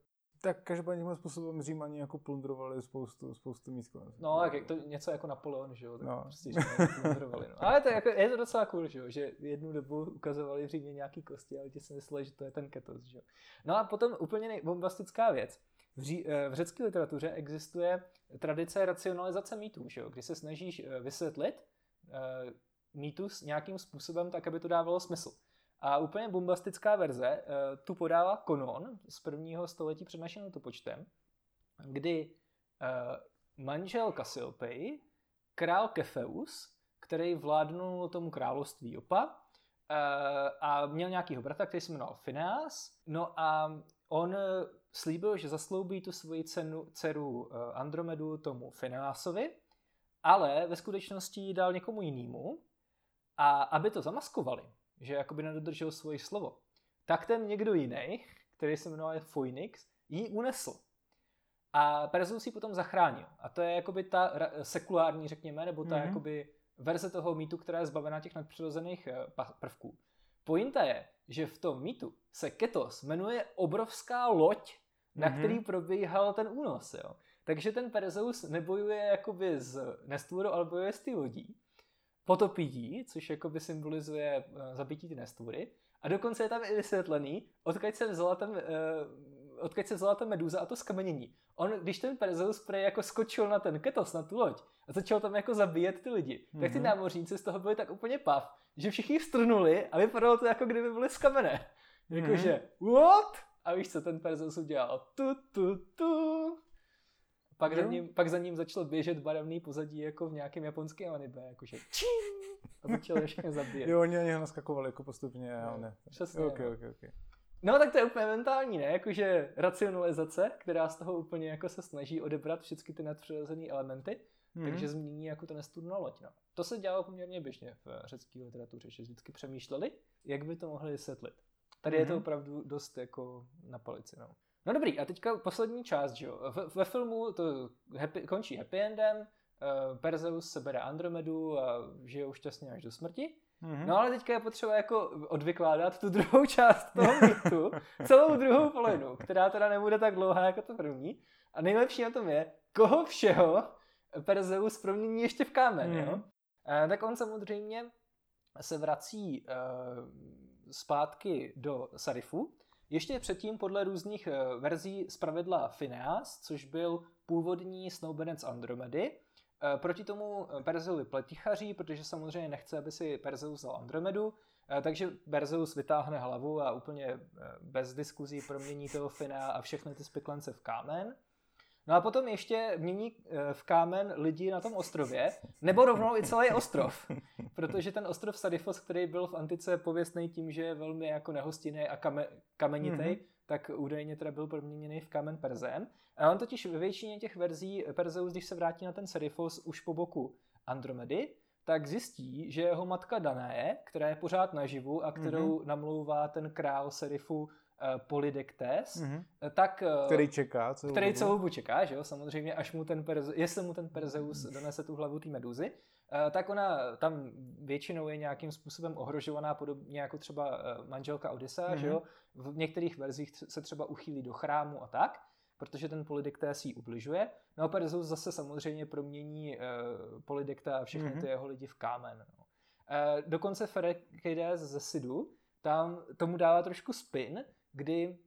Speaker 3: Tak každopádně tímhle způsobem Římani jako plundrovali spoustu, spoustu míst.
Speaker 2: No, tak je to něco jako Napoleon, že jo? Tak no. prostě plundrovali. No. Ale to je, jako, je, to docela cool, že jo? Že jednu dobu ukazovali v Římě nějaký kosti, ale ti si mysleli, že to je ten ketos, že jo? No a potom úplně bombastická věc. V, ří, eh, v řecké literatuře existuje tradice racionalizace mýtů, že jo? kdy se snažíš eh, vysvětlit uh, mýtus nějakým způsobem tak, aby to dávalo smysl. A úplně bombastická verze uh, tu podává Konon z prvního století před naším letopočtem, kdy uh, manžel Kassiopeii, král Kefeus, který vládnul tomu království Opa, uh, a měl nějakýho bratra, který se jmenoval Phineas, no a on slíbil, že zasloubí tu svoji cenu, dceru Andromedu tomu Phineasovi, ale ve skutečnosti ji dal někomu jinému. A aby to zamaskovali, že jakoby nedodržel svoje slovo, tak ten někdo jiný, který se jmenoval Phoenix, ji unesl. A Perseus ji potom zachránil. A to je jakoby ta sekulární, řekněme, nebo ta mm-hmm. jakoby verze toho mýtu, která je zbavená těch nadpřirozených eh, prvků. Pointa je, že v tom mýtu se Ketos jmenuje obrovská loď, na mm-hmm. který probíhal ten únos. Jo. Takže ten Perseus nebojuje jakoby z nestvůru, ale bojuje z ty lodí potopí což jakoby symbolizuje uh, zabití ty nestvůry. A dokonce je tam i vysvětlený, odkud se vzala ten, uh, odkud se vzala ta meduza a to skamenění. On, když ten Perseus prej jako skočil na ten ketos, na tu loď, a začal tam jako zabíjet ty lidi, mm-hmm. tak ty mhm. námořníci z toho byli tak úplně pav, že všichni strnuli a vypadalo to jako kdyby byli z kamene. Jakože, mm-hmm. what? A víš co ten Perseus udělal? Tu, tu, tu. Pak, za ním, pak za ním začalo běžet barevný pozadí jako v nějakém japonském anime, jakože čím, a začal všechny zabíjet.
Speaker 3: Jo, oni ani ho naskakovali jako postupně,
Speaker 2: no,
Speaker 3: ne.
Speaker 2: Přesně.
Speaker 3: Okay, no. okay, okay.
Speaker 2: No tak to je úplně mentální, ne? Jakože racionalizace, která z toho úplně jako se snaží odebrat všechny ty nadpřirozené elementy, mm-hmm. takže změní jako to nestudno loď. No. To se dělalo poměrně běžně v řecké literatuře, že vždycky přemýšleli, jak by to mohli vysvětlit. Tady mm-hmm. je to mhm. opravdu dost jako na palici. No. No dobrý, a teďka poslední část, že jo. Ve, ve filmu to happy, končí happy endem, Perseus se bere Andromedu a žijou šťastně až do smrti. Mm-hmm. No ale teďka je potřeba jako odvykládat tu druhou část toho mýtu, celou druhou polovinu, která teda nebude tak dlouhá jako to první. A nejlepší na tom je, koho všeho Perseus promění ještě v kámen, mm-hmm. jo? A, tak on samozřejmě se vrací uh, zpátky do Sarifu. Ještě předtím podle různých uh, verzí zpravidla Phineas, což byl původní snoubenec Andromedy, Eh, proti tomu eh, Perzeus pletichaří, protože samozřejmě nechce, aby si Perzeus vzal Andromedu, eh, takže Perzeus vytáhne hlavu a úplně bez diskuzí promění toho Fina a všechny ty spiklence v kámen. No a potom ještě mění v kámen lidi na tom ostrově, nebo rovnou i celý ostrov. Protože ten ostrov Sadifos, který byl v antice pověstný tím, že je velmi jako nehostinný a kame, kamenitý, mm-hmm. tak údajně teda byl proměněný v kámen Perzem. A on totiž ve většině těch verzí Perseus, když se vrátí na ten Serifos už po boku Andromedy, tak zjistí, že jeho matka Danae, která je pořád naživu a kterou mm-hmm. namlouvá ten král Serifu uh, Polydektes, mm-hmm. tak...
Speaker 3: Uh, který čeká
Speaker 2: celou Který dobu. celou dobu čeká, že jo, samozřejmě, až mu ten Perzeus, jestli mu ten Perzeus donese tu hlavu té meduzy, tak ona tam většinou je nějakým způsobem ohrožovaná, podobně jako třeba manželka Odysa, mm-hmm. že jo, v některých verzích se třeba uchýlí do chrámu a tak, protože ten polydekté si ji ubližuje. No a Perseus zase samozřejmě promění polydekta a všechny mm-hmm. ty jeho lidi v kámen. No. Dokonce Ferekides ze Sidu tam tomu dává trošku spin, kdy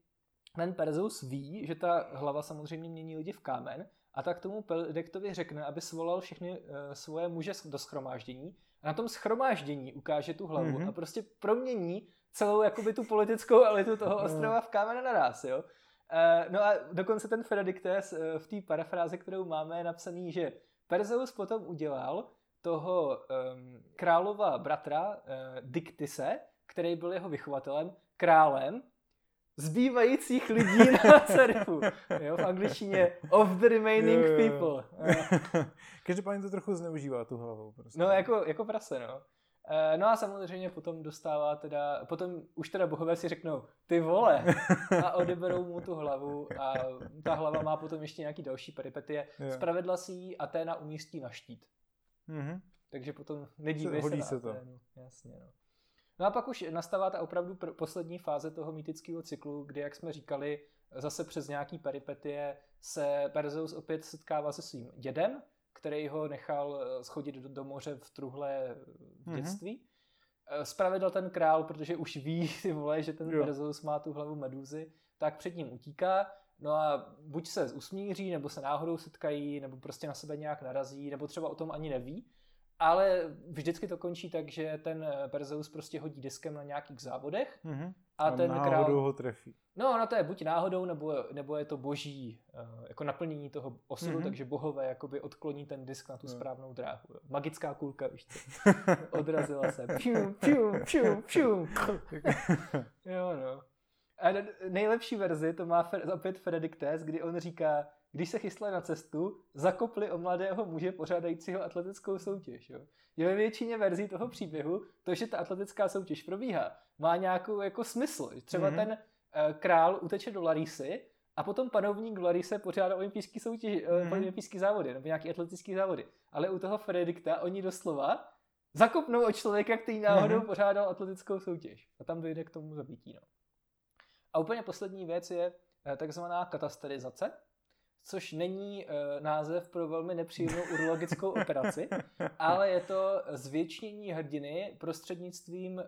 Speaker 2: ten Perseus ví, že ta hlava samozřejmě mění lidi v kámen a tak tomu Polydektovi řekne, aby svolal všechny uh, svoje muže do schromáždění a na tom schromáždění ukáže tu hlavu mm-hmm. a prostě promění celou jakoby tu politickou elitu toho no. ostrova v kámen naraz, jo. Uh, no a dokonce ten Frediktes uh, v té parafrázi, kterou máme, je napsaný, že Perseus potom udělal toho um, králova bratra uh, Diktise, který byl jeho vychovatelem, králem zbývajících lidí na Serifu. Jo, v angličtině of the remaining jo, jo. people.
Speaker 3: Každopádně to trochu zneužívá tu hlavu. Prostě.
Speaker 2: No jako, jako prase, no. Eh, no a samozřejmě potom dostává teda, potom už teda bohové si řeknou, ty vole, a odeberou mu tu hlavu a ta hlava má potom ještě nějaký další peripetie. Zpravedla si ji Aténa umístí na štít. Mm-hmm. Takže potom nedívej se, se na se to. Aténu. Jasně, no. No a pak už nastává ta opravdu pr- poslední fáze toho mýtického cyklu, kdy, jak jsme říkali, zase přes nějaký peripetie se Perzeus opět setkává se svým dědem, který ho nechal eh, schodit do, do moře v truhle v mhm. dětství. Mm-hmm. Spravedl ten král, protože už ví, ty vole, že ten Perseus má tu hlavu meduzy, tak před ním utíká. No a buď se usmíří, nebo se náhodou setkají, nebo prostě na sebe nějak narazí, nebo třeba o tom ani neví. Ale vždycky to končí tak, že ten eh, Perseus prostě hodí diskem na nějakých závodech
Speaker 3: mm-hmm. a, a ten král... ho trefí.
Speaker 2: No, no to je buď náhodou, nebo, nebo je to boží uh, jako naplnění toho osudu, mm-hmm. takže bohové jakoby odkloní ten disk na tu no. správnou dráhu. Magická kulka, víš co? Odrazila se. Pium, pium, pium, pium. jo, no. A nejlepší verzi to má opět Frediktes, kdy on říká, když se chystali na cestu, zakopli o mladého muže pořádajícího atletickou soutěž. Jo. Je ve většině verzí toho příběhu to, že ta atletická soutěž probíhá, má nějakou jako smysl. Třeba mm-hmm. ten uh, král uteče do Larisy a potom panovník v Larise pořádá olympijský soutěž, mm-hmm. olympijský závody nebo nějaký atletický závody. Ale u toho Fredikta oni doslova zakopnou od člověka, který náhodou mm-hmm. pořádal atletickou soutěž. A tam dojde k tomu zabití. No. A úplně poslední věc je eh, takzvaná katasterizace, což není uh, název pro velmi nepříjemnou urologickou operaci, ale je to zvětšnění hrdiny prostřednictvím uh,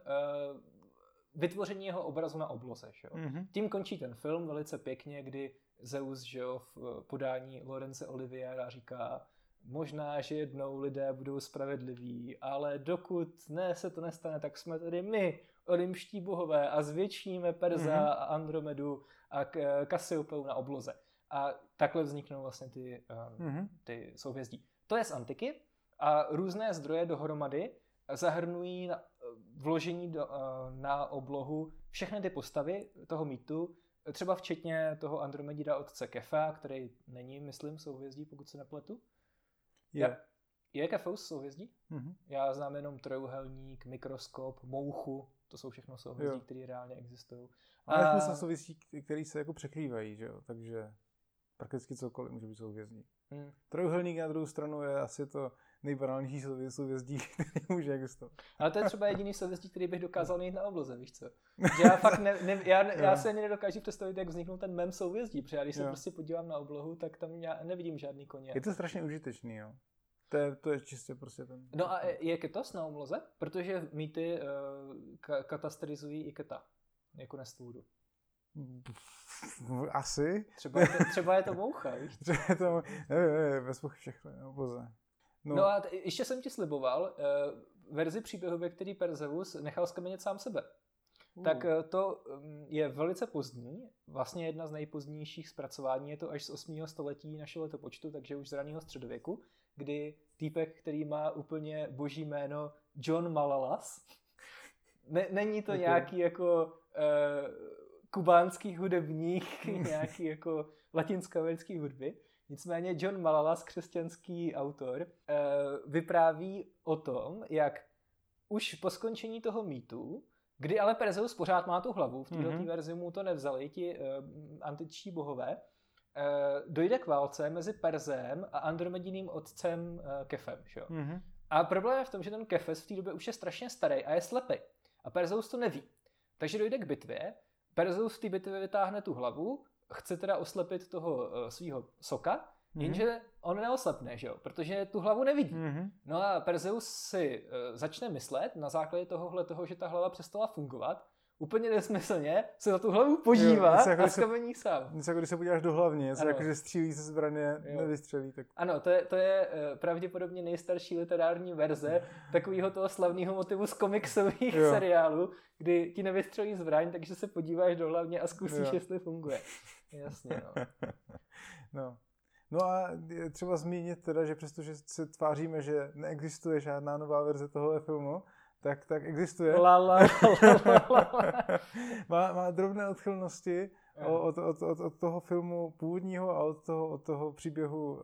Speaker 2: vytvoření jeho obrazu na obloze. Že jo? Mm-hmm. Tím končí ten film velice pěkně, kdy Zeus že jo, v podání Lorence Oliviera říká, možná, že jednou lidé budou spravedliví, ale dokud ne se to nestane, tak jsme tady my, olympští bohové a zvětšníme Perza mm-hmm. a Andromedu a Kassiopeu na obloze. A takhle vzniknou vlastně ty, mm-hmm. ty souhvězdí. To je z antiky a různé zdroje dohromady zahrnují na, vložení do, uh, na oblohu všechny ty postavy toho mýtu, třeba včetně toho Andromedida otce Kefa, který není, myslím, souhvězdí, pokud se nepletu.
Speaker 3: Je.
Speaker 2: Je Kefeus souhvězdí? Mm-hmm. Já znám jenom trojuhelník, mikroskop, mouchu, to jsou všechno souhvězdí, které reálně existují.
Speaker 3: Ale a... jsou souhvězdí, které se jako překrývají, že jo? takže... prakticky cokoliv může být souvězdí. Hmm. Trojuhelník na druhou stranu je asi to nejbanálnější souvězdí, který může existovat.
Speaker 2: Ale to je třeba jediný souvězdí, který bych dokázal najít na obloze, víš co? Že já fakt ne, ne, já, já se ani nedokážu představit, jak vzniknul ten mem souvězdí, protože já když se jo. prostě podívám na oblohu, tak tam já nevidím žádný koně.
Speaker 3: Je to strašně užitečný, jo. To je, to je čistě prostě ten...
Speaker 2: No a je ketos na obloze? Protože mýty uh, katasterizují i keta, jako nestvůru.
Speaker 3: Asi.
Speaker 2: Třeba je to, třeba je to moucha, víš?
Speaker 3: třeba je to, nevím, nevím, bez pochyb všechno, na obloze.
Speaker 2: No. no a t- ještě jsem ti sliboval uh, verzi příběhu, ve který Perseus nechal skamenit sám sebe. Uh. Tak uh, to um, je velice pozdní, vlastně jedna z nejpozdnějších zpracování, je to až z 8. století našeho letopočtu, takže už z raného středověku, kdy týpek, který má úplně boží jméno John Malalas, ne, není to okay. nějaký jako uh, kubánský hudebník, nějaký jako latinskoamerický hudby, Nicméně John Malalas, křesťanský autor, eh, vypráví o tom, jak už po skončení toho mýtu, kdy ale Perseus pořád má tu hlavu, v této mm-hmm. verzi mu to nevzali ti uh, antiční bohové, uh, dojde k válce mezi Perzem a Andromediným otcem uh, Kefem. Že? Mm-hmm. A problém je v tom, že ten Kefes v té době už je strašně starý a je slepý. A Perseus to neví. Takže dojde k bitvě, Perseus v té bitvě vytáhne tu hlavu, chce teda oslepit toho uh, svého soka, mm-hmm. jenže on neoslepne, že jo? protože tu hlavu nevidí. Mm-hmm. No a Perseus si uh, začne myslet na základě tohohle toho, že ta hlava přestala fungovat, úplně nesmyslně se na tu hlavu podívá jo, jako a skamení sám.
Speaker 3: Něco jako když se podíváš do hlavně, něco jako že střílí se zbraně, jo. nevystřelí. Tak...
Speaker 2: Ano, to je, to je uh, pravděpodobně nejstarší literární verze takového toho slavného motivu z komiksových jo. seriálů, kdy ti nevystřelí zbraň, takže se podíváš do hlavně a zkusíš, jo. jestli funguje. Jasně, no.
Speaker 3: no. No a třeba zmínit teda, že přestože se tváříme, že neexistuje žádná nová verze toho filmu, tak, tak existuje.
Speaker 2: La, la, la, la, la.
Speaker 3: má, má drobné odchylnosti od, od, od, od toho filmu původního a od toho, od toho příběhu uh,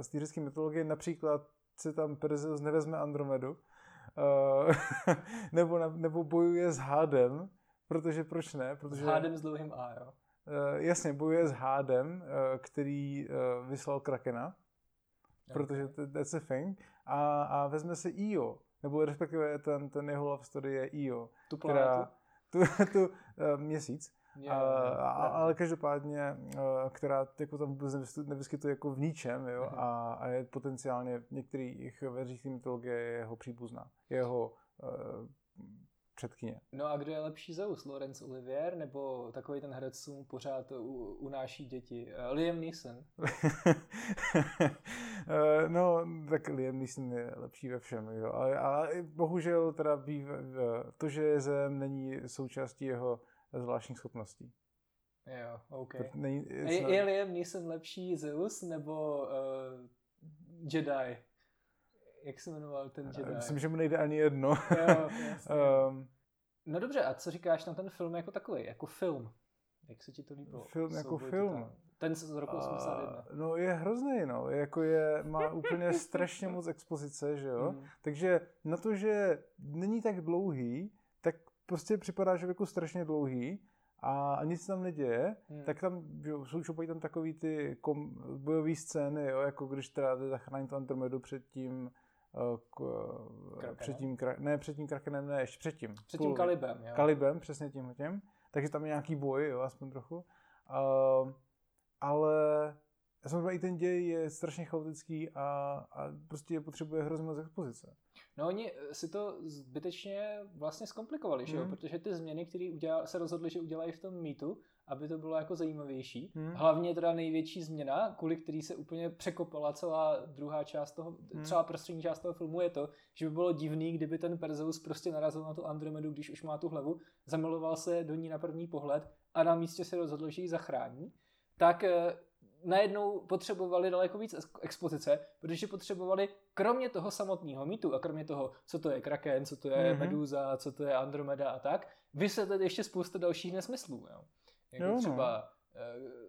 Speaker 3: z té řecké mytologie. Například se tam Perseus nevezme Andromedu, uh, nebo, nebo bojuje s Hádem, protože proč ne? Protože...
Speaker 2: S Hádem s dlouhým A, jo.
Speaker 3: Uh, jasně, bojuje s Hádem, uh, který uh, vyslal Krakena, okay. protože that's a thing. A, a vezme se Io, nebo respektive ten, ten jeho love story je Io.
Speaker 2: Tu která,
Speaker 3: tu, tu uh, měsíc. Yeah, uh, yeah. ale každopádně, uh, která jako tam vůbec nevyskytuje jako v ničem, jo, mm-hmm. a, a je potenciálně v některých verzích mytologie jeho příbuzná. Jeho uh, předkyně.
Speaker 2: No a kdo je lepší Zeus? Laurence Olivier nebo takový ten herec, co mu pořád u, unáší děti? Uh, Liam Neeson.
Speaker 3: Eh, no, tak Liam Neeson je lepší ve všem, jo. Ale, ale bohužel teda ví, to, že je zem, není součástí jeho zvláštních schopností.
Speaker 2: Jo, OK. Není, je, je Liam Neeson lepší Zeus nebo uh, Jedi? Jak se jmenoval ten Jedi?
Speaker 3: Myslím, že mu nejde ani jedno.
Speaker 2: jo, um, no dobře, a co říkáš na ten film jako takový, jako film? Jak se ti to líbilo?
Speaker 3: Film jako film?
Speaker 2: Tam? Ten z roku 81.
Speaker 3: No je hrozný, no. Jako je, má úplně strašně moc expozice, že jo? Mm. Takže na to, že není tak dlouhý, tak prostě připadá, že jako strašně dlouhý a nic tam neděje, hmm. tak tam jo, jsou šupají tam takový ty kom, bojové scény, jo, jako když teda zachránit Andromedu před tím k, eh, před tím, ne před tím Krakenem, ne, ještě předtím.
Speaker 2: Před tím Kalibem, jo.
Speaker 3: Kalibem, přesně tím tím. Takže tam je nějaký boj, jo, aspoň trochu. Uh, ale já jsem i ten děj je strašně chaotický a, a prostě potřebuje hrozně moc expozice.
Speaker 2: No oni si to zbytečně vlastně zkomplikovali, mm. že jo? Hmm. Protože ty změny, které se rozhodli, že udělají v tom mýtu, aby to bylo jako zajímavější. Hmm. Hlavně teda největší změna, kvůli který se úplně překopala celá druhá část toho, hmm. třeba prostřední část toho filmu je to, že by bylo divný, kdyby ten Perseus prostě narazil na tu Andromedu, když už má tu hlavu, zamiloval se do ní na první pohled a na místě se rozhodl, že ji zachrání, tak eh, najednou potřebovali daleko víc expozice, protože potřebovali kromě toho samotného mýtu a kromě toho, co to je Kraken, co to je mm-hmm. Meduza, co to je Andromeda a tak, vysvětlit ještě spousta dalších nesmyslů. Jo. Jako jo, no. třeba,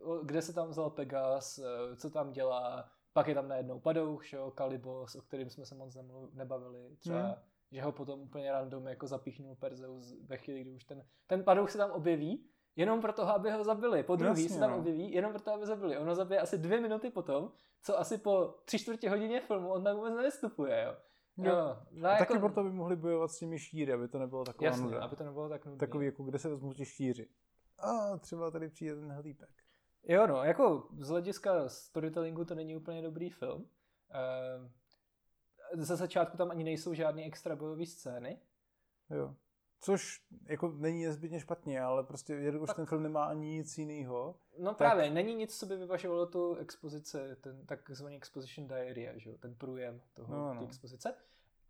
Speaker 2: no. kde se tam vzal Pegas, eh, co tam dělá, pak je tam najednou padouch, jo, Kalibos, o kterým jsme se moc nebavili, třeba, hmm. že ho potom úplně random jako zapíchnul Perzeus ve chvíli, kdy už ten, ten padouch se tam objeví, jenom proto, aby ho zabili. Po druhý se tam no. objeví, jenom proto, aby zabili. Ono zabije asi dvě minuty potom, co asi po tři čtvrtě hodině filmu on tam vůbec nevystupuje, jo.
Speaker 3: Jo. No, no, a jako... taky proto by mohli bojovat s těmi šíry, aby to nebylo taková
Speaker 2: Jasně,
Speaker 3: nuda.
Speaker 2: aby to nebylo tak nudný.
Speaker 3: Takový, jako kde se vezmou ti šíři. A třeba tady přijde ten hlípek.
Speaker 2: Jo, no, jako z hlediska storytellingu to není úplně dobrý film. Uh, ze začátku tam ani nejsou žádné extra bojové scény.
Speaker 3: Jo. Což jako není nezbytně špatně, ale prostě jelikož tak, ten film nemá ani nic jiného.
Speaker 2: No tak... právě, není nic, co by vyvažovalo tu expozici, ten takzvaný exposition diary, že? ten průjem toho, no, no. expozice.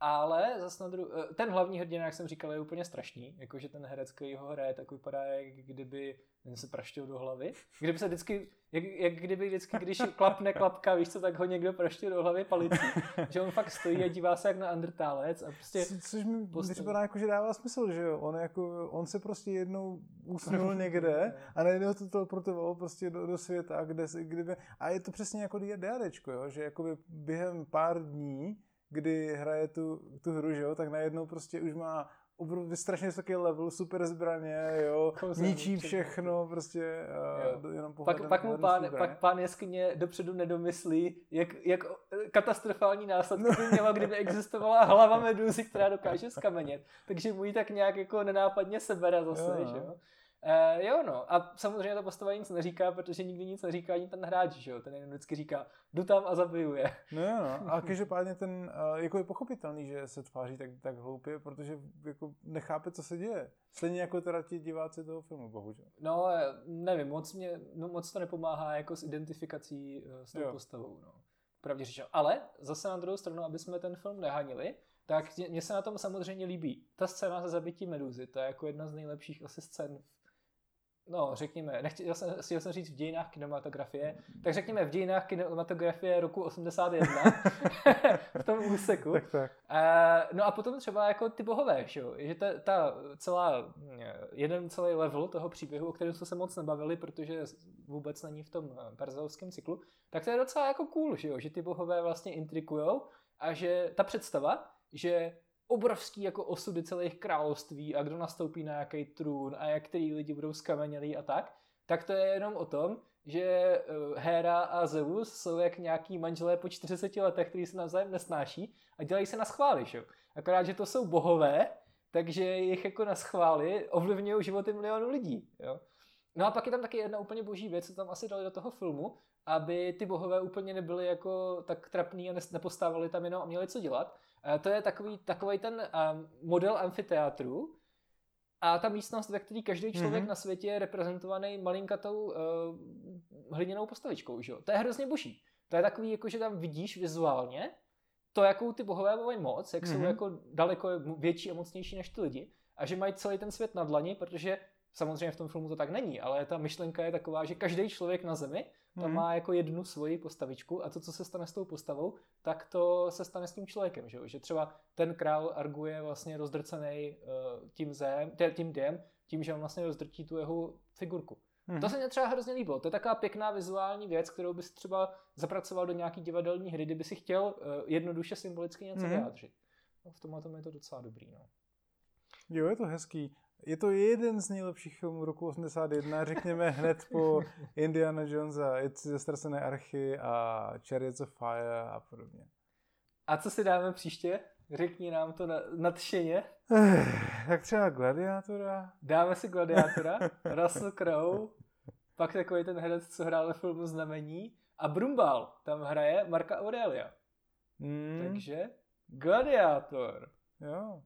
Speaker 2: Ale zase na dru... Eh, ten hlavní hrdina, jak jsem říkal, je úplně strašný. Jakože ten herec, který ho hraje, tak vypadá, jak kdyby ten se praštil do hlavy. Kdyby se vždycky, jak, jak kdyby vždycky, když klapne klapka, víš co, tak ho někdo praštil do hlavy palicí. že on fakt stojí a dívá se jak na Undertálec a prostě...
Speaker 3: Co, což mi postaví. připadá jako, že dává smysl, že jo? On, jako, on se prostě jednou usnul někde a najednou to teleportoval prostě do, do světa, kde kdyby... A je to přesně jako DRDčko, jo? Že jakoby během pár dní kdy hraje tu, tu hru, že jo, tak najednou prostě už má obrov, strašně vysoký level, super zbraně, jo, ničí všechno, prostě uh, jenom
Speaker 2: pak, pak mu pán, pak pán jeskyně dopředu nedomyslí, jak, jak katastrofální následky no. by měla, kdyby existovala hlava meduzy, která dokáže skamenět. Takže mu ji tak nějak jako nenápadně sebere zase, jo. že jo. Uh, jo, no. A samozřejmě ta postava nic neříká, protože nikdy nic neříká ani ten hráč, že jo. Ten jenom vždycky říká, jdu tam a zabiju je.
Speaker 3: No jo, no. A každopádně ten, uh, jako je pochopitelný, že se tváří tak, tak hloupě, protože jako nechápe, co se děje. Stejně jako teda ti diváci toho filmu, bohužel.
Speaker 2: No, nevím, moc, mě, no, moc to nepomáhá jako s identifikací uh, s tou jo. postavou, no. Pravdě řečeno. Ale zase na druhou stranu, aby jsme ten film nehanili, tak mně se na tom samozřejmě líbí. Ta scéna se zabití Meduzy, to je jako jedna z nejlepších asi scén no řekněme, nechtěl jsem, chtěl jsem říct v dějinách kinematografie, tak řekněme v dějinách kinematografie roku 81 v tom úseku.
Speaker 3: tak, tak.
Speaker 2: Uh, no a potom třeba jako ty bohové, šo? že ta, ta celá, jeden celý level toho příběhu, o kterém jsme se moc nebavili, protože vůbec není v tom eh, perzovském cyklu, tak to je docela jako cool, že, jo? že ty bohové vlastně intrikujou a že ta představa, že obrovský jako osudy celých království a kdo nastoupí na jaký trůn a jak který lidi budou skamenělí a tak, tak to je jenom o tom, že eh, Hera a Zeus jsou jak nějaký manželé po 40 letech, kteří se navzájem nesnáší a dělají se na schvály, že? Akorát, že to jsou bohové, takže jich jako na schvály ovlivňují životy milionů lidí, jo? No a pak je tam taky jedna úplně boží věc, co tam asi dali do toho filmu, aby ty bohové úplně nebyly jako tak trapný a nepostávali tam jenom a měli co dělat, to je takový, takový ten um, model amfiteátru a ta místnost, ve které každý člověk mm-hmm. na světě je reprezentovaný malinkatou uh, hliněnou postavičkou. Že? To je hrozně boží. To je takový, jako že tam vidíš vizuálně to, jakou ty bohové mají moc, jak mm-hmm. jsou mhm. jako daleko větší a mocnější než ty lidi a že mají celý ten svět na dlani, protože samozřejmě v tom filmu to tak není, ale ta myšlenka je taková, že každý člověk na zemi tam hmm. má jako jednu svoji postavičku a to, co se stane s tou postavou, tak to se stane s tím člověkem, že, že třeba ten král Argu je vlastně rozdrcený uh, tím zem, tím dem, tím, že on vlastně rozdrtí tu jeho figurku. Hmm. To se mě třeba hrozně líbilo. To je taková pěkná vizuální věc, kterou bys třeba zapracoval do nějaký divadelní hry, kdyby si chtěl uh, jednoduše symbolicky něco hmm. vyjádřit. No, v tomhle tom je to docela dobrý. No.
Speaker 3: Jo, je to hezký. Je to jeden z nejlepších filmů roku 81, řekněme hned po Indiana Jones a ze Stracené archy a Chariots of Fire a podobně.
Speaker 2: A co si dáme příště? Řekni nám to nadšeně.
Speaker 3: Tak třeba Gladiátora.
Speaker 2: Dáme si Gladiátora, Russell Crowe, pak takový ten herec, co hrál ve filmu Znamení a Brumbal, tam hraje Marka Aurelia. Hmm. Takže Gladiátor.
Speaker 3: Jo.